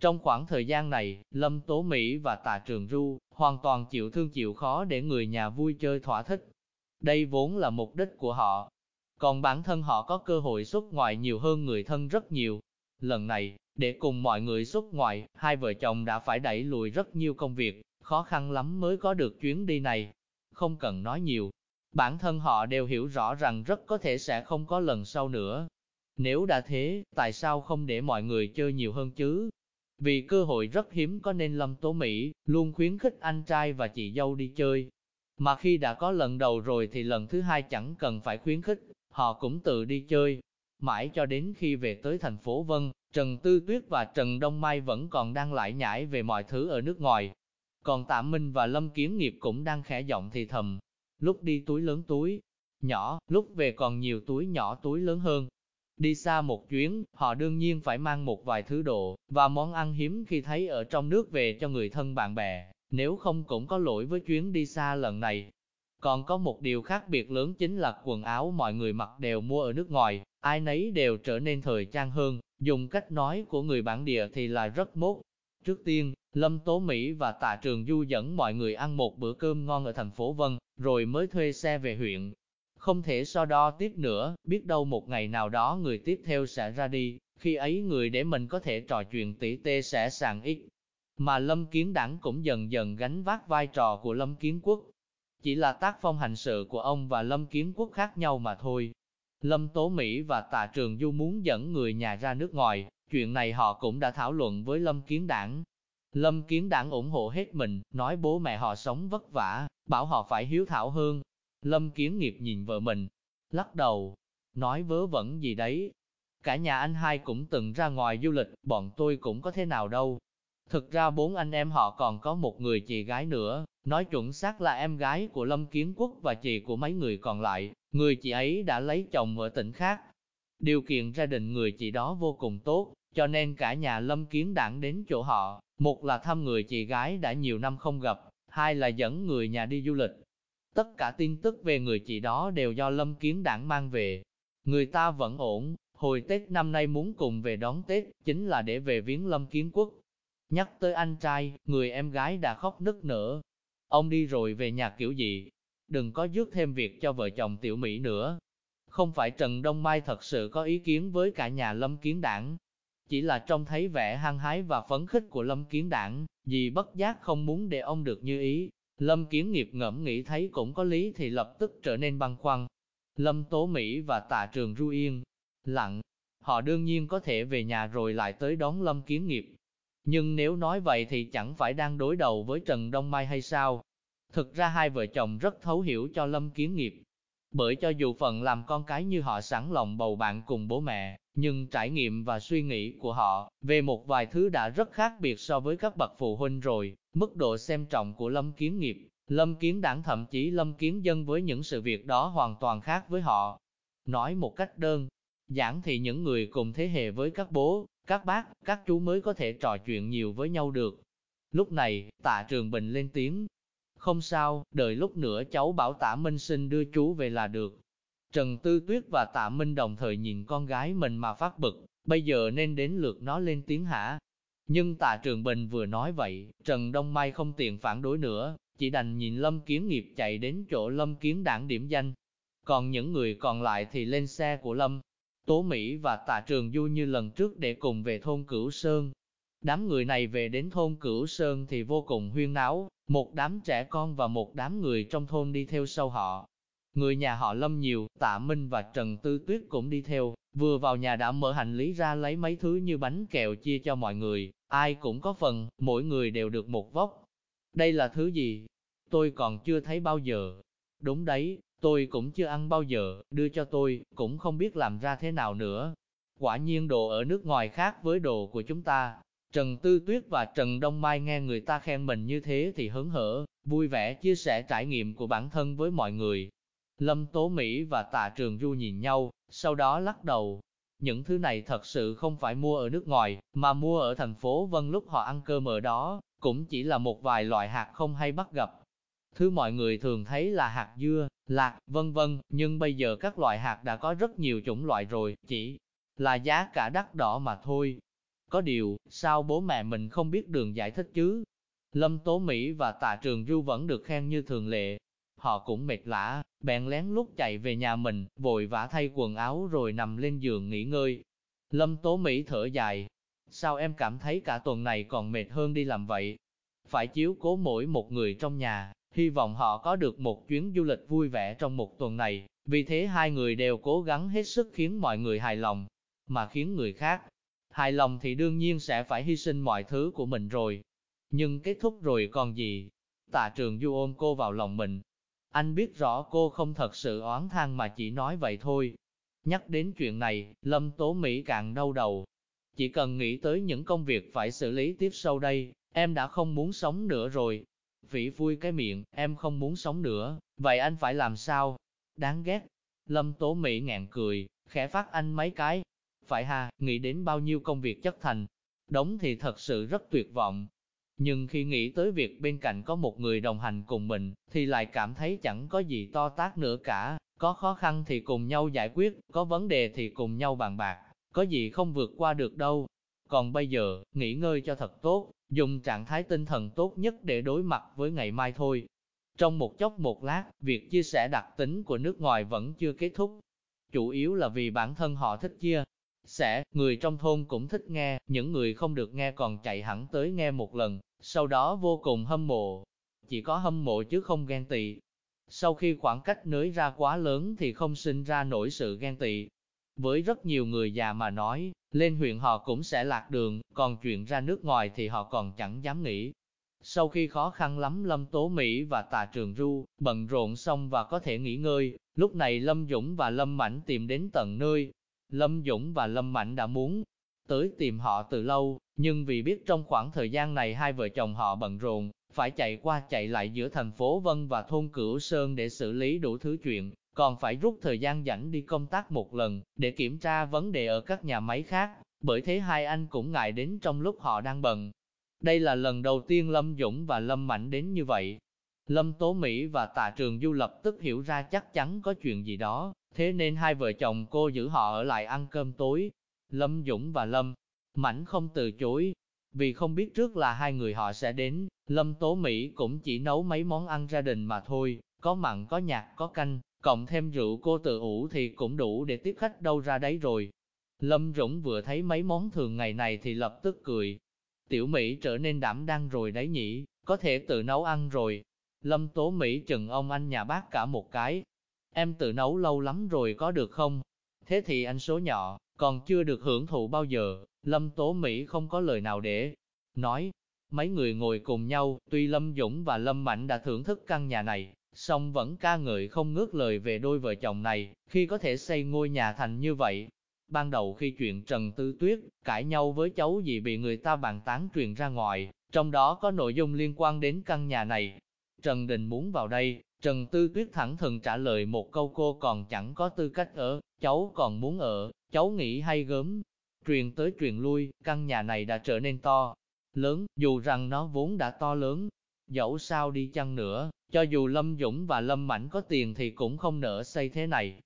trong khoảng thời gian này, Lâm Tố Mỹ và Tạ Trường Du hoàn toàn chịu thương chịu khó để người nhà vui chơi thỏa thích. Đây vốn là mục đích của họ. Còn bản thân họ có cơ hội xuất ngoại nhiều hơn người thân rất nhiều. Lần này, để cùng mọi người xuất ngoại, hai vợ chồng đã phải đẩy lùi rất nhiều công việc, khó khăn lắm mới có được chuyến đi này. Không cần nói nhiều, bản thân họ đều hiểu rõ rằng rất có thể sẽ không có lần sau nữa. Nếu đã thế, tại sao không để mọi người chơi nhiều hơn chứ? Vì cơ hội rất hiếm có nên Lâm Tố Mỹ luôn khuyến khích anh trai và chị dâu đi chơi. Mà khi đã có lần đầu rồi thì lần thứ hai chẳng cần phải khuyến khích, họ cũng tự đi chơi. Mãi cho đến khi về tới thành phố Vân, Trần Tư Tuyết và Trần Đông Mai vẫn còn đang lại nhải về mọi thứ ở nước ngoài. Còn Tạ Minh và Lâm Kiến Nghiệp cũng đang khẽ giọng thì thầm. Lúc đi túi lớn túi nhỏ, lúc về còn nhiều túi nhỏ túi lớn hơn. Đi xa một chuyến, họ đương nhiên phải mang một vài thứ đồ, và món ăn hiếm khi thấy ở trong nước về cho người thân bạn bè, nếu không cũng có lỗi với chuyến đi xa lần này. Còn có một điều khác biệt lớn chính là quần áo mọi người mặc đều mua ở nước ngoài, ai nấy đều trở nên thời trang hơn, dùng cách nói của người bản địa thì là rất mốt. Trước tiên, Lâm Tố Mỹ và Tạ Trường Du dẫn mọi người ăn một bữa cơm ngon ở thành phố Vân, rồi mới thuê xe về huyện, không thể so đo tiếp nữa, biết đâu một ngày nào đó người tiếp theo sẽ ra đi, khi ấy người để mình có thể trò chuyện tỉ tê sẽ sàng ít. Mà Lâm Kiến Đảng cũng dần dần gánh vác vai trò của Lâm Kiến Quốc. Chỉ là tác phong hành sự của ông và Lâm Kiến Quốc khác nhau mà thôi. Lâm Tố Mỹ và Tạ Trường Du muốn dẫn người nhà ra nước ngoài, chuyện này họ cũng đã thảo luận với Lâm Kiến Đảng. Lâm Kiến Đảng ủng hộ hết mình, nói bố mẹ họ sống vất vả, bảo họ phải hiếu thảo hơn, Lâm Kiến Nghiệp nhìn vợ mình, lắc đầu, nói vớ vẩn gì đấy. Cả nhà anh hai cũng từng ra ngoài du lịch, bọn tôi cũng có thế nào đâu. Thực ra bốn anh em họ còn có một người chị gái nữa, nói chuẩn xác là em gái của Lâm Kiến Quốc và chị của mấy người còn lại, người chị ấy đã lấy chồng ở tỉnh khác. Điều kiện gia đình người chị đó vô cùng tốt, cho nên cả nhà Lâm Kiến đảng đến chỗ họ, một là thăm người chị gái đã nhiều năm không gặp, hai là dẫn người nhà đi du lịch, Tất cả tin tức về người chị đó đều do Lâm Kiến Đảng mang về. Người ta vẫn ổn, hồi Tết năm nay muốn cùng về đón Tết, chính là để về viếng Lâm Kiến Quốc. Nhắc tới anh trai, người em gái đã khóc nức nở. Ông đi rồi về nhà kiểu gì? đừng có dứt thêm việc cho vợ chồng tiểu Mỹ nữa. Không phải Trần Đông Mai thật sự có ý kiến với cả nhà lâm kiến đảng, chỉ là trông thấy vẻ hăng hái và phấn khích của lâm kiến đảng, vì bất giác không muốn để ông được như ý. Lâm kiến nghiệp ngẫm nghĩ thấy cũng có lý thì lập tức trở nên băn khoăn. Lâm Tố Mỹ và tạ trường ru yên, lặng, họ đương nhiên có thể về nhà rồi lại tới đón Lâm kiến nghiệp. Nhưng nếu nói vậy thì chẳng phải đang đối đầu với Trần Đông Mai hay sao? Thực ra hai vợ chồng rất thấu hiểu cho Lâm Kiến Nghiệp. Bởi cho dù phần làm con cái như họ sẵn lòng bầu bạn cùng bố mẹ, nhưng trải nghiệm và suy nghĩ của họ về một vài thứ đã rất khác biệt so với các bậc phụ huynh rồi. Mức độ xem trọng của Lâm Kiến Nghiệp, Lâm Kiến đảng thậm chí Lâm Kiến dân với những sự việc đó hoàn toàn khác với họ. Nói một cách đơn giản thì những người cùng thế hệ với các bố, các bác, các chú mới có thể trò chuyện nhiều với nhau được. Lúc này, tạ trường bình lên tiếng. Không sao, đợi lúc nữa cháu bảo tạ Minh Sinh đưa chú về là được. Trần Tư Tuyết và tạ Minh đồng thời nhìn con gái mình mà phát bực, bây giờ nên đến lượt nó lên tiếng hả. Nhưng tạ trường bình vừa nói vậy, Trần Đông Mai không tiện phản đối nữa, chỉ đành nhìn Lâm Kiến Nghiệp chạy đến chỗ Lâm Kiến đảng điểm danh. Còn những người còn lại thì lên xe của Lâm, Tố Mỹ và Tạ Trường Du như lần trước để cùng về thôn Cửu Sơn. Đám người này về đến thôn Cửu Sơn thì vô cùng huyên náo, một đám trẻ con và một đám người trong thôn đi theo sau họ. Người nhà họ Lâm nhiều, Tạ Minh và Trần Tư Tuyết cũng đi theo, vừa vào nhà đã mở hành lý ra lấy mấy thứ như bánh kẹo chia cho mọi người, ai cũng có phần, mỗi người đều được một vóc. Đây là thứ gì? Tôi còn chưa thấy bao giờ. Đúng đấy, Tôi cũng chưa ăn bao giờ, đưa cho tôi, cũng không biết làm ra thế nào nữa. Quả nhiên đồ ở nước ngoài khác với đồ của chúng ta. Trần Tư Tuyết và Trần Đông Mai nghe người ta khen mình như thế thì hứng hở, vui vẻ chia sẻ trải nghiệm của bản thân với mọi người. Lâm Tố Mỹ và Tạ Trường Du nhìn nhau, sau đó lắc đầu. Những thứ này thật sự không phải mua ở nước ngoài, mà mua ở thành phố Vân lúc họ ăn cơm ở đó, cũng chỉ là một vài loại hạt không hay bắt gặp. Thứ mọi người thường thấy là hạt dưa, lạc, vân vân, nhưng bây giờ các loại hạt đã có rất nhiều chủng loại rồi, chỉ là giá cả đắt đỏ mà thôi. Có điều, sao bố mẹ mình không biết đường giải thích chứ? Lâm Tố Mỹ và Tạ Trường Du vẫn được khen như thường lệ. Họ cũng mệt lã, bèn lén lút chạy về nhà mình, vội vã thay quần áo rồi nằm lên giường nghỉ ngơi. Lâm Tố Mỹ thở dài. Sao em cảm thấy cả tuần này còn mệt hơn đi làm vậy? Phải chiếu cố mỗi một người trong nhà, hy vọng họ có được một chuyến du lịch vui vẻ trong một tuần này, vì thế hai người đều cố gắng hết sức khiến mọi người hài lòng, mà khiến người khác hài lòng thì đương nhiên sẽ phải hy sinh mọi thứ của mình rồi. Nhưng kết thúc rồi còn gì? Tạ trường du ôm cô vào lòng mình. Anh biết rõ cô không thật sự oán than mà chỉ nói vậy thôi. Nhắc đến chuyện này, Lâm Tố Mỹ càng đau đầu. Chỉ cần nghĩ tới những công việc phải xử lý tiếp sau đây, em đã không muốn sống nữa rồi. Vĩ vui cái miệng, em không muốn sống nữa, vậy anh phải làm sao? Đáng ghét. Lâm Tố Mỹ ngạn cười, khẽ phát anh mấy cái. Phải ha, nghĩ đến bao nhiêu công việc chất thành. đóng thì thật sự rất tuyệt vọng. Nhưng khi nghĩ tới việc bên cạnh có một người đồng hành cùng mình, thì lại cảm thấy chẳng có gì to tác nữa cả. Có khó khăn thì cùng nhau giải quyết, có vấn đề thì cùng nhau bàn bạc, có gì không vượt qua được đâu. Còn bây giờ, nghỉ ngơi cho thật tốt, dùng trạng thái tinh thần tốt nhất để đối mặt với ngày mai thôi. Trong một chốc một lát, việc chia sẻ đặc tính của nước ngoài vẫn chưa kết thúc. Chủ yếu là vì bản thân họ thích chia sẽ người trong thôn cũng thích nghe, những người không được nghe còn chạy hẳn tới nghe một lần, sau đó vô cùng hâm mộ. Chỉ có hâm mộ chứ không ghen tị. Sau khi khoảng cách nới ra quá lớn thì không sinh ra nổi sự ghen tị, với rất nhiều người già mà nói, lên huyện họ cũng sẽ lạc đường, còn chuyện ra nước ngoài thì họ còn chẳng dám nghĩ. Sau khi khó khăn lắm Lâm Tố Mỹ và Tà Trường Ru, bận rộn xong và có thể nghỉ ngơi, lúc này Lâm Dũng và Lâm Mảnh tìm đến tận nơi. Lâm Dũng và Lâm Mạnh đã muốn tới tìm họ từ lâu, nhưng vì biết trong khoảng thời gian này hai vợ chồng họ bận rộn, phải chạy qua chạy lại giữa thành phố Vân và thôn Cửu Sơn để xử lý đủ thứ chuyện, còn phải rút thời gian rảnh đi công tác một lần, để kiểm tra vấn đề ở các nhà máy khác, bởi thế hai anh cũng ngại đến trong lúc họ đang bận. Đây là lần đầu tiên Lâm Dũng và Lâm Mạnh đến như vậy. Lâm Tố Mỹ và Tạ Trường Du lập tức hiểu ra chắc chắn có chuyện gì đó, thế nên hai vợ chồng cô giữ họ ở lại ăn cơm tối. Lâm Dũng và Lâm Mảnh không từ chối, vì không biết trước là hai người họ sẽ đến, Lâm Tố Mỹ cũng chỉ nấu mấy món ăn gia đình mà thôi, có mặn có nhạt có canh, cộng thêm rượu cô tự ủ thì cũng đủ để tiếp khách đâu ra đấy rồi. Lâm Dũng vừa thấy mấy món thường ngày này thì lập tức cười. Tiểu Mỹ trở nên đảm đang rồi đấy nhỉ, có thể tự nấu ăn rồi. Lâm Tố Mỹ chừng ông anh nhà bác cả một cái. Em tự nấu lâu lắm rồi có được không? Thế thì anh số nhỏ, còn chưa được hưởng thụ bao giờ. Lâm Tố Mỹ không có lời nào để nói. Mấy người ngồi cùng nhau, tuy Lâm Dũng và Lâm Mạnh đã thưởng thức căn nhà này, song vẫn ca ngợi không ngước lời về đôi vợ chồng này, khi có thể xây ngôi nhà thành như vậy. Ban đầu khi chuyện Trần Tư Tuyết cãi nhau với cháu gì bị người ta bàn tán truyền ra ngoài, trong đó có nội dung liên quan đến căn nhà này. Trần Đình muốn vào đây, Trần Tư Tuyết thẳng thừng trả lời một câu cô còn chẳng có tư cách ở, cháu còn muốn ở, cháu nghĩ hay gớm. Truyền tới truyền lui, căn nhà này đã trở nên to, lớn, dù rằng nó vốn đã to lớn. Dẫu sao đi chăng nữa, cho dù Lâm Dũng và Lâm Mảnh có tiền thì cũng không nỡ xây thế này.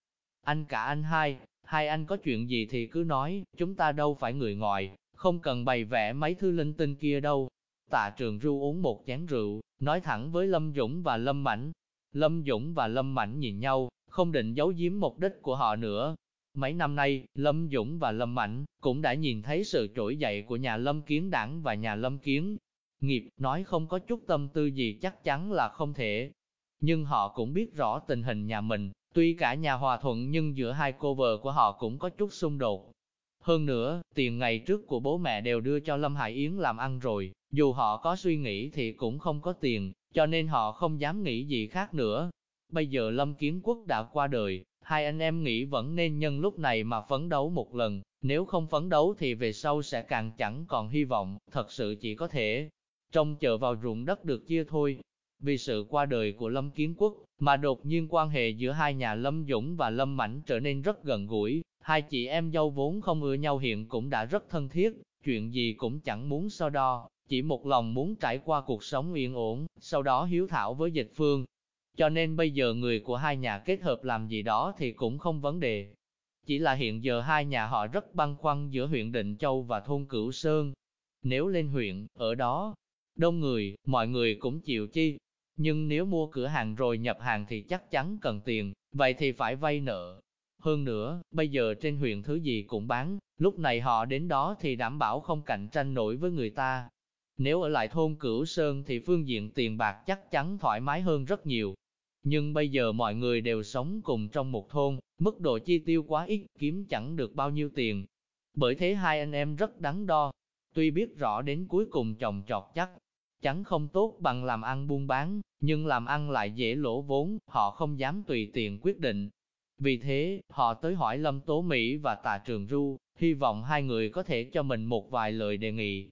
Anh cả anh hai, hai anh có chuyện gì thì cứ nói, chúng ta đâu phải người ngoài, không cần bày vẽ mấy thứ linh tinh kia đâu. Tạ trường ru uống một chén rượu, nói thẳng với Lâm Dũng và Lâm Mảnh. Lâm Dũng và Lâm Mảnh nhìn nhau, không định giấu giếm mục đích của họ nữa. Mấy năm nay, Lâm Dũng và Lâm Mảnh cũng đã nhìn thấy sự trỗi dậy của nhà Lâm Kiến Đảng và nhà Lâm Kiến nghiệp, nói không có chút tâm tư gì chắc chắn là không thể. Nhưng họ cũng biết rõ tình hình nhà mình, tuy cả nhà hòa thuận nhưng giữa hai cô vợ của họ cũng có chút xung đột. Hơn nữa, tiền ngày trước của bố mẹ đều đưa cho Lâm Hải Yến làm ăn rồi, dù họ có suy nghĩ thì cũng không có tiền, cho nên họ không dám nghĩ gì khác nữa. Bây giờ Lâm Kiến Quốc đã qua đời, hai anh em nghĩ vẫn nên nhân lúc này mà phấn đấu một lần, nếu không phấn đấu thì về sau sẽ càng chẳng còn hy vọng, thật sự chỉ có thể trông chờ vào ruộng đất được chia thôi. Vì sự qua đời của Lâm Kiến Quốc, mà đột nhiên quan hệ giữa hai nhà Lâm Dũng và Lâm Mảnh trở nên rất gần gũi, hai chị em dâu vốn không ưa nhau hiện cũng đã rất thân thiết, chuyện gì cũng chẳng muốn so đo, chỉ một lòng muốn trải qua cuộc sống yên ổn, sau đó hiếu thảo với dịch phương. Cho nên bây giờ người của hai nhà kết hợp làm gì đó thì cũng không vấn đề. Chỉ là hiện giờ hai nhà họ rất băn khoăn giữa huyện Định Châu và thôn Cửu Sơn. Nếu lên huyện, ở đó, đông người, mọi người cũng chịu chi. Nhưng nếu mua cửa hàng rồi nhập hàng thì chắc chắn cần tiền, vậy thì phải vay nợ. Hơn nữa, bây giờ trên huyện thứ gì cũng bán, lúc này họ đến đó thì đảm bảo không cạnh tranh nổi với người ta. Nếu ở lại thôn Cửu Sơn thì phương diện tiền bạc chắc chắn thoải mái hơn rất nhiều. Nhưng bây giờ mọi người đều sống cùng trong một thôn, mức độ chi tiêu quá ít, kiếm chẳng được bao nhiêu tiền. Bởi thế hai anh em rất đắn đo. Tuy biết rõ đến cuối cùng chồng chọt chắc chắn không tốt bằng làm ăn buôn bán, nhưng làm ăn lại dễ lỗ vốn, họ không dám tùy tiện quyết định. Vì thế, họ tới hỏi Lâm Tố Mỹ và tà Trường Du, hy vọng hai người có thể cho mình một vài lời đề nghị.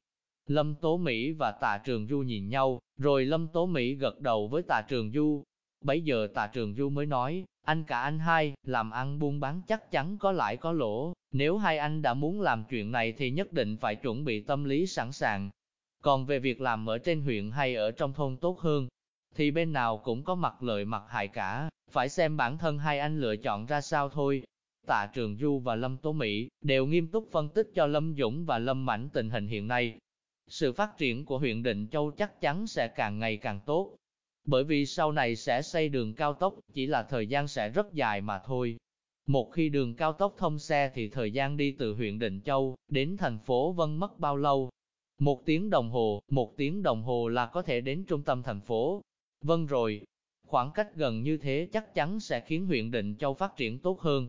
Lâm Tố Mỹ và Tạ Trường Du nhìn nhau, rồi Lâm Tố Mỹ gật đầu với Tạ Trường Du. Bấy giờ Tạ Trường Du mới nói, anh cả anh hai, làm ăn buôn bán chắc chắn có lãi có lỗ, nếu hai anh đã muốn làm chuyện này thì nhất định phải chuẩn bị tâm lý sẵn sàng, còn về việc làm ở trên huyện hay ở trong thôn tốt hơn, thì bên nào cũng có mặt lợi mặt hại cả, phải xem bản thân hai anh lựa chọn ra sao thôi. Tạ Trường Du và Lâm Tố Mỹ đều nghiêm túc phân tích cho Lâm Dũng và Lâm Mảnh tình hình hiện nay. Sự phát triển của huyện Định Châu chắc chắn sẽ càng ngày càng tốt, bởi vì sau này sẽ xây đường cao tốc, chỉ là thời gian sẽ rất dài mà thôi. Một khi đường cao tốc thông xe thì thời gian đi từ huyện Định Châu đến thành phố Vân mất bao lâu, một tiếng đồng hồ, một tiếng đồng hồ là có thể đến trung tâm thành phố. Vâng rồi, khoảng cách gần như thế chắc chắn sẽ khiến huyện Định Châu phát triển tốt hơn.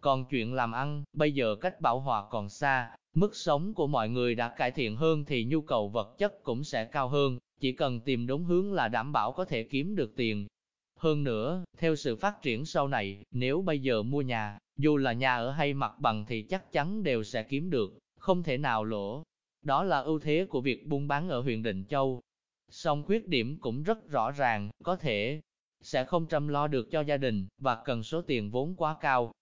Còn chuyện làm ăn, bây giờ cách bảo hòa còn xa, mức sống của mọi người đã cải thiện hơn thì nhu cầu vật chất cũng sẽ cao hơn, chỉ cần tìm đúng hướng là đảm bảo có thể kiếm được tiền. Hơn nữa, theo sự phát triển sau này, nếu bây giờ mua nhà, dù là nhà ở hay mặt bằng thì chắc chắn đều sẽ kiếm được, không thể nào lỗ. Đó là ưu thế của việc buôn bán ở huyện Định Châu. Song khuyết điểm cũng rất rõ ràng, có thể sẽ không chăm lo được cho gia đình, và cần số tiền vốn quá cao.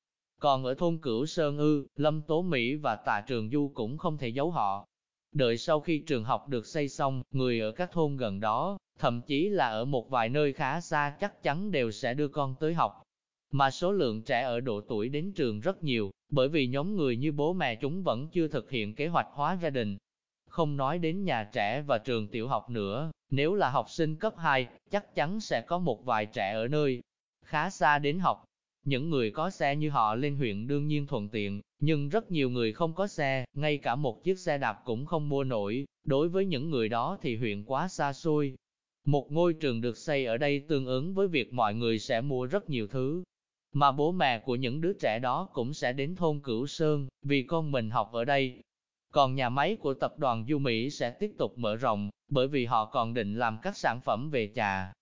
Còn ở thôn Cửu Sơn Ư, Lâm Tố Mỹ và Tạ Trường Du cũng không thể giấu họ. Đợi sau khi trường học được xây xong, người ở các thôn gần đó, thậm chí là ở một vài nơi khá xa chắc chắn đều sẽ đưa con tới học. Mà số lượng trẻ ở độ tuổi đến trường rất nhiều, bởi vì nhóm người như bố mẹ chúng vẫn chưa thực hiện kế hoạch hóa gia đình, Không nói đến nhà trẻ và trường tiểu học nữa, nếu là học sinh cấp 2, chắc chắn sẽ có một vài trẻ ở nơi khá xa đến học. Những người có xe như họ lên huyện đương nhiên thuận tiện, nhưng rất nhiều người không có xe, ngay cả một chiếc xe đạp cũng không mua nổi. Đối với những người đó thì huyện quá xa xôi. Một ngôi trường được xây ở đây tương ứng với việc mọi người sẽ mua rất nhiều thứ, mà bố mẹ của những đứa trẻ đó cũng sẽ đến thôn Cửu Sơn, vì con mình học ở đây. Còn nhà máy của tập đoàn Du Mỹ sẽ tiếp tục mở rộng, bởi vì họ còn định làm các sản phẩm về trà.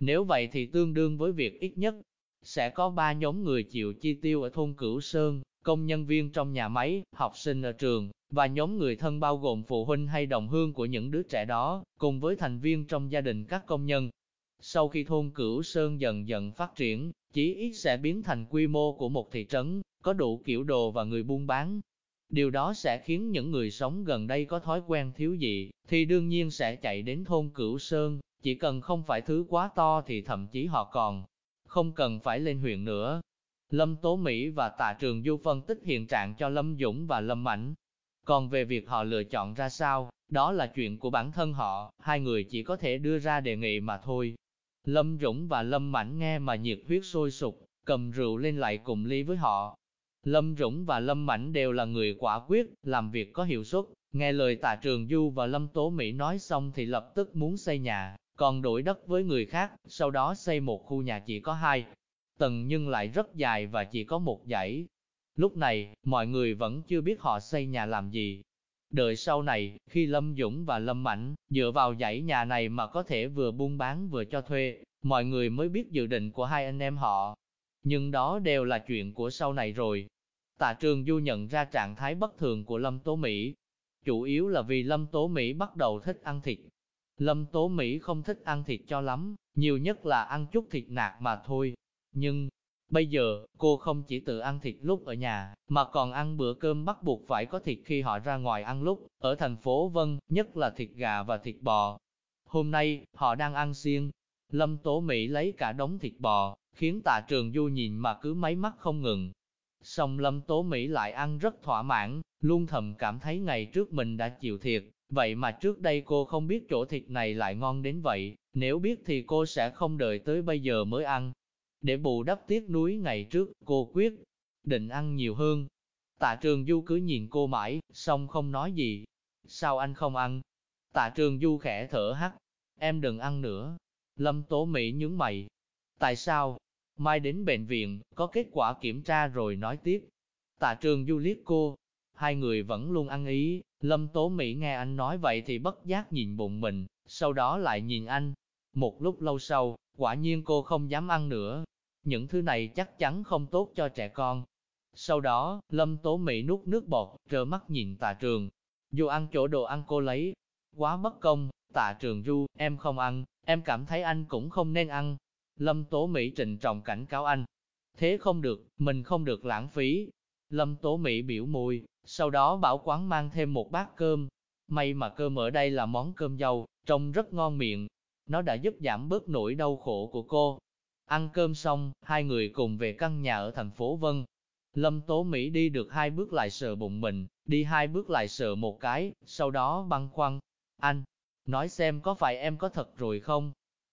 Nếu vậy thì tương đương với việc ít nhất sẽ có ba nhóm người chịu chi tiêu ở thôn Cửu Sơn, công nhân viên trong nhà máy, học sinh ở trường, và nhóm người thân bao gồm phụ huynh hay đồng hương của những đứa trẻ đó, cùng với thành viên trong gia đình các công nhân. Sau khi thôn Cửu Sơn dần dần phát triển, chỉ ít sẽ biến thành quy mô của một thị trấn, có đủ kiểu đồ và người buôn bán. Điều đó sẽ khiến những người sống gần đây có thói quen thiếu gì, thì đương nhiên sẽ chạy đến thôn Cửu Sơn, chỉ cần không phải thứ quá to thì thậm chí họ còn không cần phải lên huyện nữa. Lâm Tố Mỹ và Tạ Trường Du phân tích hiện trạng cho Lâm Dũng và Lâm Mảnh. Còn về việc họ lựa chọn ra sao, đó là chuyện của bản thân họ, hai người chỉ có thể đưa ra đề nghị mà thôi. Lâm Dũng và Lâm Mảnh nghe mà nhiệt huyết sôi sục, cầm rượu lên lại cùng ly với họ. Lâm Dũng và Lâm Mảnh đều là người quả quyết, làm việc có hiệu suất, nghe lời tạ trường Du và Lâm Tố Mỹ nói xong thì lập tức muốn xây nhà, còn đổi đất với người khác, sau đó xây một khu nhà chỉ có hai tầng nhưng lại rất dài và chỉ có một dãy. Lúc này, mọi người vẫn chưa biết họ xây nhà làm gì, Đợi sau này, khi Lâm Dũng và Lâm Mạnh dựa vào dãy nhà này mà có thể vừa buôn bán vừa cho thuê, mọi người mới biết dự định của hai anh em họ. Nhưng đó đều là chuyện của sau này rồi. Tạ Trường Du nhận ra trạng thái bất thường của Lâm Tố Mỹ. Chủ yếu là vì Lâm Tố Mỹ bắt đầu thích ăn thịt. Lâm Tố Mỹ không thích ăn thịt cho lắm, nhiều nhất là ăn chút thịt nạc mà thôi. Nhưng, Bây giờ, cô không chỉ tự ăn thịt lúc ở nhà, mà còn ăn bữa cơm bắt buộc phải có thịt khi họ ra ngoài ăn lúc, ở thành phố Vân, nhất là thịt gà và thịt bò. Hôm nay, họ đang ăn xiên. Lâm Tố Mỹ lấy cả đống thịt bò, khiến tạ trường du nhìn mà cứ máy mắt không ngừng. Xong Lâm Tố Mỹ lại ăn rất thỏa mãn, luôn thầm cảm thấy ngày trước mình đã chịu thiệt, vậy mà trước đây cô không biết chỗ thịt này lại ngon đến vậy, nếu biết thì cô sẽ không đợi tới bây giờ mới ăn. Để bù đắp tiếc núi ngày trước, cô quyết định ăn nhiều hơn. Tạ trường du cứ nhìn cô mãi, xong không nói gì. Sao anh không ăn? Tạ trường du khẽ thở hắt. Em đừng ăn nữa. Lâm Tố Mỹ nhướng mày. Tại sao? Mai đến bệnh viện, có kết quả kiểm tra rồi nói tiếp. Tạ trường du liếc cô. Hai người vẫn luôn ăn ý. Lâm Tố Mỹ nghe anh nói vậy thì bất giác nhìn bụng mình, sau đó lại nhìn anh. Một lúc lâu sau, quả nhiên cô không dám ăn nữa, những thứ này chắc chắn không tốt cho trẻ con. Sau đó, Lâm Tố Mỹ nuốt nước bọt, trơ mắt nhìn tạ trường. Dù ăn chỗ đồ ăn cô lấy, quá bất công, tạ trường du, em không ăn, em cảm thấy anh cũng không nên ăn. Lâm Tố Mỹ trịnh trọng cảnh cáo anh. Thế không được, mình không được lãng phí. Lâm Tố Mỹ biểu môi, sau đó bảo quán mang thêm một bát cơm. May mà cơm ở đây là món cơm dầu, trông rất ngon miệng. Nó đã giúp giảm bớt nỗi đau khổ của cô. Ăn cơm xong, hai người cùng về căn nhà ở thành phố Vân. Lâm Tố Mỹ đi được hai bước lại sờ bụng mình, đi hai bước lại sờ một cái, sau đó băng khoăn. Anh, nói xem có phải em có thật rồi không?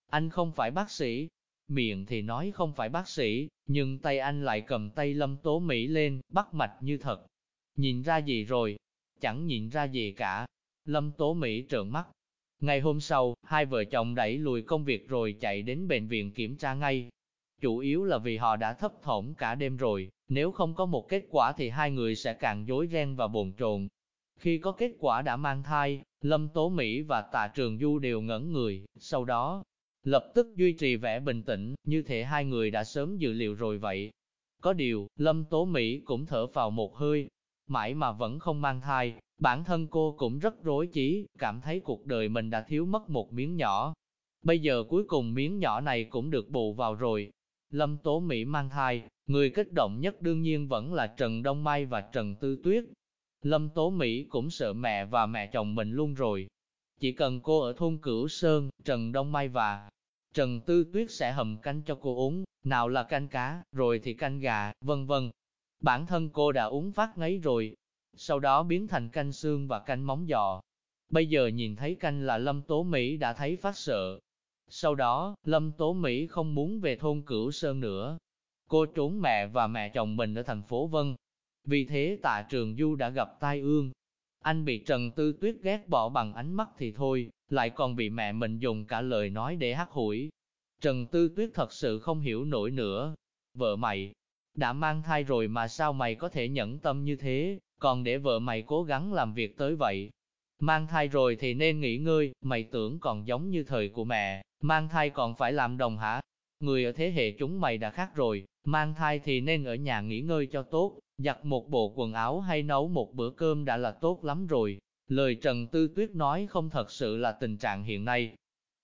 Anh không phải bác sĩ. Miệng thì nói không phải bác sĩ, nhưng tay anh lại cầm tay Lâm Tố Mỹ lên, bắt mạch như thật. Nhìn ra gì rồi? Chẳng nhìn ra gì cả. Lâm Tố Mỹ trợn mắt, Ngày hôm sau, hai vợ chồng đẩy lùi công việc rồi chạy đến bệnh viện kiểm tra ngay. Chủ yếu là vì họ đã thấp thỏm cả đêm rồi, nếu không có một kết quả thì hai người sẽ càng dối ren và bồn trồn Khi có kết quả đã mang thai, Lâm Tố Mỹ và Tạ Trường Du đều ngẩn người, sau đó, lập tức duy trì vẻ bình tĩnh, như thể hai người đã sớm dự liệu rồi vậy. Có điều, Lâm Tố Mỹ cũng thở vào một hơi, mãi mà vẫn không mang thai, Bản thân cô cũng rất rối trí, cảm thấy cuộc đời mình đã thiếu mất một miếng nhỏ. Bây giờ cuối cùng miếng nhỏ này cũng được bù vào rồi. Lâm Tố Mỹ mang thai, người kích động nhất đương nhiên vẫn là Trần Đông Mai và Trần Tư Tuyết. Lâm Tố Mỹ cũng sợ mẹ và mẹ chồng mình luôn rồi. Chỉ cần cô ở thôn Cửu Sơn, Trần Đông Mai và Trần Tư Tuyết sẽ hầm canh cho cô uống, nào là canh cá, rồi thì canh gà, vân vân. Bản thân cô đã uống phát ngấy rồi, sau đó biến thành canh xương và canh móng giò. Bây giờ nhìn thấy canh là Lâm Tố Mỹ đã thấy phát sợ. Sau đó, Lâm Tố Mỹ không muốn về thôn Cửu Sơn nữa. Cô trốn mẹ và mẹ chồng mình ở thành phố Vân. Vì thế tạ trường Du đã gặp tai ương. Anh bị Trần Tư Tuyết ghét bỏ bằng ánh mắt thì thôi, lại còn bị mẹ mình dùng cả lời nói để hắt hủi. Trần Tư Tuyết thật sự không hiểu nổi nữa. Vợ mày, đã mang thai rồi mà sao mày có thể nhẫn tâm như thế, còn để vợ mày cố gắng làm việc tới vậy. Mang thai rồi thì nên nghỉ ngơi, mày tưởng còn giống như thời của mẹ, mang thai còn phải làm đồng hả? Người ở thế hệ chúng mày đã khác rồi, mang thai thì nên ở nhà nghỉ ngơi cho tốt, giặt một bộ quần áo hay nấu một bữa cơm đã là tốt lắm rồi. Lời Trần Tư Tuyết nói không thật sự là tình trạng hiện nay.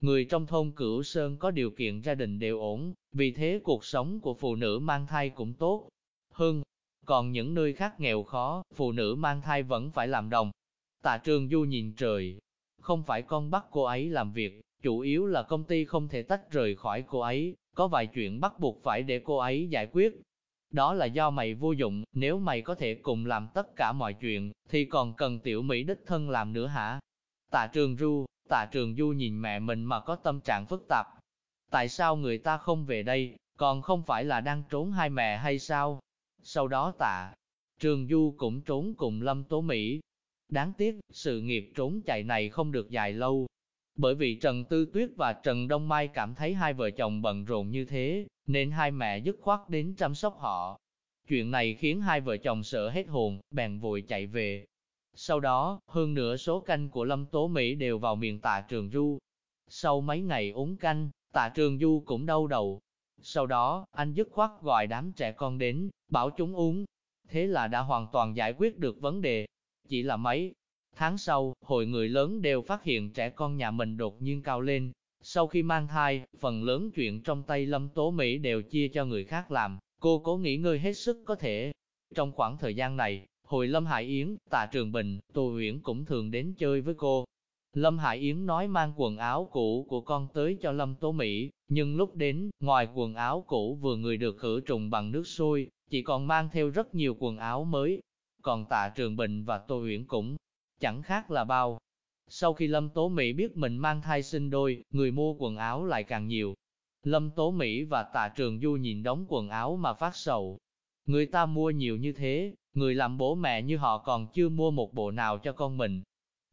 Người trong thôn Cửu Sơn có điều kiện gia đình đều ổn, vì thế cuộc sống của phụ nữ mang thai cũng tốt hơn. Còn những nơi khác nghèo khó, phụ nữ mang thai vẫn phải làm đồng. Tạ Trường Du nhìn trời, không phải con bắt cô ấy làm việc, chủ yếu là công ty không thể tách rời khỏi cô ấy, có vài chuyện bắt buộc phải để cô ấy giải quyết. Đó là do mày vô dụng, nếu mày có thể cùng làm tất cả mọi chuyện, thì còn cần tiểu Mỹ đích thân làm nữa hả? Tạ Trường Du, Tạ Trường Du nhìn mẹ mình mà có tâm trạng phức tạp. Tại sao người ta không về đây, còn không phải là đang trốn hai mẹ hay sao? Sau đó Tạ Trường Du cũng trốn cùng Lâm Tố Mỹ. Đáng tiếc, sự nghiệp trốn chạy này không được dài lâu, bởi vì Trần Tư Tuyết và Trần Đông Mai cảm thấy hai vợ chồng bận rộn như thế, nên hai mẹ dứt khoát đến chăm sóc họ. Chuyện này khiến hai vợ chồng sợ hết hồn, bèn vội chạy về. Sau đó, hơn nửa số canh của Lâm Tố Mỹ đều vào miệng tạ trường du. Sau mấy ngày uống canh, tạ trường du cũng đau đầu. Sau đó, anh dứt khoát gọi đám trẻ con đến, bảo chúng uống. Thế là đã hoàn toàn giải quyết được vấn đề. Chỉ là mấy Tháng sau, hội người lớn đều phát hiện trẻ con nhà mình đột nhiên cao lên. Sau khi mang thai, phần lớn chuyện trong tay Lâm Tố Mỹ đều chia cho người khác làm, cô cố nghỉ ngơi hết sức có thể. Trong khoảng thời gian này, hội Lâm Hải Yến, Tạ Trường Bình, Tô Huyễn cũng thường đến chơi với cô. Lâm Hải Yến nói mang quần áo cũ của con tới cho Lâm Tố Mỹ, nhưng lúc đến, ngoài quần áo cũ vừa người được khử trùng bằng nước sôi, chỉ còn mang theo rất nhiều quần áo mới. Còn Tạ Trường Bình và Tô Huyễn cũng chẳng khác là bao. Sau khi Lâm Tố Mỹ biết mình mang thai sinh đôi, người mua quần áo lại càng nhiều. Lâm Tố Mỹ và Tạ Trường Du nhìn đóng quần áo mà phát sầu. Người ta mua nhiều như thế, người làm bố mẹ như họ còn chưa mua một bộ nào cho con mình.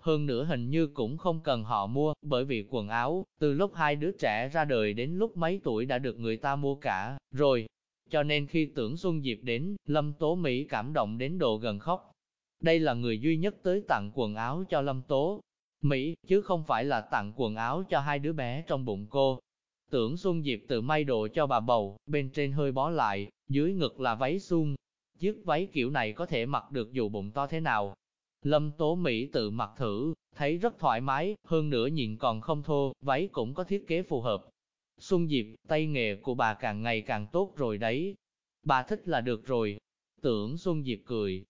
Hơn nữa hình như cũng không cần họ mua, bởi vì quần áo, từ lúc hai đứa trẻ ra đời đến lúc mấy tuổi đã được người ta mua cả, rồi. Cho nên khi tưởng Xuân Diệp đến, Lâm Tố Mỹ cảm động đến độ gần khóc. Đây là người duy nhất tới tặng quần áo cho Lâm Tố. Mỹ, chứ không phải là tặng quần áo cho hai đứa bé trong bụng cô. Tưởng Xuân Diệp tự may đồ cho bà bầu, bên trên hơi bó lại, dưới ngực là váy suông. Chiếc váy kiểu này có thể mặc được dù bụng to thế nào. Lâm Tố Mỹ tự mặc thử, thấy rất thoải mái, hơn nữa nhìn còn không thô, váy cũng có thiết kế phù hợp. Xuân Diệp, tay nghề của bà càng ngày càng tốt rồi đấy. Bà thích là được rồi. Tưởng Xuân Diệp cười,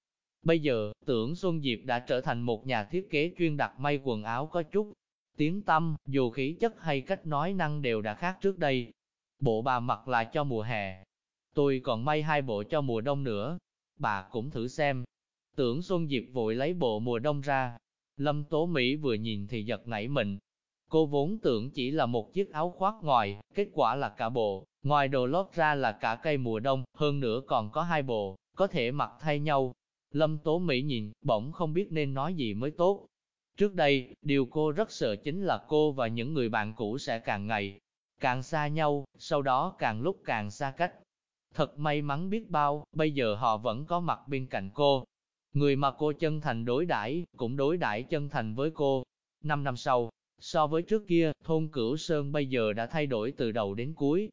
Bây giờ, tưởng Xuân Diệp đã trở thành một nhà thiết kế chuyên đặt may quần áo có chút tiếng tâm, dù khí chất hay cách nói năng đều đã khác trước đây. Bộ bà mặc lại cho mùa hè. Tôi còn may hai bộ cho mùa đông nữa. Bà cũng thử xem. Tưởng Xuân Diệp vội lấy bộ mùa đông ra. Lâm Tố Mỹ vừa nhìn thì giật nảy mình. Cô vốn tưởng chỉ là một chiếc áo khoác ngoài, kết quả là cả bộ, ngoài đồ lót ra là cả cây mùa đông, hơn nữa còn có hai bộ, có thể mặc thay nhau, Lâm Tố Mỹ nhìn, bỗng không biết nên nói gì mới tốt. Trước đây, điều cô rất sợ chính là cô và những người bạn cũ sẽ càng ngày, càng xa nhau, sau đó càng lúc càng xa cách. Thật may mắn biết bao, bây giờ họ vẫn có mặt bên cạnh cô. Người mà cô chân thành đối đãi cũng đối đãi chân thành với cô. Năm năm sau, so với trước kia, thôn Cửu Sơn bây giờ đã thay đổi từ đầu đến cuối.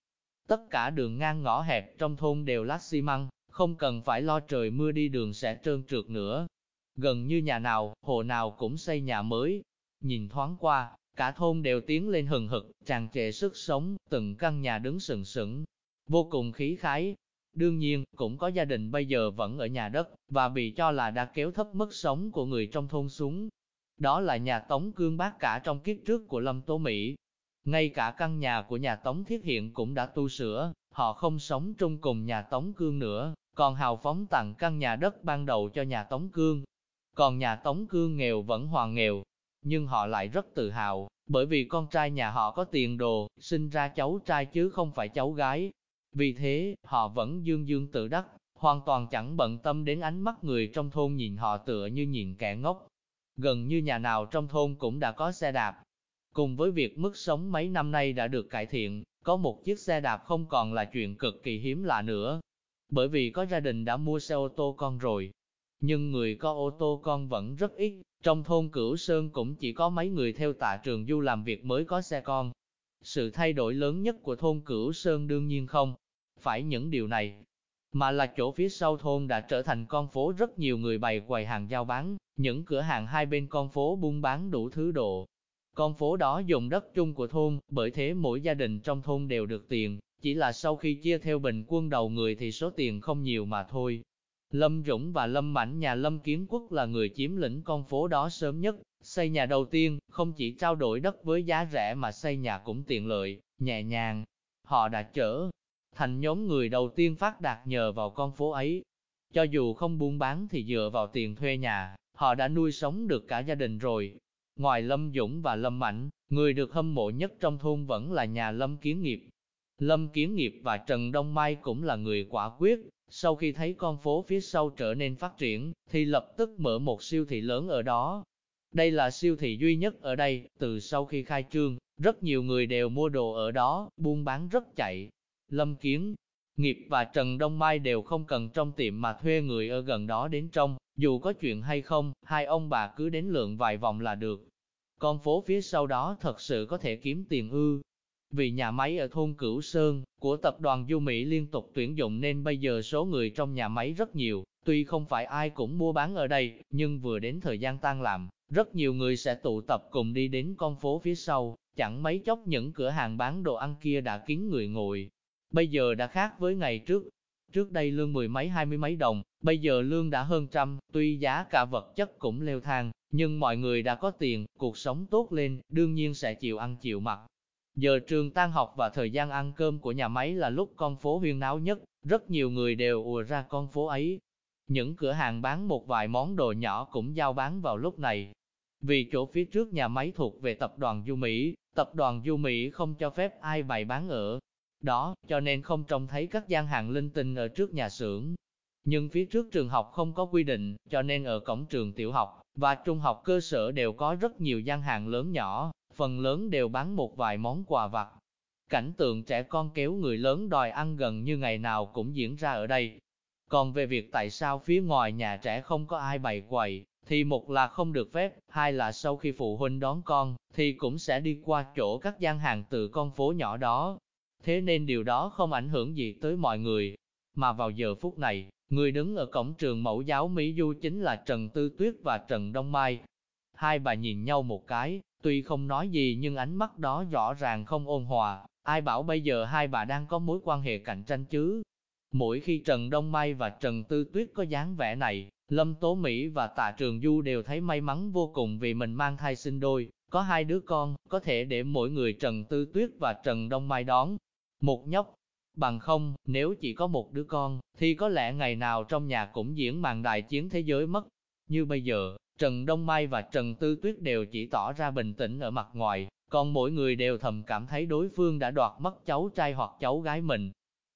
Tất cả đường ngang ngõ hẹp trong thôn đều lát xi măng, không cần phải lo trời mưa đi đường sẽ trơn trượt nữa. Gần như nhà nào, hộ nào cũng xây nhà mới. Nhìn thoáng qua, cả thôn đều tiến lên hừng hực, tràn trề sức sống, từng căn nhà đứng sừng sững, vô cùng khí khái. Đương nhiên, cũng có gia đình bây giờ vẫn ở nhà đất, và bị cho là đã kéo thấp mức sống của người trong thôn xuống. Đó là nhà Tống Cương Bác cả trong kiếp trước của Lâm Tố Mỹ. Ngay cả căn nhà của nhà Tống Thiết Hiện cũng đã tu sửa, họ không sống chung cùng nhà Tống Cương nữa, còn hào phóng tặng căn nhà đất ban đầu cho nhà Tống Cương. Còn nhà Tống Cương nghèo vẫn hoàn nghèo. nhưng họ lại rất tự hào, bởi vì con trai nhà họ có tiền đồ, sinh ra cháu trai chứ không phải cháu gái. Vì thế, họ vẫn dương dương tự đắc, hoàn toàn chẳng bận tâm đến ánh mắt người trong thôn nhìn họ tựa như nhìn kẻ ngốc. Gần như nhà nào trong thôn cũng đã có xe đạp. Cùng với việc mức sống mấy năm nay đã được cải thiện, có một chiếc xe đạp không còn là chuyện cực kỳ hiếm lạ nữa. Bởi vì có gia đình đã mua xe ô tô con rồi. Nhưng người có ô tô con vẫn rất ít, trong thôn Cửu Sơn cũng chỉ có mấy người theo tạ trường du làm việc mới có xe con. Sự thay đổi lớn nhất của thôn Cửu Sơn đương nhiên không phải những điều này, mà là chỗ phía sau thôn đã trở thành con phố rất nhiều người bày quầy hàng giao bán, những cửa hàng hai bên con phố buôn bán đủ thứ độ. Con phố đó dùng đất chung của thôn, bởi thế mỗi gia đình trong thôn đều được tiền, chỉ là sau khi chia theo bình quân đầu người thì số tiền không nhiều mà thôi. Lâm Dũng và Lâm Mảnh nhà Lâm Kiến Quốc là người chiếm lĩnh con phố đó sớm nhất, xây nhà đầu tiên, không chỉ trao đổi đất với giá rẻ mà xây nhà cũng tiện lợi, nhẹ nhàng. Họ đã trở thành nhóm người đầu tiên phát đạt nhờ vào con phố ấy. Cho dù không buôn bán thì dựa vào tiền thuê nhà, họ đã nuôi sống được cả gia đình rồi. Ngoài Lâm Dũng và Lâm Mạnh, người được hâm mộ nhất trong thôn vẫn là nhà Lâm Kiến Nghiệp. Lâm Kiến Nghiệp và Trần Đông Mai cũng là người quả quyết, sau khi thấy con phố phía sau trở nên phát triển, thì lập tức mở một siêu thị lớn ở đó. Đây là siêu thị duy nhất ở đây, từ sau khi khai trương, rất nhiều người đều mua đồ ở đó, buôn bán rất chạy. Lâm Kiến, Nghiệp và Trần Đông Mai đều không cần trong tiệm mà thuê người ở gần đó đến trong, dù có chuyện hay không, hai ông bà cứ đến lượng vài vòng là được. Con phố phía sau đó thật sự có thể kiếm tiền ư. Vì nhà máy ở thôn Cửu Sơn, của tập đoàn Du Mỹ liên tục tuyển dụng nên bây giờ số người trong nhà máy rất nhiều, tuy không phải ai cũng mua bán ở đây, nhưng vừa đến thời gian tan làm, rất nhiều người sẽ tụ tập cùng đi đến con phố phía sau, chẳng mấy chốc những cửa hàng bán đồ ăn kia đã kín người ngồi, Bây giờ đã khác với ngày trước. Trước đây lương mười mấy hai mươi mấy đồng, bây giờ lương đã hơn trăm, tuy giá cả vật chất cũng leo thang, nhưng mọi người đã có tiền, cuộc sống tốt lên, đương nhiên sẽ chịu ăn chịu mặc. Giờ trường tan học và thời gian ăn cơm của nhà máy là lúc con phố huyên náo nhất, rất nhiều người đều ùa ra con phố ấy. Những cửa hàng bán một vài món đồ nhỏ cũng giao bán vào lúc này. Vì chỗ phía trước nhà máy thuộc về tập đoàn Du Mỹ, tập đoàn Du Mỹ không cho phép ai bày bán ở đó, cho nên không trông thấy các gian hàng linh tinh ở trước nhà xưởng. Nhưng phía trước trường học không có quy định, cho nên ở cổng trường tiểu học và trung học cơ sở đều có rất nhiều gian hàng lớn nhỏ, phần lớn đều bán một vài món quà vặt. Cảnh tượng trẻ con kéo người lớn đòi ăn gần như ngày nào cũng diễn ra ở đây. Còn về việc tại sao phía ngoài nhà trẻ không có ai bày quầy, thì một là không được phép, hai là sau khi phụ huynh đón con, thì cũng sẽ đi qua chỗ các gian hàng từ con phố nhỏ đó, thế nên điều đó không ảnh hưởng gì tới mọi người. Mà vào giờ phút này, người đứng ở cổng trường mẫu giáo Mỹ Du chính là Trần Tư Tuyết và Trần Đông Mai. Hai bà nhìn nhau một cái, tuy không nói gì nhưng ánh mắt đó rõ ràng không ôn hòa, ai bảo bây giờ hai bà đang có mối quan hệ cạnh tranh chứ. Mỗi khi Trần Đông Mai và Trần Tư Tuyết có dáng vẻ này, Lâm Tố Mỹ và Tạ Trường Du đều thấy may mắn vô cùng vì mình mang thai sinh đôi, có hai đứa con, có thể để mỗi người Trần Tư Tuyết và Trần Đông Mai đón, một nhóc. Bằng không, nếu chỉ có một đứa con, thì có lẽ ngày nào trong nhà cũng diễn màn đại chiến thế giới mất. Như bây giờ, Trần Đông Mai và Trần Tư Tuyết đều chỉ tỏ ra bình tĩnh ở mặt ngoài, còn mỗi người đều thầm cảm thấy đối phương đã đoạt mất cháu trai hoặc cháu gái mình.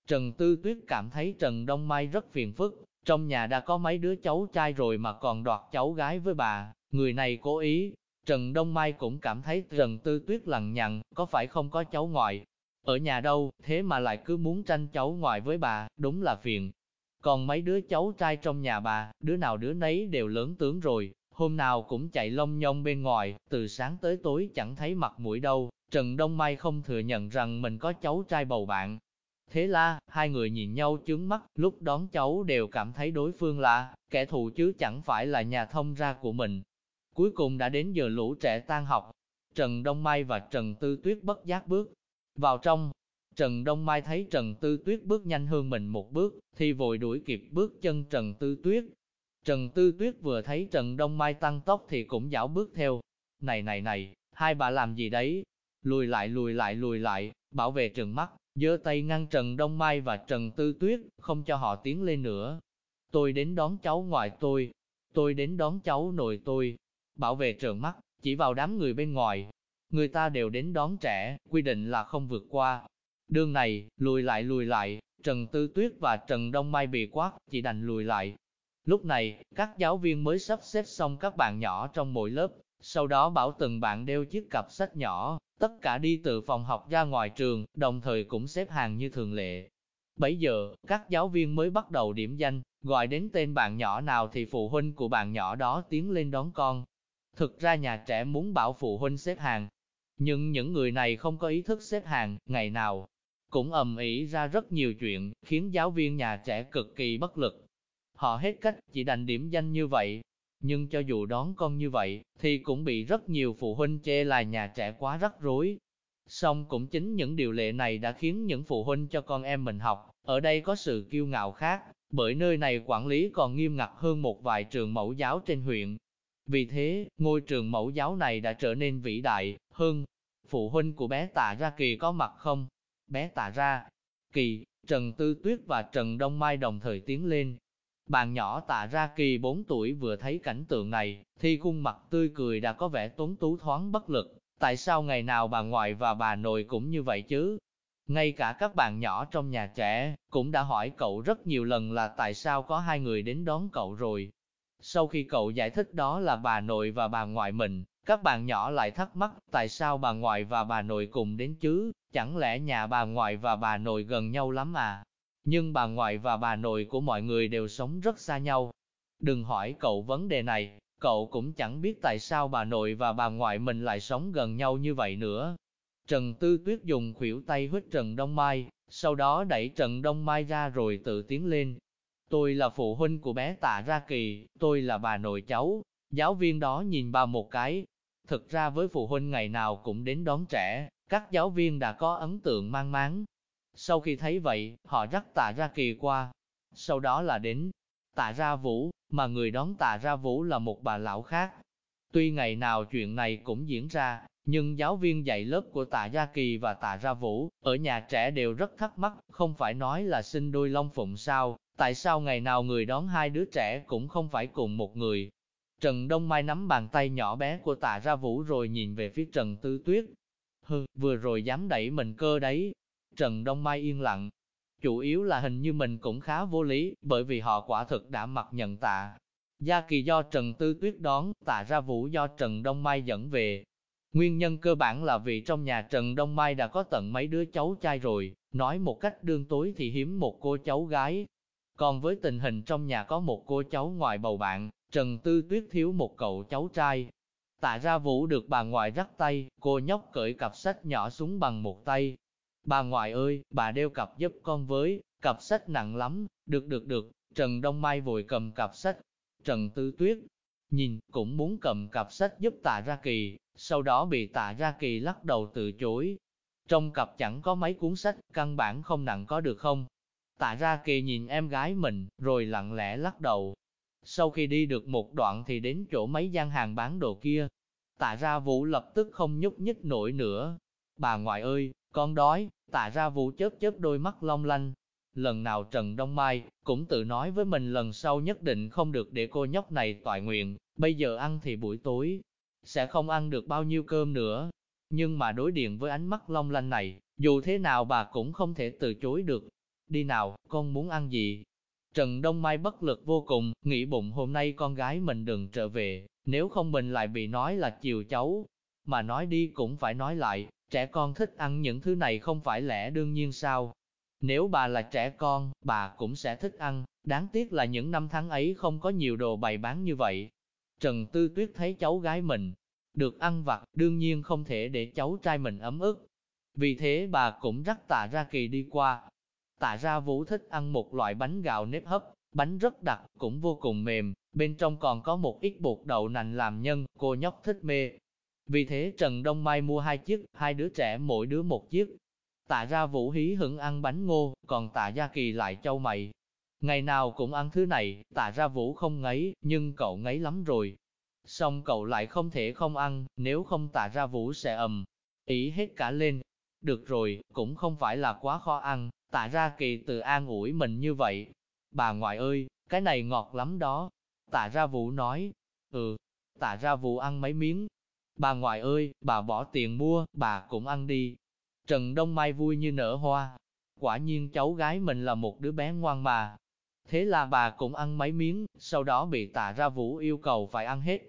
Trần Tư Tuyết cảm thấy Trần Đông Mai rất phiền phức, trong nhà đã có mấy đứa cháu trai rồi mà còn đoạt cháu gái với bà, người này cố ý. Trần Đông Mai cũng cảm thấy Trần Tư Tuyết lằng nhằng, có phải không có cháu ngoại, ở nhà đâu, thế mà lại cứ muốn tranh cháu ngoại với bà, đúng là phiền. Còn mấy đứa cháu trai trong nhà bà, đứa nào đứa nấy đều lớn tướng rồi, hôm nào cũng chạy lông nhông bên ngoài, từ sáng tới tối chẳng thấy mặt mũi đâu. Trần Đông Mai không thừa nhận rằng mình có cháu trai bầu bạn. Thế là, hai người nhìn nhau chướng mắt, lúc đón cháu đều cảm thấy đối phương là kẻ thù chứ chẳng phải là nhà thông ra của mình. Cuối cùng đã đến giờ lũ trẻ tan học. Trần Đông Mai và Trần Tư Tuyết bất giác bước vào trong, Trần Đông Mai thấy Trần Tư Tuyết bước nhanh hơn mình một bước, thì vội đuổi kịp bước chân Trần Tư Tuyết. Trần Tư Tuyết vừa thấy Trần Đông Mai tăng tốc thì cũng dảo bước theo. Này này này, hai bà làm gì đấy? Lùi lại lùi lại lùi lại, bảo vệ trừng mắt, giơ tay ngăn Trần Đông Mai và Trần Tư Tuyết, không cho họ tiến lên nữa. Tôi đến đón cháu ngoại tôi, tôi đến đón cháu nội tôi. Bảo vệ trợn mắt, chỉ vào đám người bên ngoài. Người ta đều đến đón trẻ, quy định là không vượt qua. Đường này, lùi lại lùi lại, Trần Tư Tuyết và Trần Đông Mai bị quát, chỉ đành lùi lại. Lúc này, các giáo viên mới sắp xếp xong các bạn nhỏ trong mỗi lớp, sau đó bảo từng bạn đeo chiếc cặp sách nhỏ, tất cả đi từ phòng học ra ngoài trường, đồng thời cũng xếp hàng như thường lệ. Bấy giờ, các giáo viên mới bắt đầu điểm danh, gọi đến tên bạn nhỏ nào thì phụ huynh của bạn nhỏ đó tiến lên đón con. Thực ra nhà trẻ muốn bảo phụ huynh xếp hàng, nhưng những người này không có ý thức xếp hàng, ngày nào cũng ầm ĩ ra rất nhiều chuyện, khiến giáo viên nhà trẻ cực kỳ bất lực. Họ hết cách, chỉ đành điểm danh như vậy. Nhưng cho dù đón con như vậy, thì cũng bị rất nhiều phụ huynh chê là nhà trẻ quá rắc rối. Song cũng chính những điều lệ này đã khiến những phụ huynh cho con em mình học, ở đây có sự kiêu ngạo khác, bởi nơi này quản lý còn nghiêm ngặt hơn một vài trường mẫu giáo trên huyện. Vì thế, ngôi trường mẫu giáo này đã trở nên vĩ đại hơn. Phụ huynh của bé Tạ Ra Kỳ có mặt không? Bé Tạ Ra Kỳ, Trần Tư Tuyết và Trần Đông Mai đồng thời tiến lên. Bạn nhỏ Tạ Ra Kỳ 4 tuổi vừa thấy cảnh tượng này, thì khuôn mặt tươi cười đã có vẻ tốn tú thoáng bất lực. Tại sao ngày nào bà ngoại và bà nội cũng như vậy chứ? Ngay cả các bạn nhỏ trong nhà trẻ cũng đã hỏi cậu rất nhiều lần là tại sao có hai người đến đón cậu rồi. Sau khi cậu giải thích đó là bà nội và bà ngoại mình, các bạn nhỏ lại thắc mắc tại sao bà ngoại và bà nội cùng đến chứ, chẳng lẽ nhà bà ngoại và bà nội gần nhau lắm à? Nhưng bà ngoại và bà nội của mọi người đều sống rất xa nhau. Đừng hỏi cậu vấn đề này, cậu cũng chẳng biết tại sao bà nội và bà ngoại mình lại sống gần nhau như vậy nữa. Trần Tư Tuyết dùng khuỷu tay huyết Trần Đông Mai, sau đó đẩy Trần Đông Mai ra rồi tự tiến lên. Tôi là phụ huynh của bé Tạ Ra Kỳ, tôi là bà nội cháu. Giáo viên đó nhìn bà một cái. Thực ra với phụ huynh ngày nào cũng đến đón trẻ, các giáo viên đã có ấn tượng mang máng. Sau khi thấy vậy, họ dắt Tạ Ra Kỳ qua. Sau đó là đến Tạ Ra Vũ, mà người đón Tạ Ra Vũ là một bà lão khác. Tuy ngày nào chuyện này cũng diễn ra, nhưng giáo viên dạy lớp của Tạ Gia Kỳ và Tạ Gia Vũ, ở nhà trẻ đều rất thắc mắc, không phải nói là sinh đôi long phụng sao, tại sao ngày nào người đón hai đứa trẻ cũng không phải cùng một người. Trần Đông Mai nắm bàn tay nhỏ bé của Tạ Gia Vũ rồi nhìn về phía Trần Tư Tuyết. Hừ, vừa rồi dám đẩy mình cơ đấy. Trần Đông Mai yên lặng. Chủ yếu là hình như mình cũng khá vô lý, bởi vì họ quả thực đã mặc nhận tạ. Gia Kỳ do Trần Tư Tuyết đón, Tạ ra Vũ do Trần Đông Mai dẫn về, Nguyên nhân cơ bản là vì trong nhà Trần Đông Mai đã có tận mấy đứa cháu trai rồi, nói một cách đương tối thì hiếm một cô cháu gái. Còn với tình hình trong nhà có một cô cháu ngoài bầu bạn, Trần Tư Tuyết thiếu một cậu cháu trai. Tạ ra vũ được bà ngoại rắc tay, cô nhóc cởi cặp sách nhỏ xuống bằng một tay. Bà ngoại ơi, bà đeo cặp giúp con với, cặp sách nặng lắm, được được được, Trần Đông Mai vội cầm cặp sách. Trần Tư Tuyết, nhìn, cũng muốn cầm cặp sách giúp tạ ra kỳ, sau đó bị tạ ra kỳ lắc đầu từ chối. Trong cặp chẳng có mấy cuốn sách, căn bản không nặng có được không? Tạ ra kỳ nhìn em gái mình, rồi lặng lẽ lắc đầu. Sau khi đi được một đoạn thì đến chỗ mấy gian hàng bán đồ kia. Tạ ra vũ lập tức không nhúc nhích nổi nữa. Bà ngoại ơi, con đói, tạ ra vũ chớp chớp đôi mắt long lanh, Lần nào Trần Đông Mai cũng tự nói với mình lần sau nhất định không được để cô nhóc này toại nguyện, bây giờ ăn thì buổi tối, sẽ không ăn được bao nhiêu cơm nữa. Nhưng mà đối điện với ánh mắt long lanh này, dù thế nào bà cũng không thể từ chối được. Đi nào, con muốn ăn gì? Trần Đông Mai bất lực vô cùng, nghĩ bụng hôm nay con gái mình đừng trở về, nếu không mình lại bị nói là chiều cháu. Mà nói đi cũng phải nói lại, trẻ con thích ăn những thứ này không phải lẽ đương nhiên sao, nếu bà là trẻ con, bà cũng sẽ thích ăn, đáng tiếc là những năm tháng ấy không có nhiều đồ bày bán như vậy. Trần Tư Tuyết thấy cháu gái mình được ăn vặt, đương nhiên không thể để cháu trai mình ấm ức. Vì thế bà cũng dắt tạ ra kỳ đi qua. Tạ ra vũ thích ăn một loại bánh gạo nếp hấp, bánh rất đặc, cũng vô cùng mềm, bên trong còn có một ít bột đậu nành làm nhân, cô nhóc thích mê. Vì thế Trần Đông Mai mua hai chiếc, hai đứa trẻ mỗi đứa một chiếc, Tạ ra vũ hí hửng ăn bánh ngô, còn tạ gia kỳ lại châu mày. Ngày nào cũng ăn thứ này, tạ ra vũ không ngấy, nhưng cậu ngấy lắm rồi. Xong cậu lại không thể không ăn, nếu không tạ ra vũ sẽ ầm, ý hết cả lên. Được rồi, cũng không phải là quá khó ăn, tạ ra kỳ từ an ủi mình như vậy. Bà ngoại ơi, cái này ngọt lắm đó. Tạ ra vũ nói, ừ, tạ ra vũ ăn mấy miếng. Bà ngoại ơi, bà bỏ tiền mua, bà cũng ăn đi. Trần Đông Mai vui như nở hoa. Quả nhiên cháu gái mình là một đứa bé ngoan mà. Thế là bà cũng ăn mấy miếng, sau đó bị tạ ra vũ yêu cầu phải ăn hết.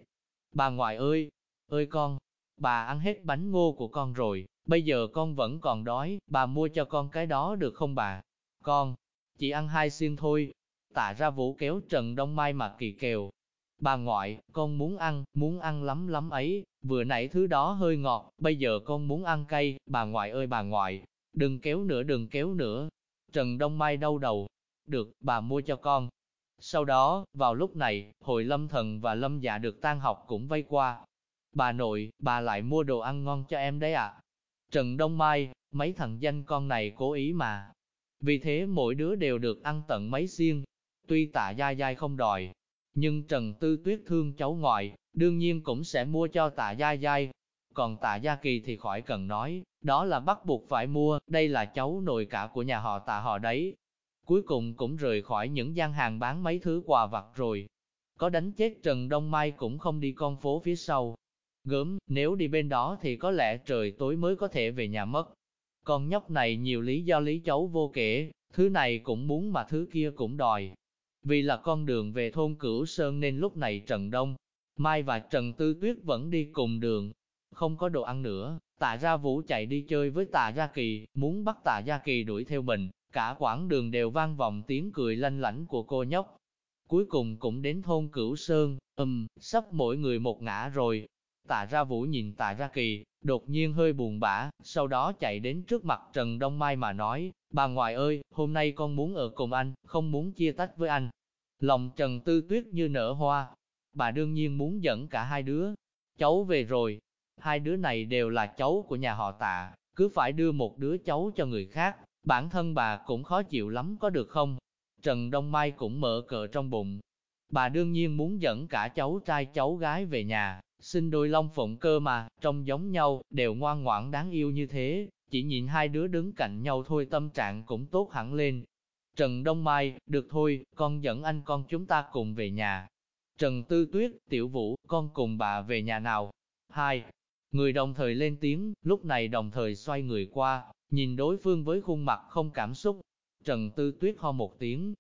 Bà ngoại ơi, ơi con, bà ăn hết bánh ngô của con rồi, bây giờ con vẫn còn đói, bà mua cho con cái đó được không bà? Con, chỉ ăn hai xiên thôi. Tạ ra vũ kéo Trần Đông Mai mà kỳ kèo. Bà ngoại, con muốn ăn, muốn ăn lắm lắm ấy, vừa nãy thứ đó hơi ngọt, bây giờ con muốn ăn cay, bà ngoại ơi bà ngoại, đừng kéo nữa đừng kéo nữa. Trần Đông Mai đau đầu, được, bà mua cho con. Sau đó, vào lúc này, hội lâm thần và lâm dạ được tan học cũng vây qua. Bà nội, bà lại mua đồ ăn ngon cho em đấy ạ. Trần Đông Mai, mấy thằng danh con này cố ý mà. Vì thế mỗi đứa đều được ăn tận mấy xiên. Tuy tạ dai dai không đòi, nhưng Trần Tư Tuyết thương cháu ngoại, đương nhiên cũng sẽ mua cho tạ gia giai, Còn tạ gia kỳ thì khỏi cần nói, đó là bắt buộc phải mua, đây là cháu nội cả của nhà họ tạ họ đấy. Cuối cùng cũng rời khỏi những gian hàng bán mấy thứ quà vặt rồi. Có đánh chết Trần Đông Mai cũng không đi con phố phía sau. Gớm, nếu đi bên đó thì có lẽ trời tối mới có thể về nhà mất. Con nhóc này nhiều lý do lý cháu vô kể, thứ này cũng muốn mà thứ kia cũng đòi. Vì là con đường về thôn Cửu Sơn nên lúc này Trần Đông, Mai và Trần Tư Tuyết vẫn đi cùng đường. Không có đồ ăn nữa, tạ ra vũ chạy đi chơi với tạ gia kỳ, muốn bắt tạ gia kỳ đuổi theo mình, cả quãng đường đều vang vọng tiếng cười lanh lảnh của cô nhóc. Cuối cùng cũng đến thôn Cửu Sơn, ừm, um, sắp mỗi người một ngã rồi. Tạ ra vũ nhìn tạ ra kỳ, đột nhiên hơi buồn bã, sau đó chạy đến trước mặt Trần Đông Mai mà nói, bà ngoại ơi, hôm nay con muốn ở cùng anh, không muốn chia tách với anh. Lòng Trần Tư Tuyết như nở hoa, bà đương nhiên muốn dẫn cả hai đứa. Cháu về rồi, hai đứa này đều là cháu của nhà họ tạ, cứ phải đưa một đứa cháu cho người khác, bản thân bà cũng khó chịu lắm có được không? Trần Đông Mai cũng mở cờ trong bụng. Bà đương nhiên muốn dẫn cả cháu trai cháu gái về nhà, sinh đôi long phụng cơ mà, trông giống nhau, đều ngoan ngoãn đáng yêu như thế, chỉ nhìn hai đứa đứng cạnh nhau thôi tâm trạng cũng tốt hẳn lên. Trần Đông Mai, được thôi, con dẫn anh con chúng ta cùng về nhà. Trần Tư Tuyết, Tiểu Vũ, con cùng bà về nhà nào? Hai. Người đồng thời lên tiếng, lúc này đồng thời xoay người qua, nhìn đối phương với khuôn mặt không cảm xúc. Trần Tư Tuyết ho một tiếng.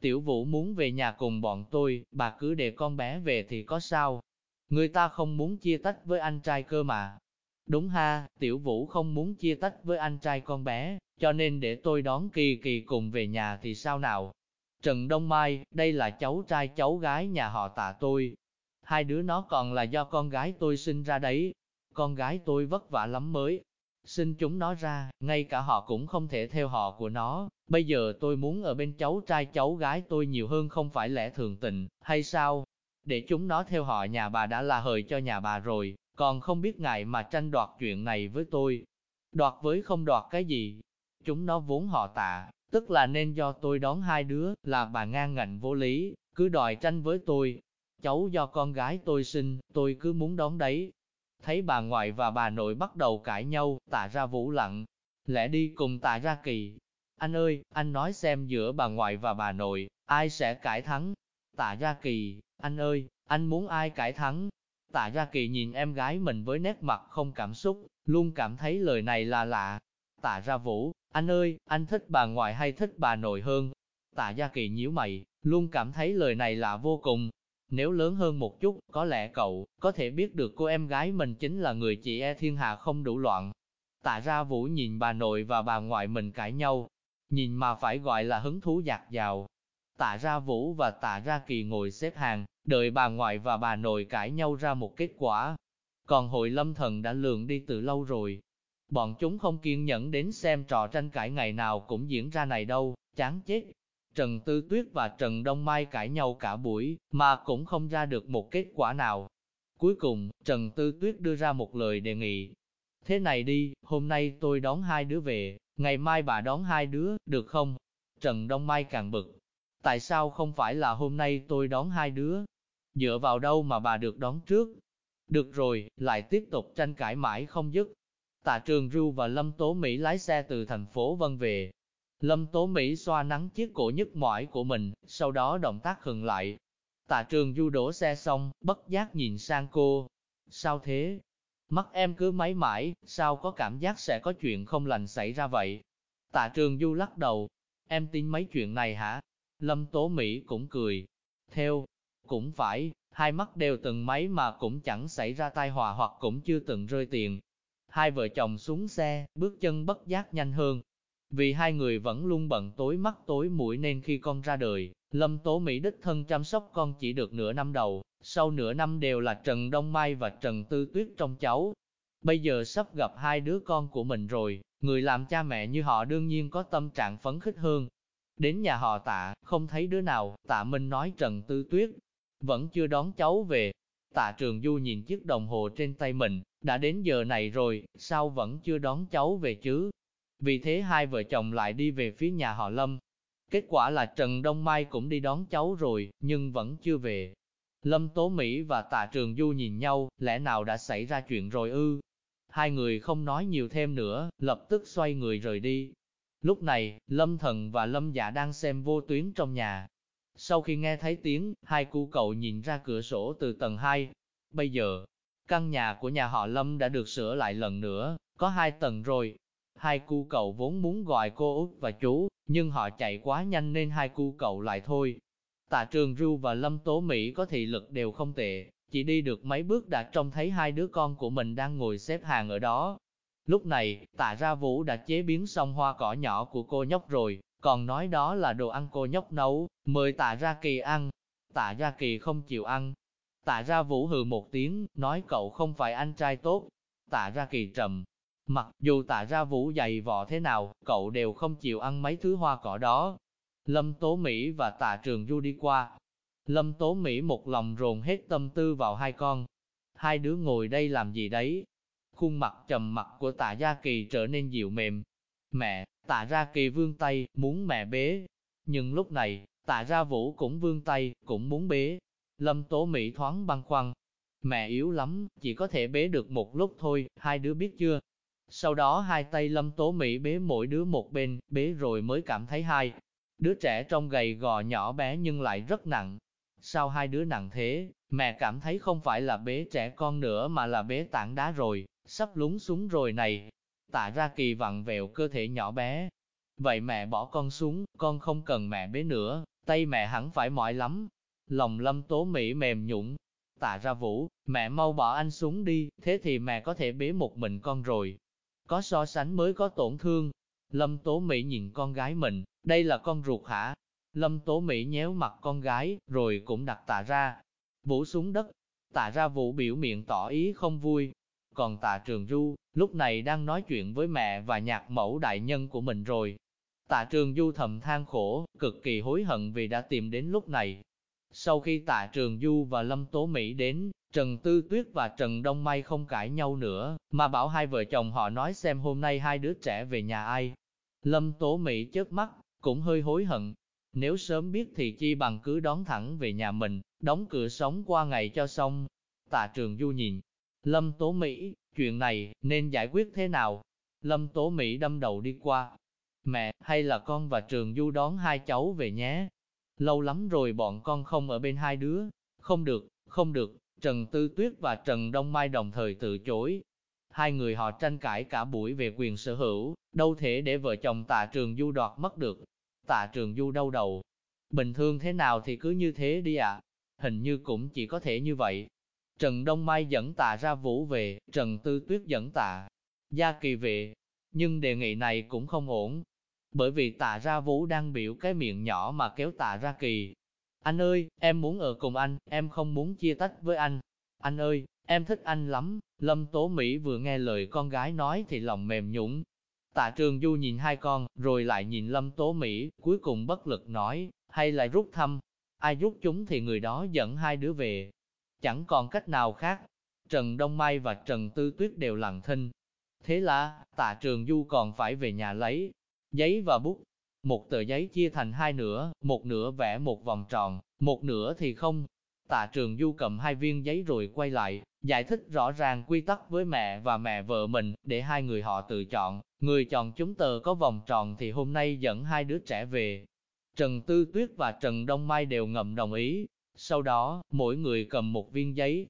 Tiểu Vũ muốn về nhà cùng bọn tôi, bà cứ để con bé về thì có sao? Người ta không muốn chia tách với anh trai cơ mà. Đúng ha, Tiểu Vũ không muốn chia tách với anh trai con bé, cho nên để tôi đón Kỳ Kỳ cùng về nhà thì sao nào? Trần Đông Mai, đây là cháu trai cháu gái nhà họ tạ tôi. Hai đứa nó còn là do con gái tôi sinh ra đấy. Con gái tôi vất vả lắm mới. Sinh chúng nó ra, ngay cả họ cũng không thể theo họ của nó. Bây giờ tôi muốn ở bên cháu trai cháu gái tôi nhiều hơn không phải lẽ thường tình, hay sao? Để chúng nó theo họ nhà bà đã là hời cho nhà bà rồi, còn không biết ngại mà tranh đoạt chuyện này với tôi. Đoạt với không đoạt cái gì? Chúng nó vốn họ tạ, tức là nên do tôi đón hai đứa, là bà ngang ngạnh vô lý, cứ đòi tranh với tôi. Cháu do con gái tôi sinh, tôi cứ muốn đón đấy. Thấy bà ngoại và bà nội bắt đầu cãi nhau, tạ ra vũ lặng, lẽ đi cùng tạ ra kỳ. Anh ơi, anh nói xem giữa bà ngoại và bà nội, ai sẽ cãi thắng? Tạ ra kỳ, anh ơi, anh muốn ai cãi thắng? Tạ ra kỳ nhìn em gái mình với nét mặt không cảm xúc, luôn cảm thấy lời này là lạ. Tạ ra vũ, anh ơi, anh thích bà ngoại hay thích bà nội hơn? Tạ Gia Kỳ nhíu mày, luôn cảm thấy lời này lạ vô cùng. Nếu lớn hơn một chút, có lẽ cậu có thể biết được cô em gái mình chính là người chị e thiên hạ không đủ loạn. Tạ ra Vũ nhìn bà nội và bà ngoại mình cãi nhau, nhìn mà phải gọi là hứng thú dạt dào. Tạ ra Vũ và tạ ra Kỳ ngồi xếp hàng, đợi bà ngoại và bà nội cãi nhau ra một kết quả. Còn hội lâm thần đã lường đi từ lâu rồi, Bọn chúng không kiên nhẫn đến xem trò tranh cãi ngày nào cũng diễn ra này đâu, chán chết. Trần Tư Tuyết và Trần Đông Mai cãi nhau cả buổi, mà cũng không ra được một kết quả nào. Cuối cùng, Trần Tư Tuyết đưa ra một lời đề nghị. Thế này đi, hôm nay tôi đón hai đứa về, ngày mai bà đón hai đứa, được không? Trần Đông Mai càng bực. Tại sao không phải là hôm nay tôi đón hai đứa? Dựa vào đâu mà bà được đón trước? Được rồi, lại tiếp tục tranh cãi mãi không dứt. Tạ Trường Du và Lâm Tố Mỹ lái xe từ thành phố Vân về. Lâm Tố Mỹ xoa nắng chiếc cổ nhức mỏi của mình, sau đó động tác khừng lại. Tạ Trường Du đổ xe xong, bất giác nhìn sang cô. Sao thế? Mắt em cứ máy mãi, sao có cảm giác sẽ có chuyện không lành xảy ra vậy? Tạ trường du lắc đầu, em tin mấy chuyện này hả? Lâm Tố Mỹ cũng cười. Theo, cũng phải, hai mắt đều từng máy mà cũng chẳng xảy ra tai họa hoặc cũng chưa từng rơi tiền. Hai vợ chồng xuống xe, bước chân bất giác nhanh hơn. Vì hai người vẫn luôn bận tối mắt tối mũi nên khi con ra đời, Lâm Tố Mỹ đích thân chăm sóc con chỉ được nửa năm đầu, sau nửa năm đều là Trần Đông Mai và Trần Tư Tuyết trong cháu. Bây giờ sắp gặp hai đứa con của mình rồi, người làm cha mẹ như họ đương nhiên có tâm trạng phấn khích hơn. Đến nhà họ tạ, không thấy đứa nào, tạ Minh nói Trần Tư Tuyết, vẫn chưa đón cháu về. Tạ Trường Du nhìn chiếc đồng hồ trên tay mình, đã đến giờ này rồi, sao vẫn chưa đón cháu về chứ? Vì thế hai vợ chồng lại đi về phía nhà họ Lâm. Kết quả là Trần Đông Mai cũng đi đón cháu rồi, nhưng vẫn chưa về. Lâm Tố Mỹ và Tạ Trường Du nhìn nhau, lẽ nào đã xảy ra chuyện rồi ư? Hai người không nói nhiều thêm nữa, lập tức xoay người rời đi. Lúc này, Lâm Thần và Lâm Dạ đang xem vô tuyến trong nhà. Sau khi nghe thấy tiếng, hai cu cậu nhìn ra cửa sổ từ tầng 2. Bây giờ, căn nhà của nhà họ Lâm đã được sửa lại lần nữa, có hai tầng rồi. Hai cu cậu vốn muốn gọi cô Út và chú, nhưng họ chạy quá nhanh nên hai cu cậu lại thôi. Tạ Trường Rưu và Lâm Tố Mỹ có thị lực đều không tệ, chỉ đi được mấy bước đã trông thấy hai đứa con của mình đang ngồi xếp hàng ở đó. Lúc này, tạ ra vũ đã chế biến xong hoa cỏ nhỏ của cô nhóc rồi, còn nói đó là đồ ăn cô nhóc nấu, mời tạ ra kỳ ăn. Tạ ra kỳ không chịu ăn. Tạ ra vũ hừ một tiếng, nói cậu không phải anh trai tốt. Tạ ra kỳ trầm. Mặc dù tạ ra vũ dày vò thế nào, cậu đều không chịu ăn mấy thứ hoa cỏ đó. Lâm Tố Mỹ và tạ trường du đi qua, Lâm Tố Mỹ một lòng rồn hết tâm tư vào hai con. Hai đứa ngồi đây làm gì đấy? Khuôn mặt trầm mặt của tạ Gia Kỳ trở nên dịu mềm. Mẹ, tạ Gia Kỳ vương tay, muốn mẹ bế. Nhưng lúc này, tạ Gia Vũ cũng vương tay, cũng muốn bế. Lâm Tố Mỹ thoáng băng khoăn. Mẹ yếu lắm, chỉ có thể bế được một lúc thôi, hai đứa biết chưa? Sau đó hai tay Lâm Tố Mỹ bế mỗi đứa một bên, bế rồi mới cảm thấy hai. Đứa trẻ trong gầy gò nhỏ bé nhưng lại rất nặng, Sao hai đứa nặng thế, mẹ cảm thấy không phải là bế trẻ con nữa mà là bế tảng đá rồi, sắp lún xuống rồi này. Tạ ra kỳ vặn vẹo cơ thể nhỏ bé. Vậy mẹ bỏ con xuống, con không cần mẹ bế nữa, tay mẹ hẳn phải mỏi lắm. Lòng lâm tố mỹ mềm nhũng. Tạ ra vũ, mẹ mau bỏ anh xuống đi, thế thì mẹ có thể bế một mình con rồi. Có so sánh mới có tổn thương. Lâm tố mỹ nhìn con gái mình, đây là con ruột hả? Lâm Tố Mỹ nhéo mặt con gái, rồi cũng đặt tạ ra. Vũ xuống đất, tạ ra vũ biểu miệng tỏ ý không vui. Còn tạ trường du, lúc này đang nói chuyện với mẹ và nhạc mẫu đại nhân của mình rồi. Tạ trường du thầm than khổ, cực kỳ hối hận vì đã tìm đến lúc này. Sau khi tạ trường du và Lâm Tố Mỹ đến, Trần Tư Tuyết và Trần Đông Mai không cãi nhau nữa, mà bảo hai vợ chồng họ nói xem hôm nay hai đứa trẻ về nhà ai. Lâm Tố Mỹ chớp mắt, cũng hơi hối hận, nếu sớm biết thì chi bằng cứ đón thẳng về nhà mình, đóng cửa sống qua ngày cho xong. Tạ trường du nhìn, Lâm Tố Mỹ, chuyện này nên giải quyết thế nào? Lâm Tố Mỹ đâm đầu đi qua. Mẹ, hay là con và trường du đón hai cháu về nhé? Lâu lắm rồi bọn con không ở bên hai đứa. Không được, không được, Trần Tư Tuyết và Trần Đông Mai đồng thời từ chối. Hai người họ tranh cãi cả buổi về quyền sở hữu, đâu thể để vợ chồng tạ trường du đoạt mất được. Tạ trường du đau đầu. Bình thường thế nào thì cứ như thế đi ạ. Hình như cũng chỉ có thể như vậy. Trần Đông Mai dẫn tạ ra vũ về, Trần Tư Tuyết dẫn tạ. Gia kỳ về. Nhưng đề nghị này cũng không ổn. Bởi vì tạ ra vũ đang biểu cái miệng nhỏ mà kéo tạ ra kỳ. Anh ơi, em muốn ở cùng anh, em không muốn chia tách với anh. Anh ơi, em thích anh lắm. Lâm Tố Mỹ vừa nghe lời con gái nói thì lòng mềm nhũng, Tạ Trường Du nhìn hai con, rồi lại nhìn Lâm Tố Mỹ, cuối cùng bất lực nói, hay lại rút thăm, ai rút chúng thì người đó dẫn hai đứa về. Chẳng còn cách nào khác. Trần Đông Mai và Trần Tư Tuyết đều lặng thinh. Thế là, Tạ Trường Du còn phải về nhà lấy giấy và bút. Một tờ giấy chia thành hai nửa, một nửa vẽ một vòng tròn, một nửa thì không. Tạ Trường Du cầm hai viên giấy rồi quay lại, giải thích rõ ràng quy tắc với mẹ và mẹ vợ mình, để hai người họ tự chọn. Người chọn chúng tờ có vòng tròn thì hôm nay dẫn hai đứa trẻ về. Trần Tư Tuyết và Trần Đông Mai đều ngầm đồng ý. Sau đó, mỗi người cầm một viên giấy.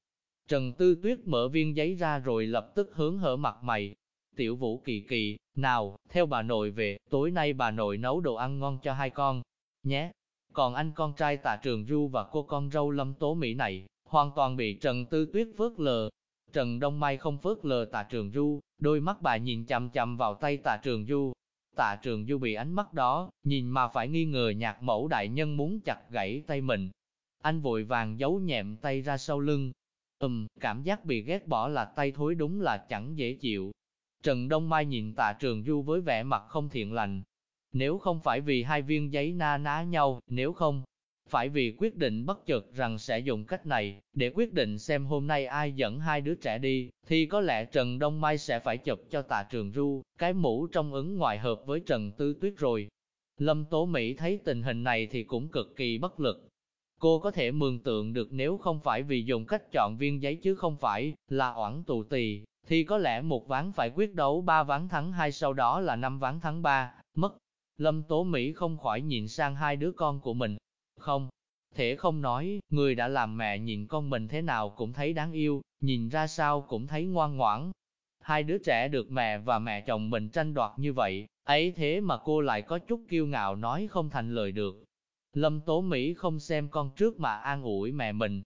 Trần Tư Tuyết mở viên giấy ra rồi lập tức hướng hở mặt mày. Tiểu Vũ kỳ kỳ, nào, theo bà nội về, tối nay bà nội nấu đồ ăn ngon cho hai con, nhé. Còn anh con trai tạ trường du và cô con râu lâm tố Mỹ này, hoàn toàn bị Trần Tư Tuyết phớt lờ. Trần Đông Mai không phớt lờ tạ trường du, đôi mắt bà nhìn chằm chằm vào tay tạ trường du. Tạ trường du bị ánh mắt đó, nhìn mà phải nghi ngờ nhạc mẫu đại nhân muốn chặt gãy tay mình. Anh vội vàng giấu nhẹm tay ra sau lưng. Ừm, cảm giác bị ghét bỏ là tay thối đúng là chẳng dễ chịu. Trần Đông Mai nhìn tạ trường du với vẻ mặt không thiện lành. Nếu không phải vì hai viên giấy na ná nhau, nếu không, phải vì quyết định bất chợt rằng sẽ dùng cách này, để quyết định xem hôm nay ai dẫn hai đứa trẻ đi, thì có lẽ Trần Đông Mai sẽ phải chụp cho tạ trường du, cái mũ trong ứng ngoài hợp với Trần Tư Tuyết rồi. Lâm Tố Mỹ thấy tình hình này thì cũng cực kỳ bất lực. Cô có thể mường tượng được nếu không phải vì dùng cách chọn viên giấy chứ không phải là oản tù tì, thì có lẽ một ván phải quyết đấu ba ván thắng hai sau đó là năm ván thắng ba, mất. Lâm Tố Mỹ không khỏi nhìn sang hai đứa con của mình. Không, thể không nói, người đã làm mẹ nhìn con mình thế nào cũng thấy đáng yêu, nhìn ra sao cũng thấy ngoan ngoãn. Hai đứa trẻ được mẹ và mẹ chồng mình tranh đoạt như vậy, ấy thế mà cô lại có chút kiêu ngạo nói không thành lời được. Lâm Tố Mỹ không xem con trước mà an ủi mẹ mình,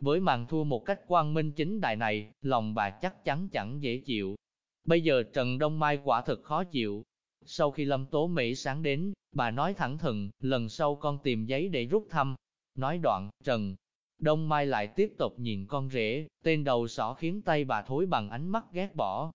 với màn thua một cách quang minh chính đại này, lòng bà chắc chắn chẳng dễ chịu. Bây giờ Trần Đông Mai quả thực khó chịu. Sau khi Lâm Tố Mỹ sáng đến, bà nói thẳng thừng, lần sau con tìm giấy để rút thăm. Nói đoạn, Trần Đông Mai lại tiếp tục nhìn con rể, tên đầu sỏ khiến tay bà thối bằng ánh mắt ghét bỏ.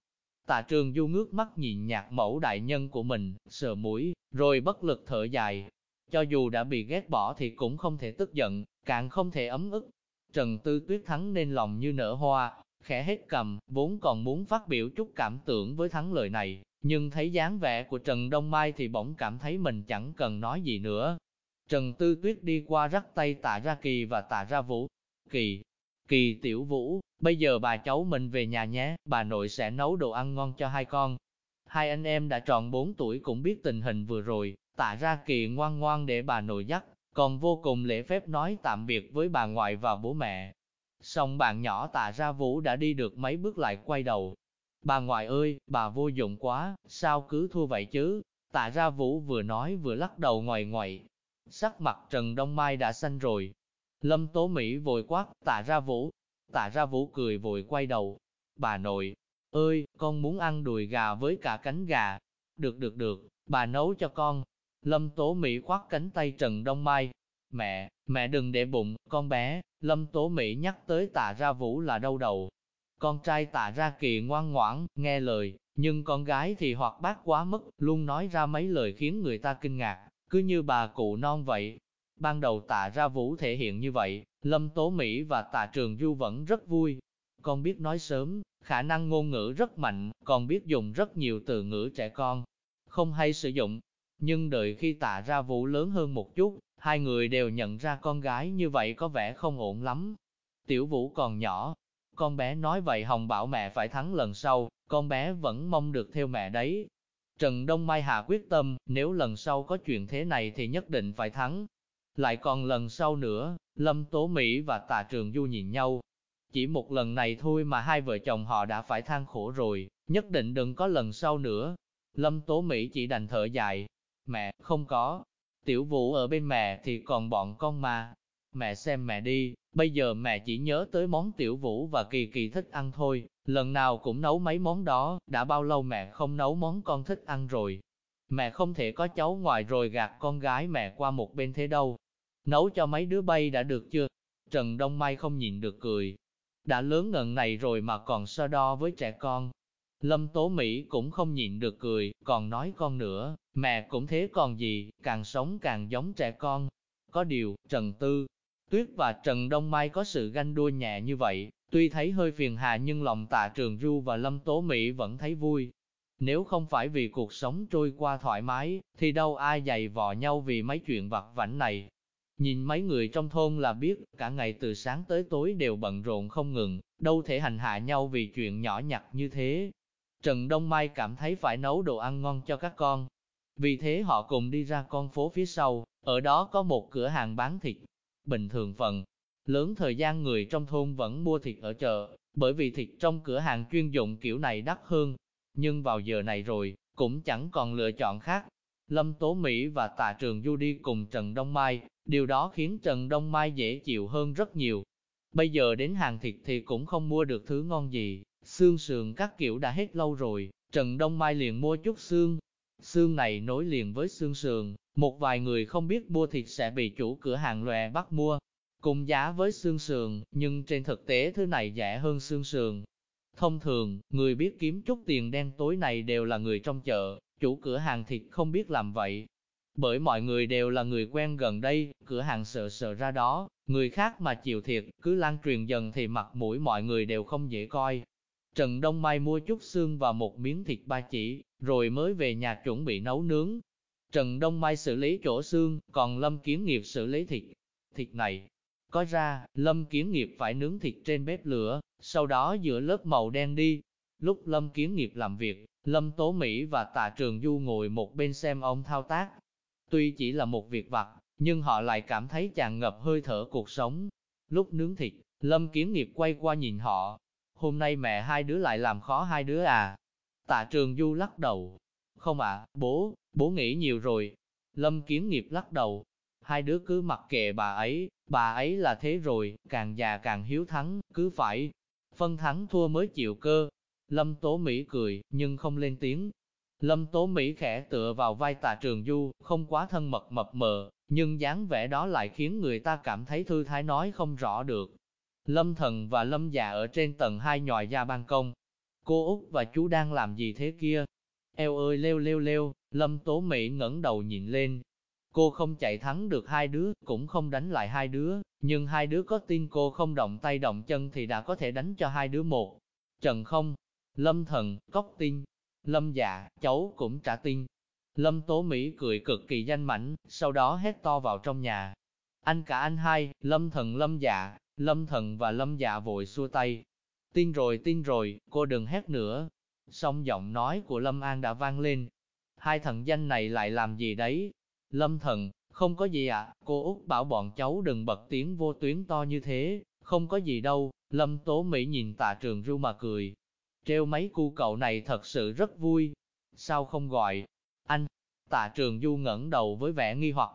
Tạ trường du ngước mắt nhìn nhạc mẫu đại nhân của mình, sờ mũi, rồi bất lực thở dài. Cho dù đã bị ghét bỏ thì cũng không thể tức giận, càng không thể ấm ức. Trần Tư Tuyết thắng nên lòng như nở hoa, khẽ hết cầm, vốn còn muốn phát biểu chút cảm tưởng với thắng lời này, nhưng thấy dáng vẻ của Trần Đông Mai thì bỗng cảm thấy mình chẳng cần nói gì nữa. Trần Tư Tuyết đi qua rắc tay tạ ra kỳ và tạ ra vũ. Kỳ, kỳ tiểu vũ, bây giờ bà cháu mình về nhà nhé, bà nội sẽ nấu đồ ăn ngon cho hai con. Hai anh em đã tròn 4 tuổi cũng biết tình hình vừa rồi, tạ ra kỳ ngoan ngoan để bà nội dắt, còn vô cùng lễ phép nói tạm biệt với bà ngoại và bố mẹ. Xong bạn nhỏ tạ ra vũ đã đi được mấy bước lại quay đầu. Bà ngoại ơi, bà vô dụng quá, sao cứ thua vậy chứ? Tạ ra vũ vừa nói vừa lắc đầu ngoài ngoại. Sắc mặt Trần Đông Mai đã xanh rồi. Lâm Tố Mỹ vội quát, tạ ra vũ. Tạ ra vũ cười vội quay đầu. Bà nội, ơi, con muốn ăn đùi gà với cả cánh gà. Được được được, bà nấu cho con. Lâm Tố Mỹ khoác cánh tay Trần Đông Mai. Mẹ, mẹ đừng để bụng, con bé, Lâm Tố Mỹ nhắc tới tạ ra vũ là đau đầu. Con trai tạ ra kỳ ngoan ngoãn, nghe lời, nhưng con gái thì hoạt bát quá mức, luôn nói ra mấy lời khiến người ta kinh ngạc, cứ như bà cụ non vậy. Ban đầu tạ ra vũ thể hiện như vậy, Lâm Tố Mỹ và tạ Trường Du vẫn rất vui. Con biết nói sớm, khả năng ngôn ngữ rất mạnh, còn biết dùng rất nhiều từ ngữ trẻ con. Không hay sử dụng, nhưng đợi khi tạ ra vũ lớn hơn một chút, hai người đều nhận ra con gái như vậy có vẻ không ổn lắm. Tiểu vũ còn nhỏ, con bé nói vậy Hồng bảo mẹ phải thắng lần sau, con bé vẫn mong được theo mẹ đấy. Trần Đông Mai Hà quyết tâm, nếu lần sau có chuyện thế này thì nhất định phải thắng. Lại còn lần sau nữa, Lâm Tố Mỹ và Tạ Trường Du nhìn nhau. Chỉ một lần này thôi mà hai vợ chồng họ đã phải than khổ rồi, nhất định đừng có lần sau nữa. Lâm Tố Mỹ chỉ đành thở dài, Mẹ, không có. Tiểu vũ ở bên mẹ thì còn bọn con mà. Mẹ xem mẹ đi, bây giờ mẹ chỉ nhớ tới món tiểu vũ và kỳ kỳ thích ăn thôi. Lần nào cũng nấu mấy món đó, đã bao lâu mẹ không nấu món con thích ăn rồi. Mẹ không thể có cháu ngoài rồi gạt con gái mẹ qua một bên thế đâu. Nấu cho mấy đứa bay đã được chưa? Trần Đông Mai không nhìn được cười. Đã lớn ngần này rồi mà còn so đo với trẻ con, Lâm Tố Mỹ cũng không nhịn được cười, còn nói con nữa, mẹ cũng thế còn gì, càng sống càng giống trẻ con. Có điều, Trần Tư, Tuyết và Trần Đông Mai có sự ganh đua nhẹ như vậy, tuy thấy hơi phiền hà nhưng lòng tạ trường Du và Lâm Tố Mỹ vẫn thấy vui. Nếu không phải vì cuộc sống trôi qua thoải mái, thì đâu ai dày vò nhau vì mấy chuyện vặt vảnh này. Nhìn mấy người trong thôn là biết, cả ngày từ sáng tới tối đều bận rộn không ngừng, đâu thể hành hạ nhau vì chuyện nhỏ nhặt như thế. Trần Đông Mai cảm thấy phải nấu đồ ăn ngon cho các con. Vì thế họ cùng đi ra con phố phía sau, ở đó có một cửa hàng bán thịt. Bình thường phần Lớn thời gian người trong thôn vẫn mua thịt ở chợ, bởi vì thịt trong cửa hàng chuyên dụng kiểu này đắt hơn. Nhưng vào giờ này rồi, cũng chẳng còn lựa chọn khác. Lâm Tố Mỹ và Tạ Trường Du đi cùng Trần Đông Mai, điều đó khiến Trần Đông Mai dễ chịu hơn rất nhiều. Bây giờ đến hàng thịt thì cũng không mua được thứ ngon gì, xương sườn các kiểu đã hết lâu rồi, Trần Đông Mai liền mua chút xương. Xương này nối liền với xương sườn, một vài người không biết mua thịt sẽ bị chủ cửa hàng lòe bắt mua, cùng giá với xương sườn, nhưng trên thực tế thứ này rẻ hơn xương sườn. Thông thường, người biết kiếm chút tiền đen tối này đều là người trong chợ, chủ cửa hàng thịt không biết làm vậy. Bởi mọi người đều là người quen gần đây, cửa hàng sợ sợ ra đó, người khác mà chịu thiệt, cứ lan truyền dần thì mặt mũi mọi người đều không dễ coi. Trần Đông Mai mua chút xương và một miếng thịt ba chỉ, rồi mới về nhà chuẩn bị nấu nướng. Trần Đông Mai xử lý chỗ xương, còn Lâm Kiến Nghiệp xử lý thịt. Thịt này, có ra, Lâm Kiến Nghiệp phải nướng thịt trên bếp lửa, sau đó giữa lớp màu đen đi. Lúc Lâm Kiến Nghiệp làm việc, Lâm Tố Mỹ và Tạ Trường Du ngồi một bên xem ông thao tác. Tuy chỉ là một việc vặt, nhưng họ lại cảm thấy tràn ngập hơi thở cuộc sống. Lúc nướng thịt, Lâm Kiến Nghiệp quay qua nhìn họ. Hôm nay mẹ hai đứa lại làm khó hai đứa à? Tạ Trường Du lắc đầu. Không ạ, bố, bố nghĩ nhiều rồi. Lâm Kiến Nghiệp lắc đầu. Hai đứa cứ mặc kệ bà ấy, bà ấy là thế rồi, càng già càng hiếu thắng, cứ phải phân thắng thua mới chịu cơ. Lâm Tố Mỹ cười, nhưng không lên tiếng. Lâm Tố Mỹ khẽ tựa vào vai tạ trường du, không quá thân mật mập mờ, nhưng dáng vẻ đó lại khiến người ta cảm thấy thư thái nói không rõ được. Lâm Thần và Lâm Dạ ở trên tầng hai nhòi ra ban công. Cô Út và chú đang làm gì thế kia? Eo ơi leo leo leo, Lâm Tố Mỹ ngẩng đầu nhìn lên. Cô không chạy thắng được hai đứa, cũng không đánh lại hai đứa, nhưng hai đứa có tin cô không động tay động chân thì đã có thể đánh cho hai đứa một. Trần không? Lâm Thần, cóc tin. Lâm Dạ, cháu cũng trả tin. Lâm Tố Mỹ cười cực kỳ danh mảnh, sau đó hét to vào trong nhà. Anh cả anh hai, Lâm Thần Lâm Dạ, Lâm Thần và Lâm Dạ vội xua tay. Tin rồi tin rồi, cô đừng hét nữa. Xong giọng nói của Lâm An đã vang lên. Hai thần danh này lại làm gì đấy? Lâm Thần, không có gì ạ, à, cô Út bảo bọn cháu đừng bật tiếng vô tuyến to như thế, không có gì đâu. Lâm Tố Mỹ nhìn tạ trường ru mà cười. Treo mấy cu cậu này thật sự rất vui. Sao không gọi? Anh, tạ trường du ngẩng đầu với vẻ nghi hoặc.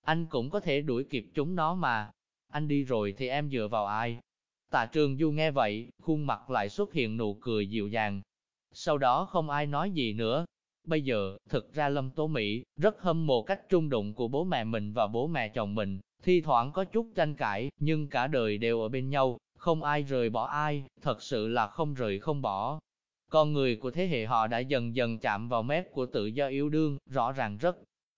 Anh cũng có thể đuổi kịp chúng nó mà. Anh đi rồi thì em dựa vào ai? Tạ trường du nghe vậy, khuôn mặt lại xuất hiện nụ cười dịu dàng. Sau đó không ai nói gì nữa. Bây giờ, thực ra Lâm Tố Mỹ rất hâm mộ cách trung đụng của bố mẹ mình và bố mẹ chồng mình. Thi thoảng có chút tranh cãi, nhưng cả đời đều ở bên nhau, không ai rời bỏ ai, thật sự là không rời không bỏ. Con người của thế hệ họ đã dần dần chạm vào mép của tự do yêu đương, rõ ràng rất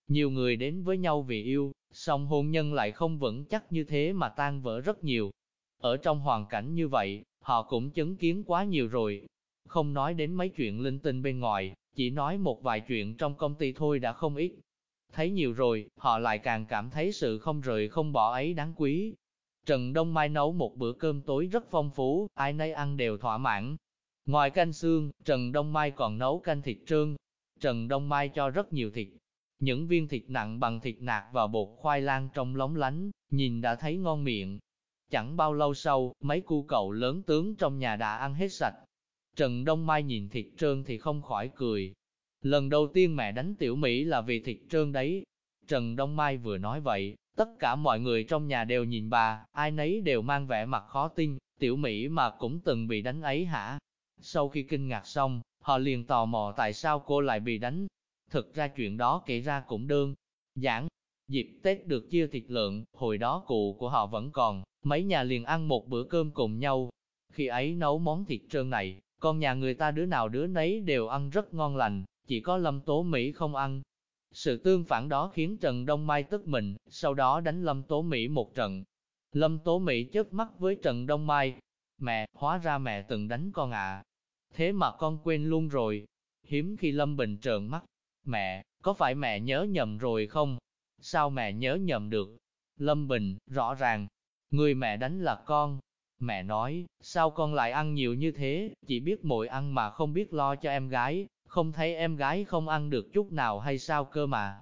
nhiều người đến với nhau vì yêu, song hôn nhân lại không vững chắc như thế mà tan vỡ rất nhiều. Ở trong hoàn cảnh như vậy, họ cũng chứng kiến quá nhiều rồi. Không nói đến mấy chuyện linh tinh bên ngoài, chỉ nói một vài chuyện trong công ty thôi đã không ít. Thấy nhiều rồi, họ lại càng cảm thấy sự không rời không bỏ ấy đáng quý. Trần Đông Mai nấu một bữa cơm tối rất phong phú, ai nấy ăn đều thỏa mãn. Ngoài canh xương, Trần Đông Mai còn nấu canh thịt trơn. Trần Đông Mai cho rất nhiều thịt. Những viên thịt nặng bằng thịt nạc và bột khoai lang trong lóng lánh, nhìn đã thấy ngon miệng. Chẳng bao lâu sau, mấy cu cậu lớn tướng trong nhà đã ăn hết sạch. Trần Đông Mai nhìn thịt trơn thì không khỏi cười. Lần đầu tiên mẹ đánh tiểu Mỹ là vì thịt trơn đấy. Trần Đông Mai vừa nói vậy, tất cả mọi người trong nhà đều nhìn bà, ai nấy đều mang vẻ mặt khó tin, tiểu Mỹ mà cũng từng bị đánh ấy hả? Sau khi kinh ngạc xong, họ liền tò mò tại sao cô lại bị đánh. Thực ra chuyện đó kể ra cũng đơn giản. Dịp Tết được chia thịt lợn, hồi đó cụ của họ vẫn còn, mấy nhà liền ăn một bữa cơm cùng nhau. Khi ấy nấu món thịt trơn này, con nhà người ta đứa nào đứa nấy đều ăn rất ngon lành, chỉ có Lâm Tố Mỹ không ăn. Sự tương phản đó khiến Trần Đông Mai tức mình, sau đó đánh Lâm Tố Mỹ một trận. Lâm Tố Mỹ chớp mắt với Trần Đông Mai. Mẹ, hóa ra mẹ từng đánh con ạ. Thế mà con quên luôn rồi. Hiếm khi Lâm Bình trợn mắt. Mẹ, có phải mẹ nhớ nhầm rồi không? Sao mẹ nhớ nhầm được? Lâm Bình, rõ ràng, người mẹ đánh là con, Mẹ nói, sao con lại ăn nhiều như thế, chỉ biết mỗi ăn mà không biết lo cho em gái, không thấy em gái không ăn được chút nào hay sao cơ mà.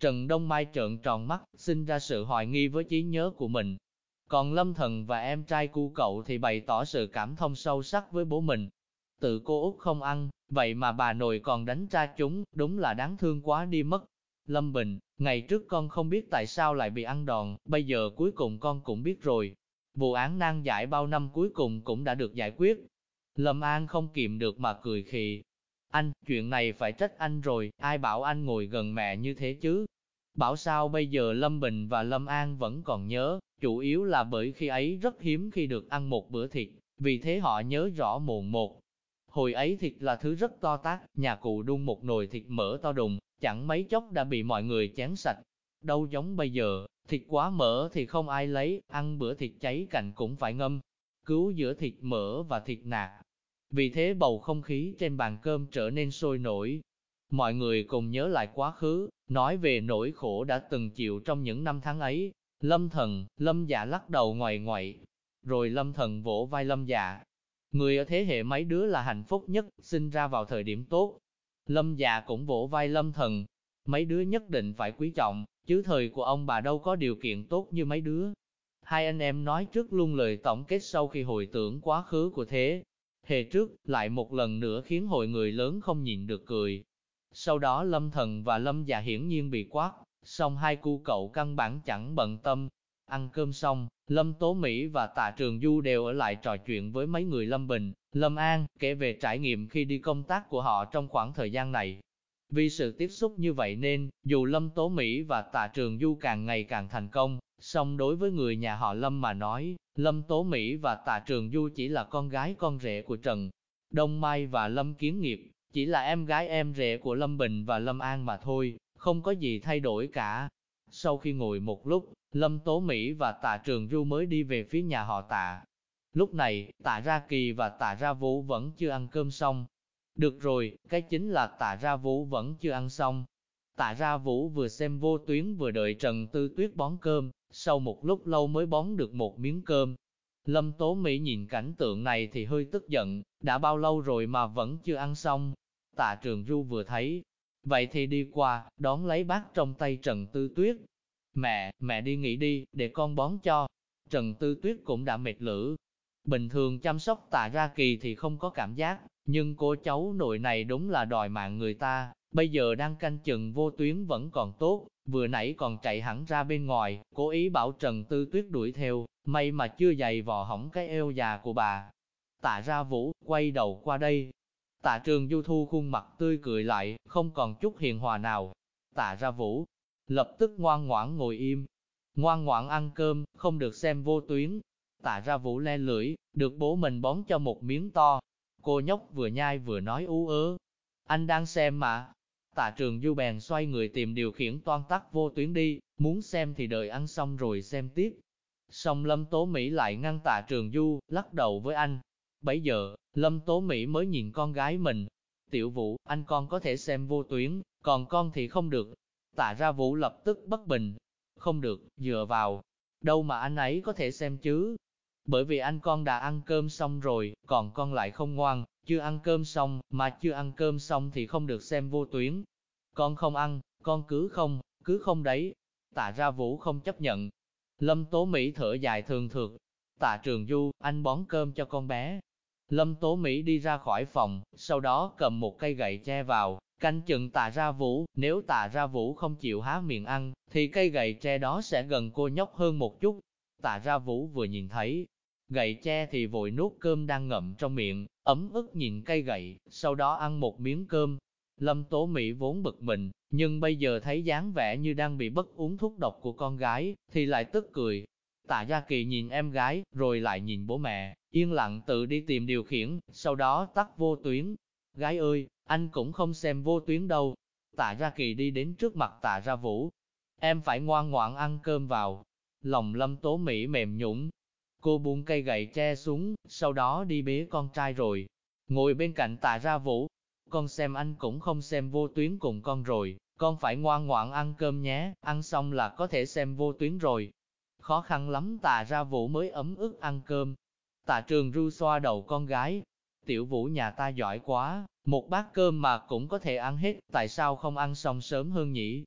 Trần Đông Mai trợn tròn mắt, sinh ra sự hoài nghi với trí nhớ của mình. Còn Lâm Thần và em trai cu cậu thì bày tỏ sự cảm thông sâu sắc với bố mình. Tự cô Út không ăn, vậy mà bà nội còn đánh cha chúng, đúng là đáng thương quá đi mất. Lâm Bình, ngày trước con không biết tại sao lại bị ăn đòn, bây giờ cuối cùng con cũng biết rồi. Vụ án nan giải bao năm cuối cùng cũng đã được giải quyết. Lâm An không kìm được mà cười khì. Anh, chuyện này phải trách anh rồi, ai bảo anh ngồi gần mẹ như thế chứ? Bảo sao bây giờ Lâm Bình và Lâm An vẫn còn nhớ, chủ yếu là bởi khi ấy rất hiếm khi được ăn một bữa thịt, vì thế họ nhớ rõ mồn một. Hồi ấy thịt là thứ rất to tác, nhà cụ đun một nồi thịt mỡ to đùng, chẳng mấy chốc đã bị mọi người chén sạch. Đâu giống bây giờ, thịt quá mỡ thì không ai lấy, ăn bữa thịt cháy cạnh cũng phải ngâm, cứu giữa thịt mỡ và thịt nạc. Vì thế bầu không khí trên bàn cơm trở nên sôi nổi. Mọi người cùng nhớ lại quá khứ, nói về nỗi khổ đã từng chịu trong những năm tháng ấy. Lâm thần, lâm dạ lắc đầu ngoài ngoại. Rồi lâm thần vỗ vai lâm dạ. Người ở thế hệ mấy đứa là hạnh phúc nhất, sinh ra vào thời điểm tốt. Lâm già cũng vỗ vai lâm thần. Mấy đứa nhất định phải quý trọng, chứ thời của ông bà đâu có điều kiện tốt như mấy đứa. Hai anh em nói trước luôn lời tổng kết sau khi hồi tưởng quá khứ của thế. Hệ trước, lại một lần nữa khiến hội người lớn không nhìn được cười. Sau đó lâm thần và lâm già hiển nhiên bị quát, song hai cu cậu căn bản chẳng bận tâm. Ăn cơm xong, Lâm Tố Mỹ và Tạ Trường Du đều ở lại trò chuyện với mấy người Lâm Bình, Lâm An, kể về trải nghiệm khi đi công tác của họ trong khoảng thời gian này. Vì sự tiếp xúc như vậy nên, dù Lâm Tố Mỹ và Tạ Trường Du càng ngày càng thành công, song đối với người nhà họ Lâm mà nói, Lâm Tố Mỹ và Tạ Trường Du chỉ là con gái con rể của Trần Đông Mai và Lâm Kiến Nghiệp, chỉ là em gái em rể của Lâm Bình và Lâm An mà thôi, không có gì thay đổi cả. Sau khi ngồi một lúc, Lâm Tố Mỹ và Tạ Trường Du mới đi về phía nhà họ Tạ. Lúc này, Tạ Ra Kỳ và Tạ Ra Vũ vẫn chưa ăn cơm xong. Được rồi, cái chính là Tạ Ra Vũ vẫn chưa ăn xong. Tạ Ra Vũ vừa xem vô tuyến vừa đợi Trần Tư Tuyết bón cơm, sau một lúc lâu mới bón được một miếng cơm. Lâm Tố Mỹ nhìn cảnh tượng này thì hơi tức giận, đã bao lâu rồi mà vẫn chưa ăn xong. Tạ Trường Du vừa thấy, vậy thì đi qua, đón lấy bát trong tay Trần Tư Tuyết. Mẹ, mẹ đi nghỉ đi, để con bón cho. Trần Tư Tuyết cũng đã mệt lử. Bình thường chăm sóc tạ ra kỳ thì không có cảm giác, nhưng cô cháu nội này đúng là đòi mạng người ta, bây giờ đang canh chừng vô tuyến vẫn còn tốt, vừa nãy còn chạy hẳn ra bên ngoài, cố ý bảo Trần Tư Tuyết đuổi theo, may mà chưa dày vò hỏng cái eo già của bà. Tạ ra vũ, quay đầu qua đây. Tạ trường du thu khuôn mặt tươi cười lại, không còn chút hiền hòa nào. Tạ ra vũ, lập tức ngoan ngoãn ngồi im. Ngoan ngoãn ăn cơm, không được xem vô tuyến. Tạ ra vũ le lưỡi, được bố mình bón cho một miếng to. Cô nhóc vừa nhai vừa nói ú ớ. Anh đang xem mà, Tạ trường du bèn xoay người tìm điều khiển toan tắt vô tuyến đi, muốn xem thì đợi ăn xong rồi xem tiếp. Xong Lâm Tố Mỹ lại ngăn tạ trường du, lắc đầu với anh. Bấy giờ, Lâm Tố Mỹ mới nhìn con gái mình. Tiểu vũ, anh con có thể xem vô tuyến, còn con thì không được. Tạ ra vũ lập tức bất bình. Không được, dựa vào. Đâu mà anh ấy có thể xem chứ? Bởi vì anh con đã ăn cơm xong rồi, còn con lại không ngoan, chưa ăn cơm xong, mà chưa ăn cơm xong thì không được xem vô tuyến. Con không ăn, con cứ không, cứ không đấy. Tạ ra vũ không chấp nhận. Lâm Tố Mỹ thở dài thường thượt. Tạ Trường Du, anh bón cơm cho con bé. Lâm Tố Mỹ đi ra khỏi phòng, sau đó cầm một cây gậy che vào, canh chừng tạ ra vũ, nếu tạ ra vũ không chịu há miệng ăn, thì cây gậy tre đó sẽ gần cô nhóc hơn một chút. Tạ ra vũ vừa nhìn thấy, gậy tre thì vội nuốt cơm đang ngậm trong miệng, ấm ức nhìn cây gậy, sau đó ăn một miếng cơm. Lâm Tố Mỹ vốn bực mình, nhưng bây giờ thấy dáng vẻ như đang bị bất uống thuốc độc của con gái, thì lại tức cười. Tạ Gia Kỳ nhìn em gái, rồi lại nhìn bố mẹ, yên lặng tự đi tìm điều khiển, sau đó tắt vô tuyến. Gái ơi, anh cũng không xem vô tuyến đâu. Tạ Gia Kỳ đi đến trước mặt Tạ Gia Vũ. Em phải ngoan ngoãn ăn cơm vào. Lòng Lâm Tố Mỹ mềm nhũng, Cô buông cây gậy che xuống, sau đó đi bế con trai rồi. Ngồi bên cạnh tạ ra vũ. Con xem anh cũng không xem vô tuyến cùng con rồi, con phải ngoan ngoãn ăn cơm nhé, ăn xong là có thể xem vô tuyến rồi. Khó khăn lắm tạ ra vũ mới ấm ức ăn cơm. Tạ trường ru xoa đầu con gái. Tiểu vũ nhà ta giỏi quá, một bát cơm mà cũng có thể ăn hết, tại sao không ăn xong sớm hơn nhỉ?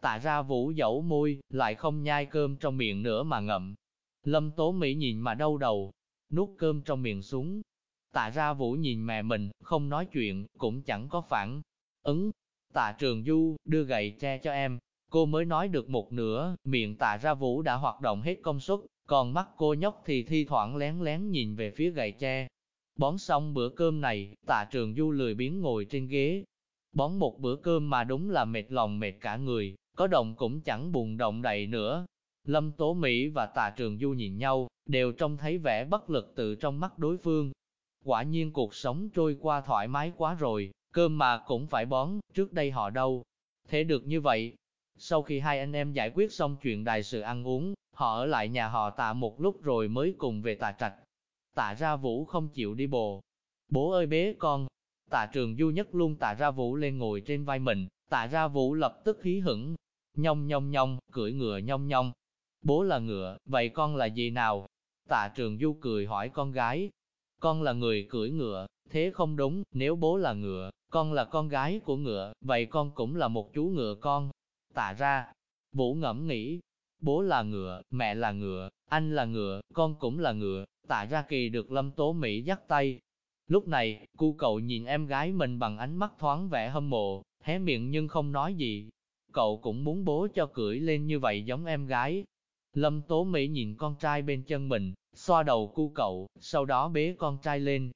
Tạ ra vũ dẫu môi, lại không nhai cơm trong miệng nữa mà ngậm, Lâm Tố Mỹ nhìn mà đau đầu, nuốt cơm trong miệng xuống. Tạ ra vũ nhìn mẹ mình, không nói chuyện, cũng chẳng có phản ứng. Tạ trường du, đưa gậy tre cho em. Cô mới nói được một nửa, miệng tạ ra vũ đã hoạt động hết công suất, còn mắt cô nhóc thì thi thoảng lén lén nhìn về phía gậy tre. Bón xong bữa cơm này, tạ trường du lười biếng ngồi trên ghế. Bón một bữa cơm mà đúng là mệt lòng mệt cả người, có động cũng chẳng buồn động đậy nữa. Lâm Tố Mỹ và tạ trường du nhìn nhau, đều trông thấy vẻ bất lực từ trong mắt đối phương. Quả nhiên cuộc sống trôi qua thoải mái quá rồi, cơm mà cũng phải bón, trước đây họ đâu. Thế được như vậy. Sau khi hai anh em giải quyết xong chuyện đại sự ăn uống, họ ở lại nhà họ tạ một lúc rồi mới cùng về tạ trạch. Tạ ra vũ không chịu đi bồ. Bố ơi bế con. Tạ trường du nhất luôn tạ ra vũ lên ngồi trên vai mình, tạ ra vũ lập tức hí hửng. Nhông nhông nhông, cưỡi ngựa nhông nhông. Bố là ngựa, vậy con là gì nào? Tạ trường du cười hỏi con gái. Con là người cưỡi ngựa, thế không đúng, nếu bố là ngựa, con là con gái của ngựa, vậy con cũng là một chú ngựa con. Tạ ra, Vũ ngẫm nghĩ, bố là ngựa, mẹ là ngựa, anh là ngựa, con cũng là ngựa, tạ ra kỳ được Lâm Tố Mỹ dắt tay. Lúc này, cu cậu nhìn em gái mình bằng ánh mắt thoáng vẻ hâm mộ, hé miệng nhưng không nói gì. Cậu cũng muốn bố cho cưỡi lên như vậy giống em gái. Lâm Tố Mỹ nhìn con trai bên chân mình, xoa đầu cu cậu, sau đó bế con trai lên.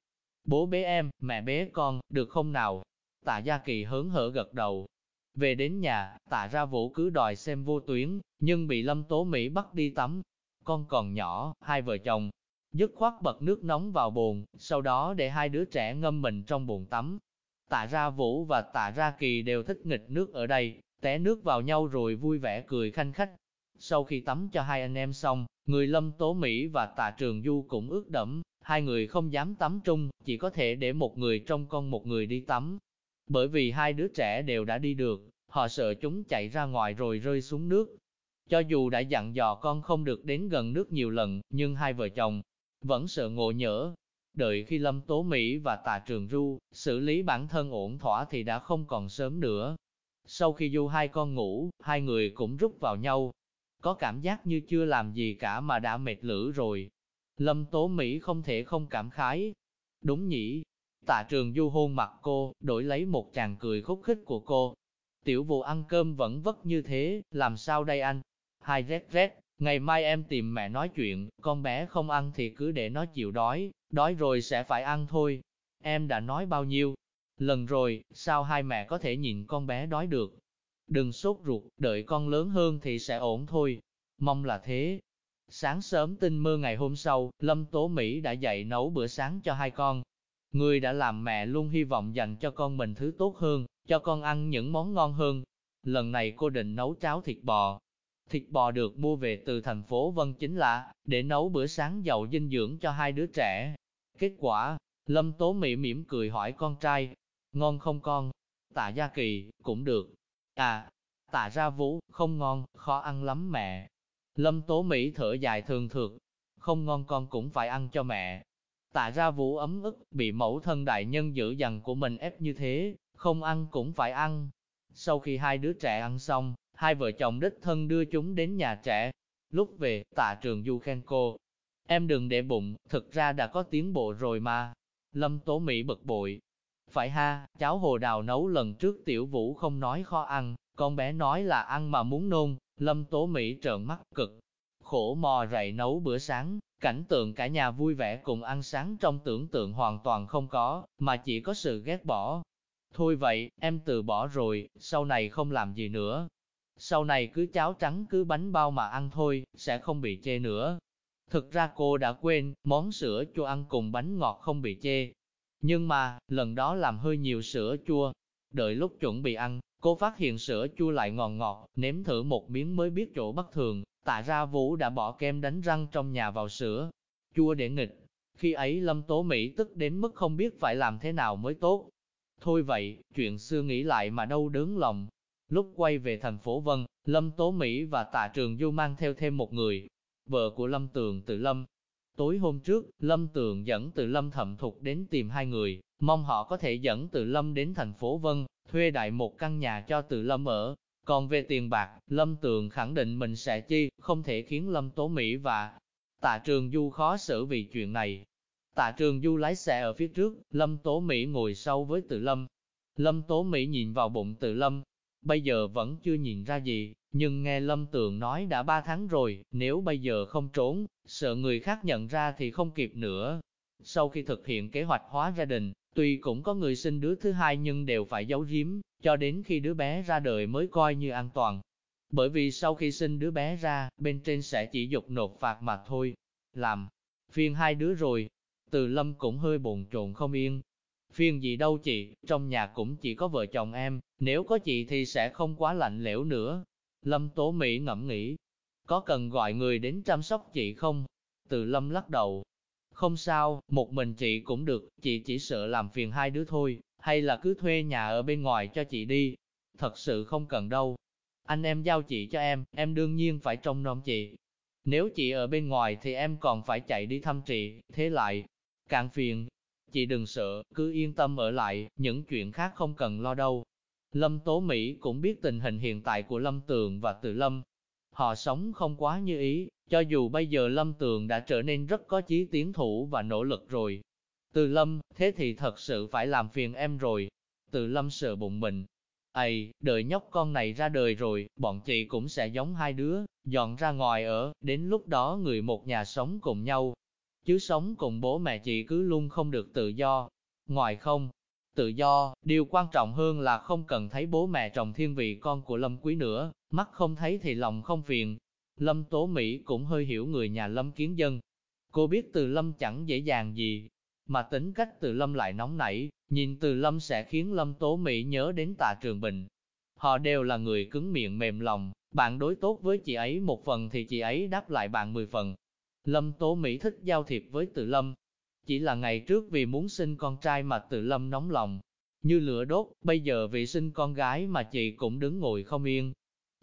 Bố bế em, mẹ bế con, được không nào? Tạ Gia Kỳ hớn hở gật đầu, về đến nhà, tạ ra vũ cứ đòi xem vô tuyến, nhưng bị Lâm Tố Mỹ bắt đi tắm. Con còn nhỏ, hai vợ chồng, dứt khoát bật nước nóng vào bồn, sau đó để hai đứa trẻ ngâm mình trong bồn tắm. Tạ ra vũ và tạ ra kỳ đều thích nghịch nước ở đây, té nước vào nhau rồi vui vẻ cười khanh khách. Sau khi tắm cho hai anh em xong, người Lâm Tố Mỹ và tạ Trường Du cũng ướt đẫm, hai người không dám tắm chung, chỉ có thể để một người trong con một người đi tắm, bởi vì hai đứa trẻ đều đã đi được, họ sợ chúng chạy ra ngoài rồi rơi xuống nước. Cho dù đã dặn dò con không được đến gần nước nhiều lần, nhưng hai vợ chồng vẫn sợ ngộ nhỡ. Đợi khi Lâm Tố Mỹ và Tạ Trường Ru xử lý bản thân ổn thỏa thì đã không còn sớm nữa. Sau khi du hai con ngủ, hai người cũng rút vào nhau. Có cảm giác như chưa làm gì cả mà đã mệt lử rồi. Lâm Tố Mỹ không thể không cảm khái. Đúng nhỉ, Tạ trường du hôn mặt cô, đổi lấy một chàng cười khúc khích của cô. Tiểu vụ ăn cơm vẫn vất như thế, làm sao đây anh? Hai rét rét, ngày mai em tìm mẹ nói chuyện, con bé không ăn thì cứ để nó chịu đói, đói rồi sẽ phải ăn thôi. Em đã nói bao nhiêu lần rồi, sao hai mẹ có thể nhìn con bé đói được? Đừng sốt ruột, đợi con lớn hơn thì sẽ ổn thôi. Mong là thế. Sáng sớm tinh mơ ngày hôm sau, Lâm Tố Mỹ đã dậy nấu bữa sáng cho hai con, Người đã làm mẹ luôn hy vọng dành cho con mình thứ tốt hơn, cho con ăn những món ngon hơn. Lần này cô định nấu cháo thịt bò. Thịt bò được mua về từ thành phố Vân chính là để nấu bữa sáng giàu dinh dưỡng cho hai đứa trẻ. Kết quả, Lâm Tố Mỹ mỉm cười hỏi con trai, ngon không con? Tạ Gia Kỳ, cũng được. À, tạ ra vũ, không ngon, khó ăn lắm mẹ. Lâm Tố Mỹ thở dài thường thượt, không ngon con cũng phải ăn cho mẹ. Tạ ra vũ ấm ức, bị mẫu thân đại nhân giữ dằn của mình ép như thế, không ăn cũng phải ăn. Sau khi hai đứa trẻ ăn xong, hai vợ chồng đích thân đưa chúng đến nhà trẻ. Lúc về, tạ trường du khen cô. Em đừng để bụng, thực ra đã có tiến bộ rồi mà. Lâm Tố Mỹ bực bội. Phải ha, cháu hồ đào nấu lần trước tiểu vũ không nói khó ăn, con bé nói là ăn mà muốn nôn. Lâm Tố Mỹ trợn mắt cực. Khổ mò dậy nấu bữa sáng, Cảnh tượng cả nhà vui vẻ cùng ăn sáng trong tưởng tượng hoàn toàn không có, mà chỉ có sự ghét bỏ. Thôi vậy, em từ bỏ rồi, sau này không làm gì nữa. Sau này cứ cháo trắng cứ bánh bao mà ăn thôi, sẽ không bị chê nữa. Thực ra cô đã quên, món sữa chua ăn cùng bánh ngọt không bị chê. Nhưng mà, lần đó làm hơi nhiều sữa chua. Đợi lúc chuẩn bị ăn, cô phát hiện sữa chua lại ngọt ngọt, nếm thử một miếng mới biết chỗ bất thường, Tạ ra Vũ đã bỏ kem đánh răng trong nhà vào sữa, chua để nghịch. Khi ấy Lâm Tố Mỹ tức đến mức không biết phải làm thế nào mới tốt. Thôi vậy, chuyện xưa nghĩ lại mà đâu đớn lòng. Lúc quay về thành phố Vân, Lâm Tố Mỹ và Tạ Trường Du mang theo thêm một người, vợ của Lâm Tường Tự Lâm. Tối hôm trước, Lâm Tường dẫn Tự Lâm thẩm thục đến tìm hai người, mong họ có thể dẫn Tự Lâm đến thành phố Vân, thuê đại một căn nhà cho Tự Lâm ở. Còn về tiền bạc, Lâm Tường khẳng định mình sẽ chi, không thể khiến Lâm Tố Mỹ và Tạ Trường Du khó xử vì chuyện này. Tạ Trường Du lái xe ở phía trước, Lâm Tố Mỹ ngồi sau với Tự Lâm. Lâm Tố Mỹ nhìn vào bụng Tự Lâm, bây giờ vẫn chưa nhìn ra gì, nhưng nghe Lâm Tường nói đã ba tháng rồi, nếu bây giờ không trốn, sợ người khác nhận ra thì không kịp nữa. Sau khi thực hiện kế hoạch hóa gia đình, tuy cũng có người sinh đứa thứ hai nhưng đều phải giấu giếm, cho đến khi đứa bé ra đời mới coi như an toàn. Bởi vì sau khi sinh đứa bé ra, bên trên sẽ chỉ dục nộp phạt mà thôi. Làm, phiền hai đứa rồi. Từ lâm cũng hơi bồn chồn không yên. Phiền gì đâu chị, trong nhà cũng chỉ có vợ chồng em, nếu có chị thì sẽ không quá lạnh lẽo nữa. Lâm Tố Mỹ ngẫm nghĩ, có cần gọi người đến chăm sóc chị không? Từ lâm lắc đầu, không sao, một mình chị cũng được, chị chỉ sợ làm phiền hai đứa thôi, hay là cứ thuê nhà ở bên ngoài cho chị đi. Thật sự không cần đâu. Anh em giao chị cho em, em đương nhiên phải trông nom chị. Nếu chị ở bên ngoài thì em còn phải chạy đi thăm chị, thế lại, càng phiền. Chị đừng sợ, cứ yên tâm ở lại, những chuyện khác không cần lo đâu. Lâm Tố Mỹ cũng biết tình hình hiện tại của Lâm Tường và Từ Lâm. Họ sống không quá như ý, cho dù bây giờ Lâm Tường đã trở nên rất có chí tiến thủ và nỗ lực rồi. Từ Lâm, thế thì thật sự phải làm phiền em rồi. Từ Lâm sợ bụng mình. Ây, đợi nhóc con này ra đời rồi, bọn chị cũng sẽ giống hai đứa, dọn ra ngoài ở, đến lúc đó người một nhà sống cùng nhau. Chứ sống cùng bố mẹ chị cứ luôn không được tự do. Ngoài không, tự do, điều quan trọng hơn là không cần thấy bố mẹ chồng thiên vị con của Lâm Quý nữa, mắt không thấy thì lòng không phiền, Lâm Tố Mỹ cũng hơi hiểu người nhà Lâm Kiến Dân. Cô biết từ Lâm chẳng dễ dàng gì, mà tính cách từ Lâm lại nóng nảy, nhìn từ Lâm sẽ khiến Lâm Tố Mỹ nhớ đến tạ trường bình. Họ đều là người cứng miệng mềm lòng, bạn đối tốt với chị ấy một phần thì chị ấy đáp lại bạn mười phần. Lâm Tố Mỹ thích giao thiệp với từ Lâm. Chỉ là ngày trước vì muốn sinh con trai mà từ Lâm nóng lòng, như lửa đốt, bây giờ vì sinh con gái mà chị cũng đứng ngồi không yên,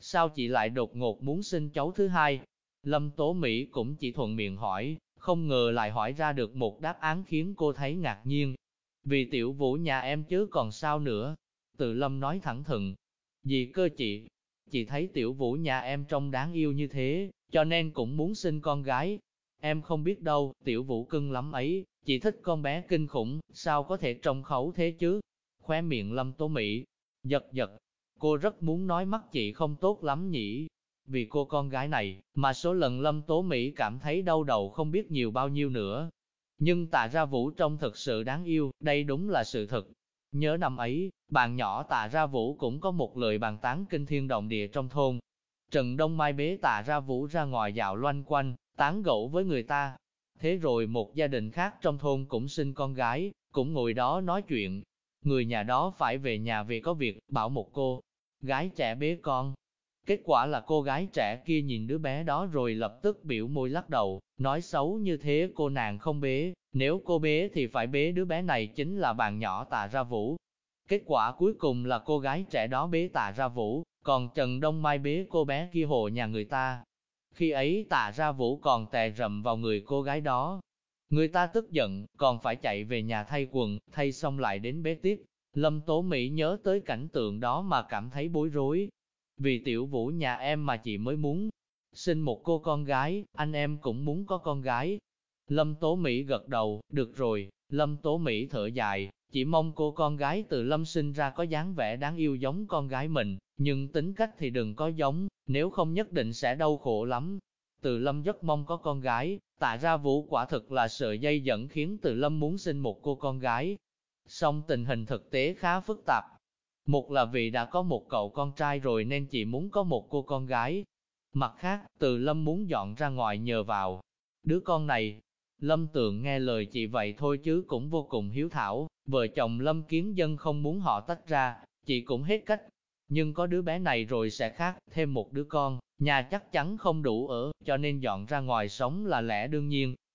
Sao chị lại đột ngột muốn sinh cháu thứ hai? Lâm Tố Mỹ cũng chỉ thuận miệng hỏi, không ngờ lại hỏi ra được một đáp án khiến cô thấy ngạc nhiên. Vì tiểu vũ nhà em chứ còn sao nữa? Từ Lâm nói thẳng thừng. Vì cơ chị, chị thấy tiểu vũ nhà em trông đáng yêu như thế, cho nên cũng muốn sinh con gái. Em không biết đâu, tiểu vũ cưng lắm ấy, chỉ thích con bé kinh khủng, sao có thể trông khẩu thế chứ? Khóe miệng Lâm Tố Mỹ, giật giật, Cô rất muốn nói mắt chị không tốt lắm nhỉ. Vì cô con gái này, mà số lần Lâm Tố Mỹ cảm thấy đau đầu không biết nhiều bao nhiêu nữa. Nhưng tạ ra vũ trông thực sự đáng yêu, đây đúng là sự thật. Nhớ năm ấy, bạn nhỏ tạ ra vũ cũng có một lời bàn tán kinh thiên động địa trong thôn. Trần Đông Mai bế tạ ra vũ ra ngoài dạo loanh quanh, tán gẫu với người ta. Thế rồi một gia đình khác trong thôn cũng sinh con gái, cũng ngồi đó nói chuyện. Người nhà đó phải về nhà vì có việc, bảo một cô, gái trẻ bế con. Kết quả là cô gái trẻ kia nhìn đứa bé đó rồi lập tức biểu môi lắc đầu, nói xấu như thế cô nàng không bế, nếu cô bế thì phải bế đứa bé này chính là bạn nhỏ tà ra vũ. Kết quả cuối cùng là cô gái trẻ đó bế tà ra vũ, còn Trần Đông Mai bế cô bé kia hộ nhà người ta. Khi ấy tạ ra vũ còn tè rầm vào người cô gái đó. Người ta tức giận, còn phải chạy về nhà thay quần, thay xong lại đến bế tiếp. Lâm Tố Mỹ nhớ tới cảnh tượng đó mà cảm thấy bối rối. Vì tiểu vũ nhà em mà chị mới muốn sinh một cô con gái, anh em cũng muốn có con gái. Lâm Tố Mỹ gật đầu, được rồi, Lâm Tố Mỹ thở dài, chỉ mong cô con gái từ Lâm sinh ra có dáng vẻ đáng yêu giống con gái mình, nhưng tính cách thì đừng có giống, nếu không nhất định sẽ đau khổ lắm. Từ Lâm rất mong có con gái, tạ ra vũ quả thực là sợi dây dẫn khiến Từ Lâm muốn sinh một cô con gái, song tình hình thực tế khá phức tạp. Một là vì đã có một cậu con trai rồi nên chị muốn có một cô con gái. Mặt khác, từ Lâm muốn dọn ra ngoài nhờ vào. Đứa con này, Lâm Tường nghe lời chị vậy thôi chứ cũng vô cùng hiếu thảo, vợ chồng Lâm Kiến Dân không muốn họ tách ra, chị cũng hết cách. Nhưng có đứa bé này rồi sẽ khác, thêm một đứa con, nhà chắc chắn không đủ ở, cho nên dọn ra ngoài sống là lẽ đương nhiên.